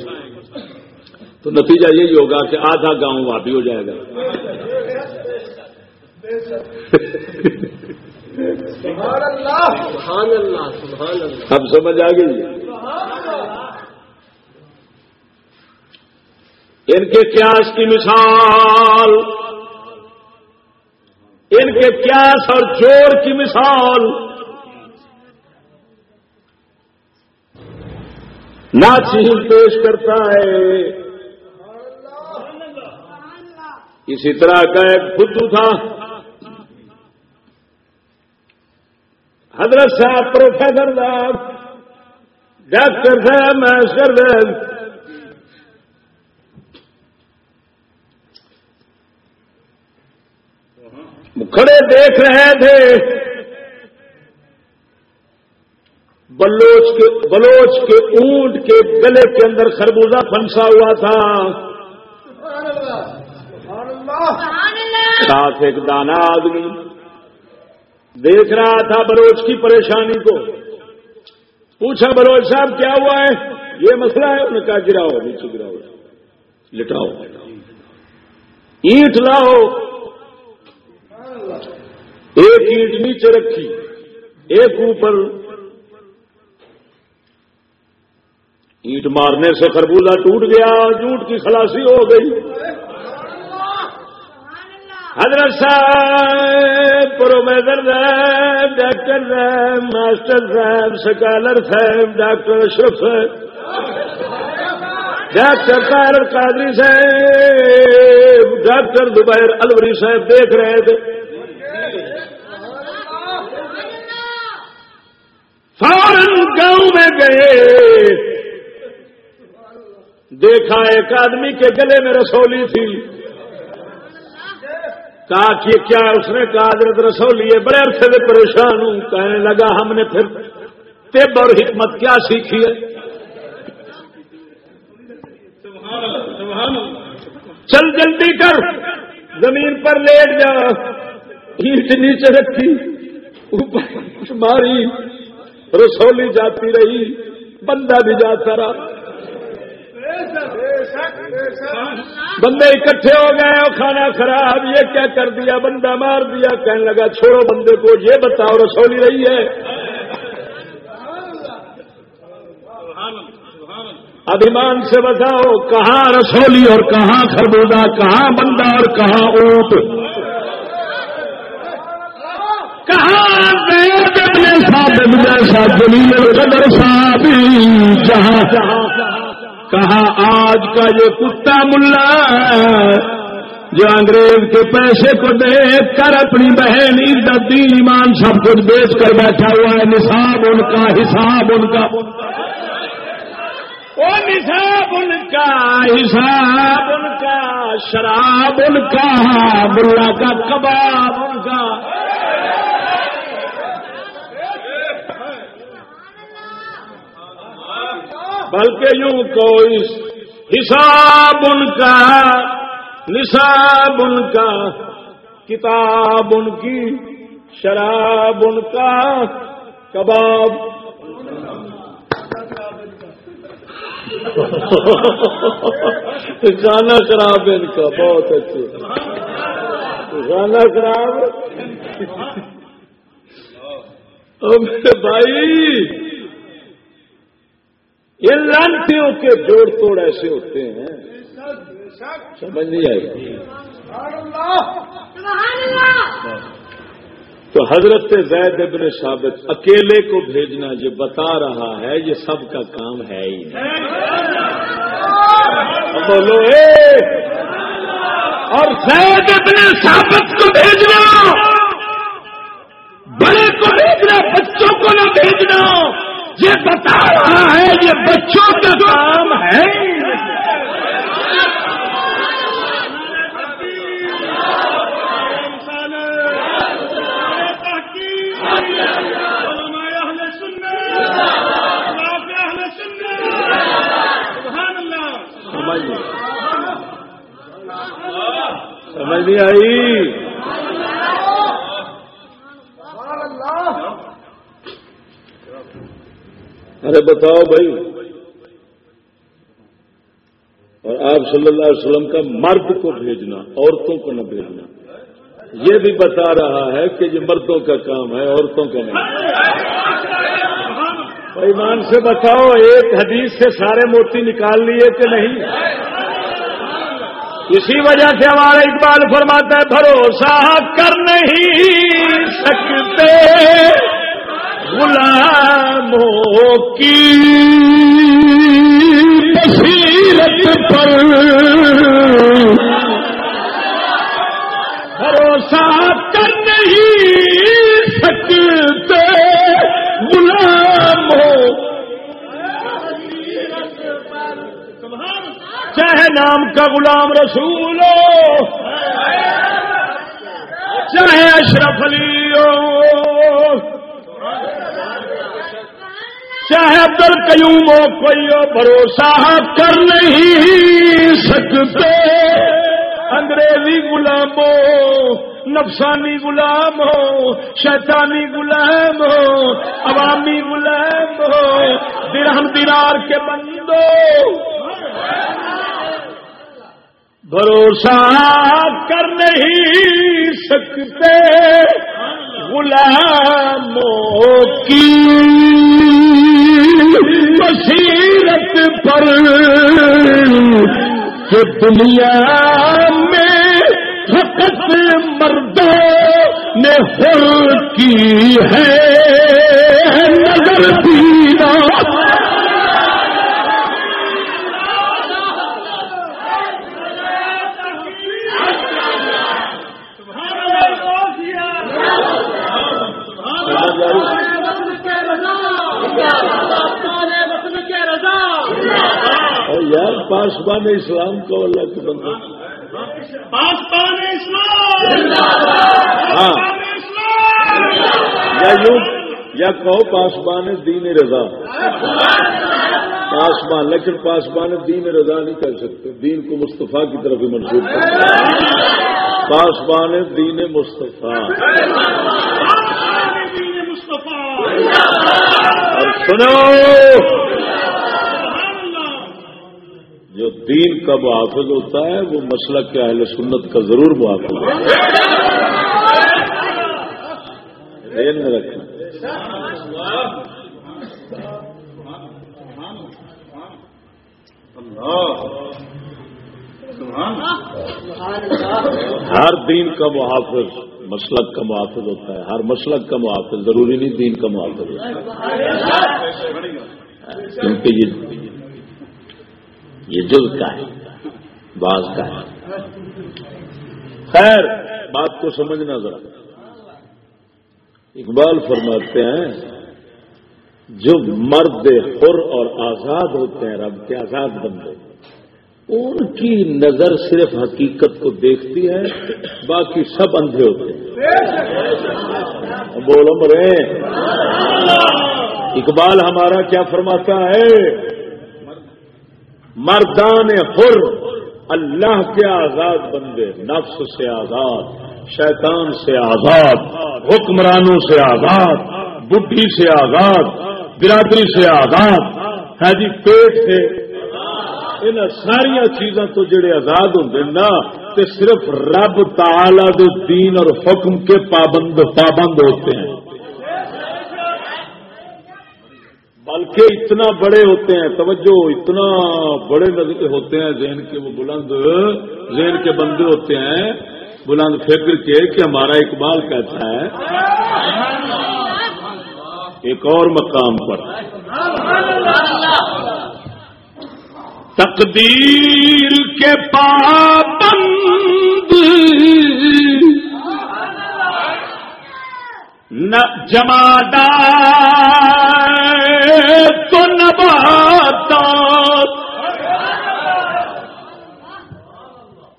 تو نتیجہ یہی ہوگا کہ آدھا گاؤں وہاں ہو جائے گا۔ اب سمجھ آ گئی؟ ان کے قیاس کی مثال، ان کے قیاس اور جوڑ کی مثال ناچیل پیش کرتا ہے۔ اسی طرح کا ایک بدھو تھا۔ حضرت صاحب پروفیسر صاحب، ڈاکٹر صاحب، ماسٹر صاحب۔ کھڑے دیکھ رہے تھے۔ بلوچ کے بلوچ کے اونٹ کے گلے کے اندر خربوزہ پھنسا ہوا تھا۔ ساتھ ایک دانا آدمی دیکھ رہا تھا بلوچ کی پریشانی کو۔ پوچھا بلوچ صاحب کیا ہوا ہے؟ یہ مسئلہ ہے۔ انہوں نے کہا گراؤ نیچے گراؤ لٹاؤ۔ اینٹ لاؤ۔ ایک اینٹ نیچے رکھی ایک اوپر اینٹ مارنے سے خربوزہ ٹوٹ گیا، جھوٹ کی خلاصی ہو گئی۔ حضرت صاحب پروفیسر صاحب، ڈاکٹر صاحب، ماسٹر صاحب، سکالر صاحب، ڈاکٹر اشرف صاحب، ڈاکٹر طارق قادری صاحب، ڈاکٹر دوبہر الوری صاحب دیکھ رہے تھے۔ فوراً گاؤں میں گئے۔ دیکھا ایک آدمی کے گلے میں رسولی تھی۔ کہا کہ کیا اس نے کہا، حضرت رسولی ہے بڑے عرصے سے پریشان ہوں۔ کہنے لگا، ہم نے پھر تب اور حکمت کیا سیکھی ہے؟ چل جلدی کر، زمین پر لیٹ جا۔ اینٹ نیچے رکھی، اوپر ماری۔ رسولی جاتی رہی، بندہ بھی جاتا رہا۔ بندے اکٹھے ہو گئے اور کھانا خراب، یہ کیا کر دیا؟ بندہ مار دیا، کہنے لگا، چھوڑو بندے کو، یہ بتاؤ، رسولی رہی ہے۔ ابھیمان سے بتاؤ، کہاں رسولی اور کہاں خربوزہ، کہاں بندہ اور کہاں اونٹ؟ کہاں جیسا دلیل قدر جہاں کہا آج کا یہ کتا ملا جو انگریز کے پیسے کو دیکھ کر اپنی بہن عزت دین ایمان سب کچھ بیچ کر بیٹھا ہوا ہے، نصاب ان کا، حساب ان کا۔ وہ نصاب ان کا، حساب ان کا، شراب ان کا ہاں، ملا کا، کباب ان کا۔ بلکہ یوں کوئی حساب ان کا، نصاب ان کا، کتاب ان کی، شراب ان کا، کباب۔ گانا شراب ان کا، بہت اچھے گانا شراب۔ میرے بھائی یہ لانتیوں کے جوڑ توڑ ایسے ہوتے ہیں۔ سمجھ نہیں آئی۔ تو حضرت زید ابن ثابت اکیلے کو بھیجنا یہ بتا رہا ہے، یہ سب کا کام ہے ہی۔ بولو، اے! اور زید ابن ثابت کو بھیجنا۔ بڑے کو بھیجنا، بچوں کو نہ بھیجنا۔ یہ بتا رہا ہے یہ بچوں کا کام ہے۔ سمجھ نہیں آئی۔ ارے بتاؤ بھائی۔ اور آپ صلی اللہ علیہ وسلم کا مرد کو بھیجنا، عورتوں کو نہ بھیجنا۔ یہ بھی بتا رہا ہے کہ یہ مردوں کا کام ہے، عورتوں کا نہیں۔ ایمان سے بتاؤ، ایک حدیث سے سارے موتی نکال لیے کہ نہیں؟ اسی وجہ سے ہمارا اقبال فرماتا ہے، بھروسہ کر نہیں سکتے۔ غلاموں کی بصیرت پر بھروسہ کر نہیں سکتے غلاموں چاہے نام کا غلام رسول ہو، چاہے اشرف علی ہو چاہے عبدل قیوم ہو، کوئی ہو، بھروسہ کر نہیں سکتے۔ انگریزی غلام ہو، نفسانی غلام ہو، شیطانی غلام ہو، عوامی غلام ہو، درہم دینار کے بندو۔ بھروسہ کر نہیں سکتے غلاموں کی۔ بصیرت پر کہ دنیا میں فقط مردوں نے ہر کی ہے۔ نظر پینا یار پاسبان اسلام کو اللہ کے بندے پاسبان اسلام! ہاں۔ یا یوں یا کہو پاسبان دین رضا۔ پاسبان لیکن پاسبان دین رضا نہیں کر سکتے۔ دین کو مصطفیٰ کی طرف ہی منسوخ کر پاسبان دین مصطفیٰ۔ اور سنو۔ جو دین کا محافظ ہوتا ہے، وہ مسلک کے اہل سنت کا ضرور محافظ ہوتا ہے۔ میں رکھنا۔ ہر دین کا محافظ۔ مسلک کا محافظ ہوتا ہے۔ ہر مسلک کا محافظ، ضروری نہیں دین کا محافظ۔ ہوتا ہے کیونکہ یہ یہ جز کا ہے باز کا ہے۔ خیر، بات کو سمجھنا ذرا۔ اقبال فرماتے ہیں، جو مرد حر اور آزاد ہوتے ہیں، رب کے آزاد بندے۔ ان کی نظر صرف حقیقت کو دیکھتی ہے، باقی سب اندھے ہوتے ہیں۔ بولو مرے اقبال ہمارا کیا فرماتا ہے؟ مردان حر، اللہ کے آزاد بندے، نفس سے آزاد، شیطان سے آزاد، حکمرانوں سے آزاد، بڈھی سے آزاد، برادری سے آزاد۔ ہے جی پیٹ سے ان ساری چیزاں تو جڑے آزاد ہوں نا تے صرف رب تعالی دے دین اور حکم کے پابند پابند ہوتے ہیں۔ بلکہ اتنا بڑے ہوتے ہیں، توجہ، اتنا بڑے ہوتے ہیں، ذہن کے وہ بلند ذہن کے بندے ہوتے ہیں۔ بلند فکر کے کہ ہمارا اقبال کہتا ہے۔ ایک اور مقام پر۔ تقدیر کے پابند نہ جمادا تو نباتا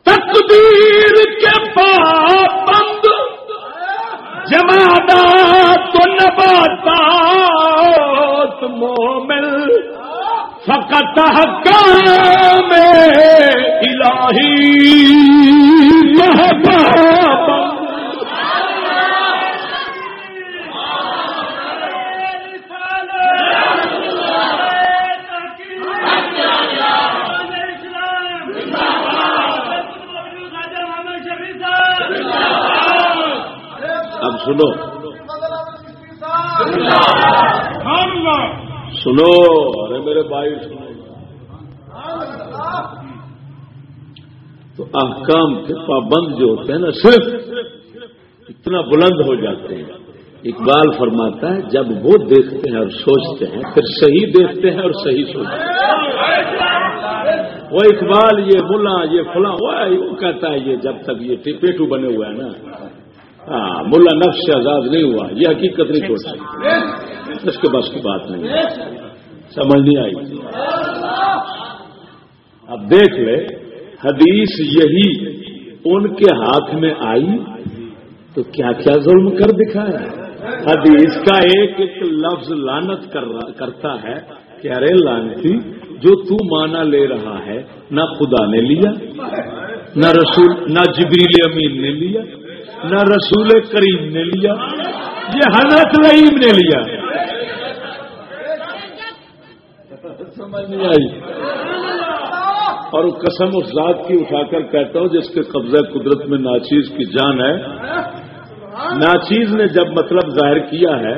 تقدیر کے پابند جمادا تو نباتا مومل فقط حکام الہی محباب اب سنو۔ سنو، ارے میرے بھائی سنو تو احکام کے پابند جو ہوتے ہیں نا، صرف اتنا بلند ہو جاتے ہیں۔ اقبال فرماتا ہے، جب وہ دیکھتے ہیں اور سوچتے ہیں، پھر صحیح دیکھتے ہیں اور صحیح سوچتے ہیں۔ وہ اقبال، یہ ملا، یہ فلاں، وہ کہتا ہے، یہ جب تک یہ پیٹو بنے ہوا ہے نا۔ ہاں ملا نفس سے آزاد نہیں ہوا، یہ حقیقت نہیں چھوڑ سکتی اس کے بس کی بات نہیں سمجھ نہیں آئی۔ اب دیکھ لے، حدیث یہی ان کے ہاتھ میں آئی تو کیا کیا ظلم کر دکھایا۔ حدیث کا ایک ایک لفظ لانت کرتا ہے کہ ارے لانتی جو تو مانا لے رہا ہے، نہ خدا نے لیا، نہ رسول، نہ جبریل امین نے لیا، نہ رسول کریم نے لیا، یہ حضرت رحیم نے لیا۔ سمجھ نہیں آئی۔ اور قسم اس ذات کی اٹھا کر کہتا ہوں، جس کے قبضہ قدرت میں ناچیز کی جان ہے۔ ناچیز نے جب مطلب ظاہر کیا ہے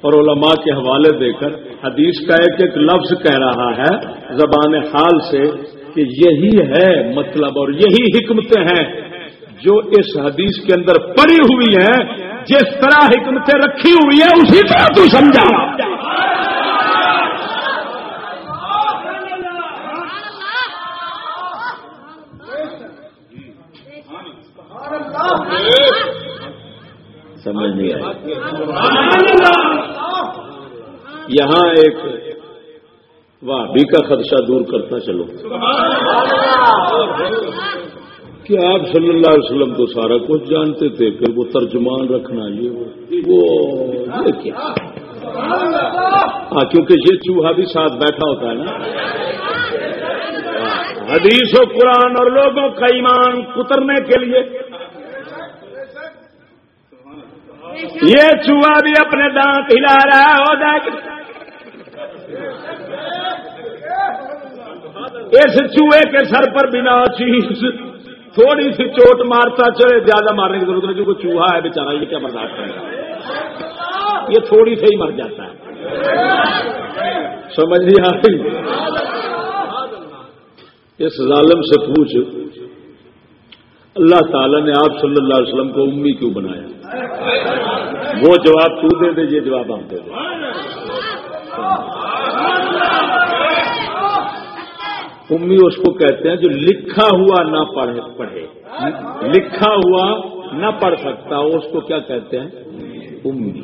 اور علماء کے حوالے دے کر حدیث کا ایک ایک لفظ کہہ رہا ہے زبان حال سے کہ یہی ہے مطلب اور یہی حکمتیں ہیں جو اس حدیث کے اندر پڑی ہوئی ہیں۔ جس طرح حکمتیں رکھی ہوئی ہیں، اسی طرح تو سمجھا۔ سمجھ نہیں آئی۔ یہاں ایک بھی کا خدشہ دور کرتا چلو۔ کہ آپ صلی اللہ علیہ وسلم تو سارا کچھ جانتے تھے پھر وہ ترجمان رکھنا یہ وہ۔ کیا؟ ہاں کیونکہ یہ چوہا بھی ساتھ بیٹھا ہوتا ہے نا۔ حدیث و قرآن اور لوگوں کا ایمان کترنے کے لیے۔ یہ چوہا بھی اپنے دانت ہلا رہا ہو اس چوہے کے سر پر بنا چیز۔ تھوڑی سی چوٹ مارتا چلے، زیادہ مارنے کی ضرورت نہیں کیونکہ چوہا ہے بےچارا یہ کیا برداشت کرے گا؟ یہ تھوڑی سے ہی مر جاتا ہے۔ سمجھ لیا اس ظالم سے پوچھ، اللہ تعالی نے آپ صلی اللہ علیہ وسلم کو امی کیوں بنایا؟ وہ جواب تو دے دے، یہ جواب ہم دے دیں امی اس کو کہتے ہیں جو لکھا ہوا نہ پڑھے پڑھے۔ لکھا ہوا نہ پڑھ سکتا، اس کو کیا کہتے ہیں؟ امی۔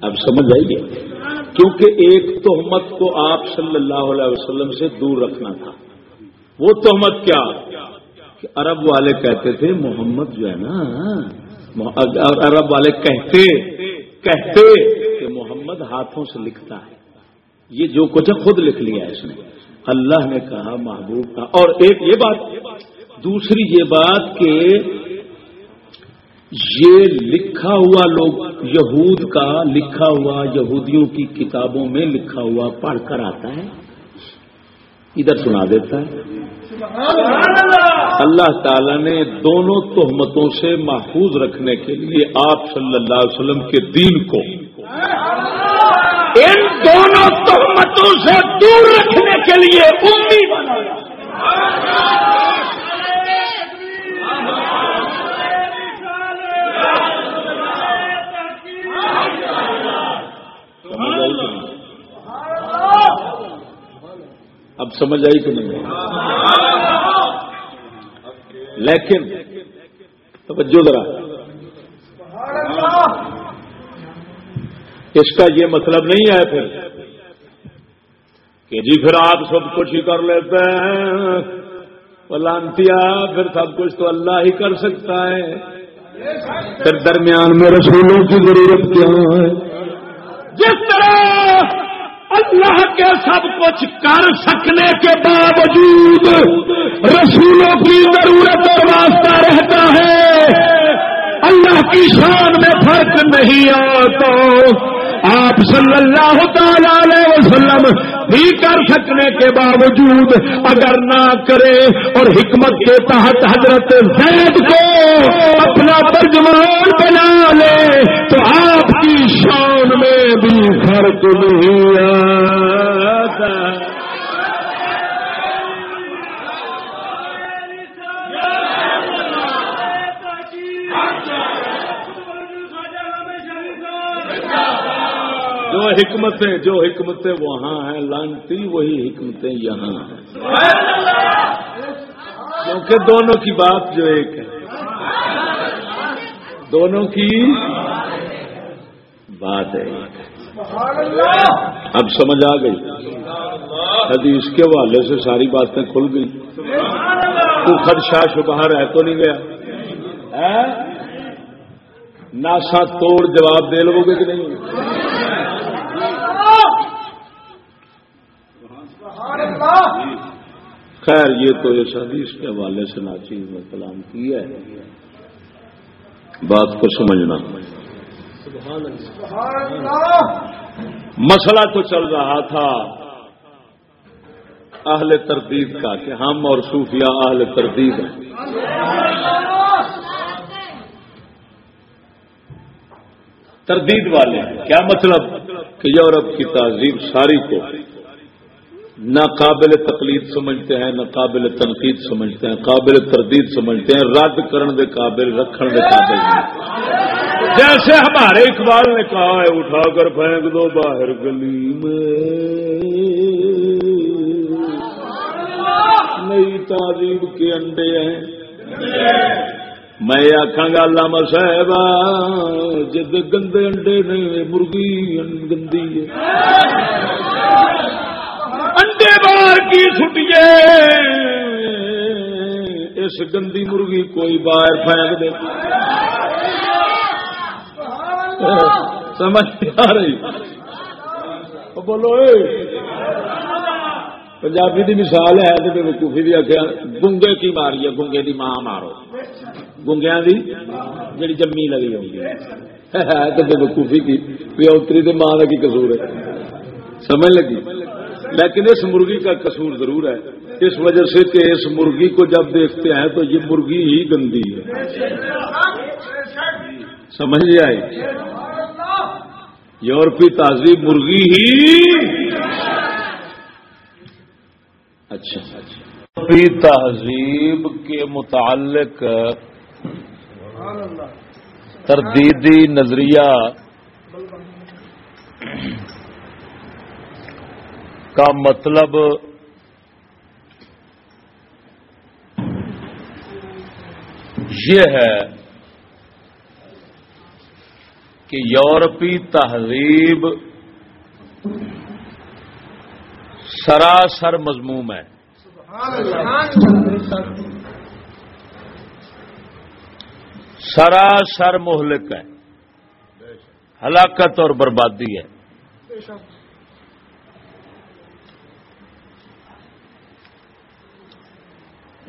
اب سمجھ آئیے۔ کیونکہ ایک تہمت کو آپ صلی اللہ علیہ وسلم سے دور رکھنا تھا۔ وہ تہمت کیا؟ کہ عرب والے کہتے تھے، محمد جو ہے نا عرب والے کہتے کہتے کہ محمد ہاتھوں سے لکھتا ہے۔ یہ جو کچھ خود لکھ لیا ہے اس نے۔ اللہ نے کہا محبوب کا۔ اور ایک یہ بات، دوسری یہ بات کہ یہ لکھا ہوا لوگ یہود کا، لکھا ہوا یہودیوں کی کتابوں میں لکھا ہوا پڑھ کر آتا ہے۔ ادھر سنا دیتا ہے۔ اللہ تعالی نے دونوں تہمتوں سے محفوظ رکھنے کے لیے آپ صلی اللہ علیہ وسلم کے دین کو ان دونوں تہمتوں سے دور رکھنے کے لیے امید اب سمجھ آئی کہ نہیں؟ لیکن توجہ ذرا۔ اس کا یہ مطلب نہیں ہے پھر کہ جی پھر آپ سب کچھ ہی کر لیتے ہیں۔ لانتیا پھر سب کچھ تو اللہ ہی کر سکتا ہے۔ پھر درمیان میں رسولوں کی ضرورت کیا ہے؟ اللہ کے سب کچھ کر سکنے کے باوجود رسولوں کی ضرورت اور واسطہ رہتا ہے۔ اللہ کی شان میں فرق نہیں آتا۔ آپ صلی اللہ تعالی علیہ وسلم بھی کر سکنے کے باوجود اگر نہ کرے اور حکمت کے تحت حضرت زید کو اپنا ترجمان بنا لے، تو آپ کی شان میں بھی فرق نہیں آتا۔ جو حکمتیں جو حکمتیں وہاں ہیں لانتی وہی حکمتیں یہاں ہیں۔ کیونکہ دونوں کی بات جو ایک ہے۔ دونوں کی بات ہے۔ اب سمجھ آ گئی۔ حدیث کے والے سے ساری باتیں کھل گئی تو خدشہ شبہ رہ تو نہیں گیا۔ ناسا توڑ جواب دے لو گے کہ نہیں؟ خیر یہ تو اس حدیث کے حوالے سے ناچیز میں کلام کی ہے۔ بات کو سمجھنا۔ مسئلہ تو چل رہا تھا۔ اہل تردید کا کہ ہم اور صوفیہ اہل تردید ہیں۔ تردید والے ہیں۔ کیا مطلب؟ کہ یورپ کی تہذیب ساری کو نہ قابل تقلید سمجھتے ہیں، نہ قابل تنقید سمجھتے ہیں، قابل تردید سمجھتے ہیں، رد کرنے دے قابل رکھنے دے قابل جیسے ہمارے اقبال نے کہا ہے، اٹھا کر پھینک دو باہر گلی میں نئی تعلیم کے انڈے ہیں۔ میں آخا گا، علامہ صاحب جد گندے انڈے نے، مرغی گندی ہے۔ انڈے بار کی چھٹیے اس گندی مرغی کوئی باہر پھینک دے۔ سمجھ آ رہی۔ بولو پنجابی دی مثال ہے تو وقوفی بھی آخیا گنگے کی ماری ہے، گنگے دی ماں مارو۔ گنگیا دی جی جمی لگی ہوئی ہے۔ تو بے وقوفی کی، پیوتری دی ماں کا کی قصور ہے۔ سمجھ لگی؟ لیکن اس مرغی کا قصور ضرور ہے۔ اس وجہ سے کہ اس مرغی کو جب دیکھتے ہیں تو یہ مرغی ہی گندی ہے۔ سمجھ آئی؟ یورپی تہذیب مرغی ہی۔ اچھا۔ یورپی تہذیب کے متعلق تردیدی نظریہ کا مطلب یہ ہے کہ یورپی تہذیب سراسر مضموم ہے۔ سراسر مہلک ہے۔ ہلاکت اور بربادی ہے۔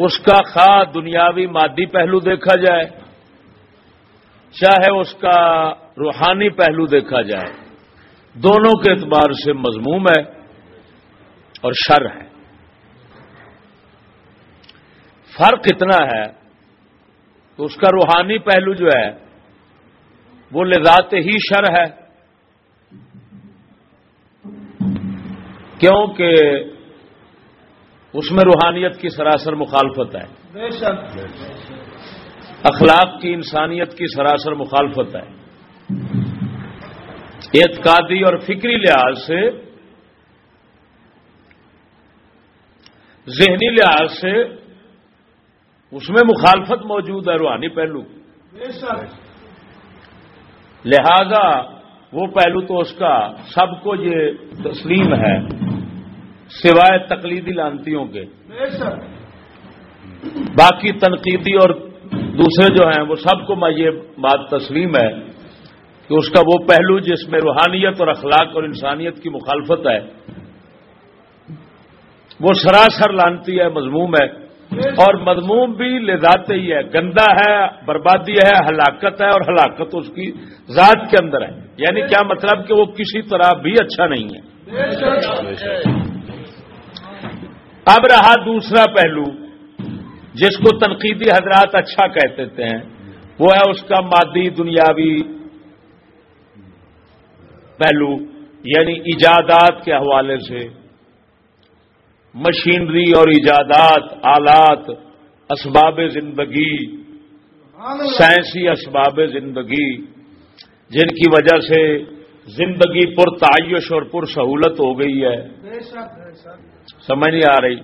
اس کا خواہ دنیاوی مادی پہلو دیکھا جائے، چاہے اس کا روحانی پہلو دیکھا جائے، دونوں کے اعتبار سے مضموم ہے اور شر ہے۔ فرق اتنا ہے کہ اس کا روحانی پہلو جو ہے، وہ لذات ہی شر ہے۔ کیونکہ اس میں روحانیت کی سراسر مخالفت ہے۔ اخلاق کی انسانیت کی سراسر مخالفت ہے۔ اعتقادی اور فکری لحاظ سے ذہنی لحاظ سے اس میں مخالفت موجود ہے روحانی پہلو۔ لہذا وہ پہلو تو اس کا سب کو یہ تسلیم ہے۔ سوائے تقلیدی لانتیوں کے۔ باقی تنقیدی اور دوسرے جو ہیں، وہ سب کو میں یہ بات تسلیم ہے کہ اس کا وہ پہلو جس میں روحانیت اور اخلاق اور انسانیت کی مخالفت ہے، وہ سراسر لانتی ہے مضموم ہے۔ اور مضموم بھی لذات ہی ہے، گندا ہے، بربادی ہے، ہلاکت ہے اور ہلاکت اس کی ذات کے اندر ہے۔ یعنی کیا مطلب کہ وہ کسی طرح بھی اچھا نہیں ہے؟ اب رہا دوسرا پہلو جس کو تنقیدی حضرات اچھا کہتے ہیں وہ ہے اس کا مادی دنیاوی پہلو یعنی ایجادات کے حوالے سے۔ مشینری اور ایجادات آلات اسباب زندگی سائنسی اسباب زندگی جن کی وجہ سے زندگی پر تعیش اور پر سہولت ہو گئی ہے۔ سمجھ نہیں آ رہی۔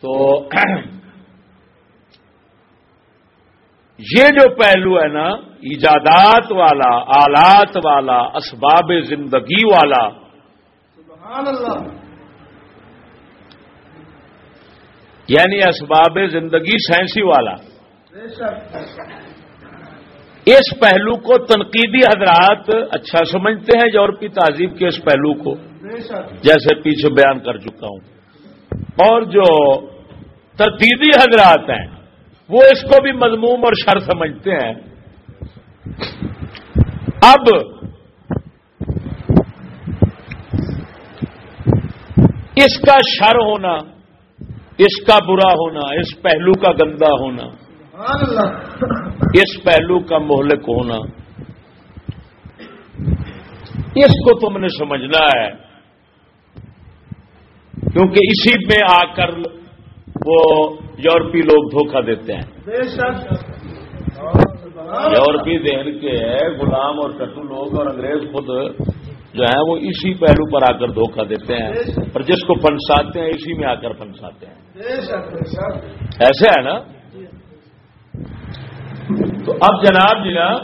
تو یہ جو پہلو ہے نا ایجادات والا آلات والا اسباب زندگی والا۔ یعنی اسباب زندگی سائنسی والا۔ اس پہلو کو تنقیدی حضرات اچھا سمجھتے ہیں یورپی تہذیب کے اس پہلو کو؟ جیسے پیچھے بیان کر چکا ہوں۔ اور جو تردیدی حضرات ہیں وہ اس کو بھی مضموم اور شر سمجھتے ہیں۔ اب اس کا شر ہونا اس کا برا ہونا اس پہلو کا گندا ہونا اس پہلو کا مہلک ہونا اس کو تم نے سمجھنا ہے کیونکہ اسی میں آ کر وہ یورپی لوگ دھوکہ دیتے ہیں۔ یورپی دہن کے غلام اور کٹو لوگ اور انگریز خود جو ہیں وہ اسی پہلو پر آ کر دھوکہ دیتے ہیں اور جس کو پنساتے ہیں اسی میں آ کر پنساتے ہیں۔ ایسے ہے نا؟ تو اب جناب جناب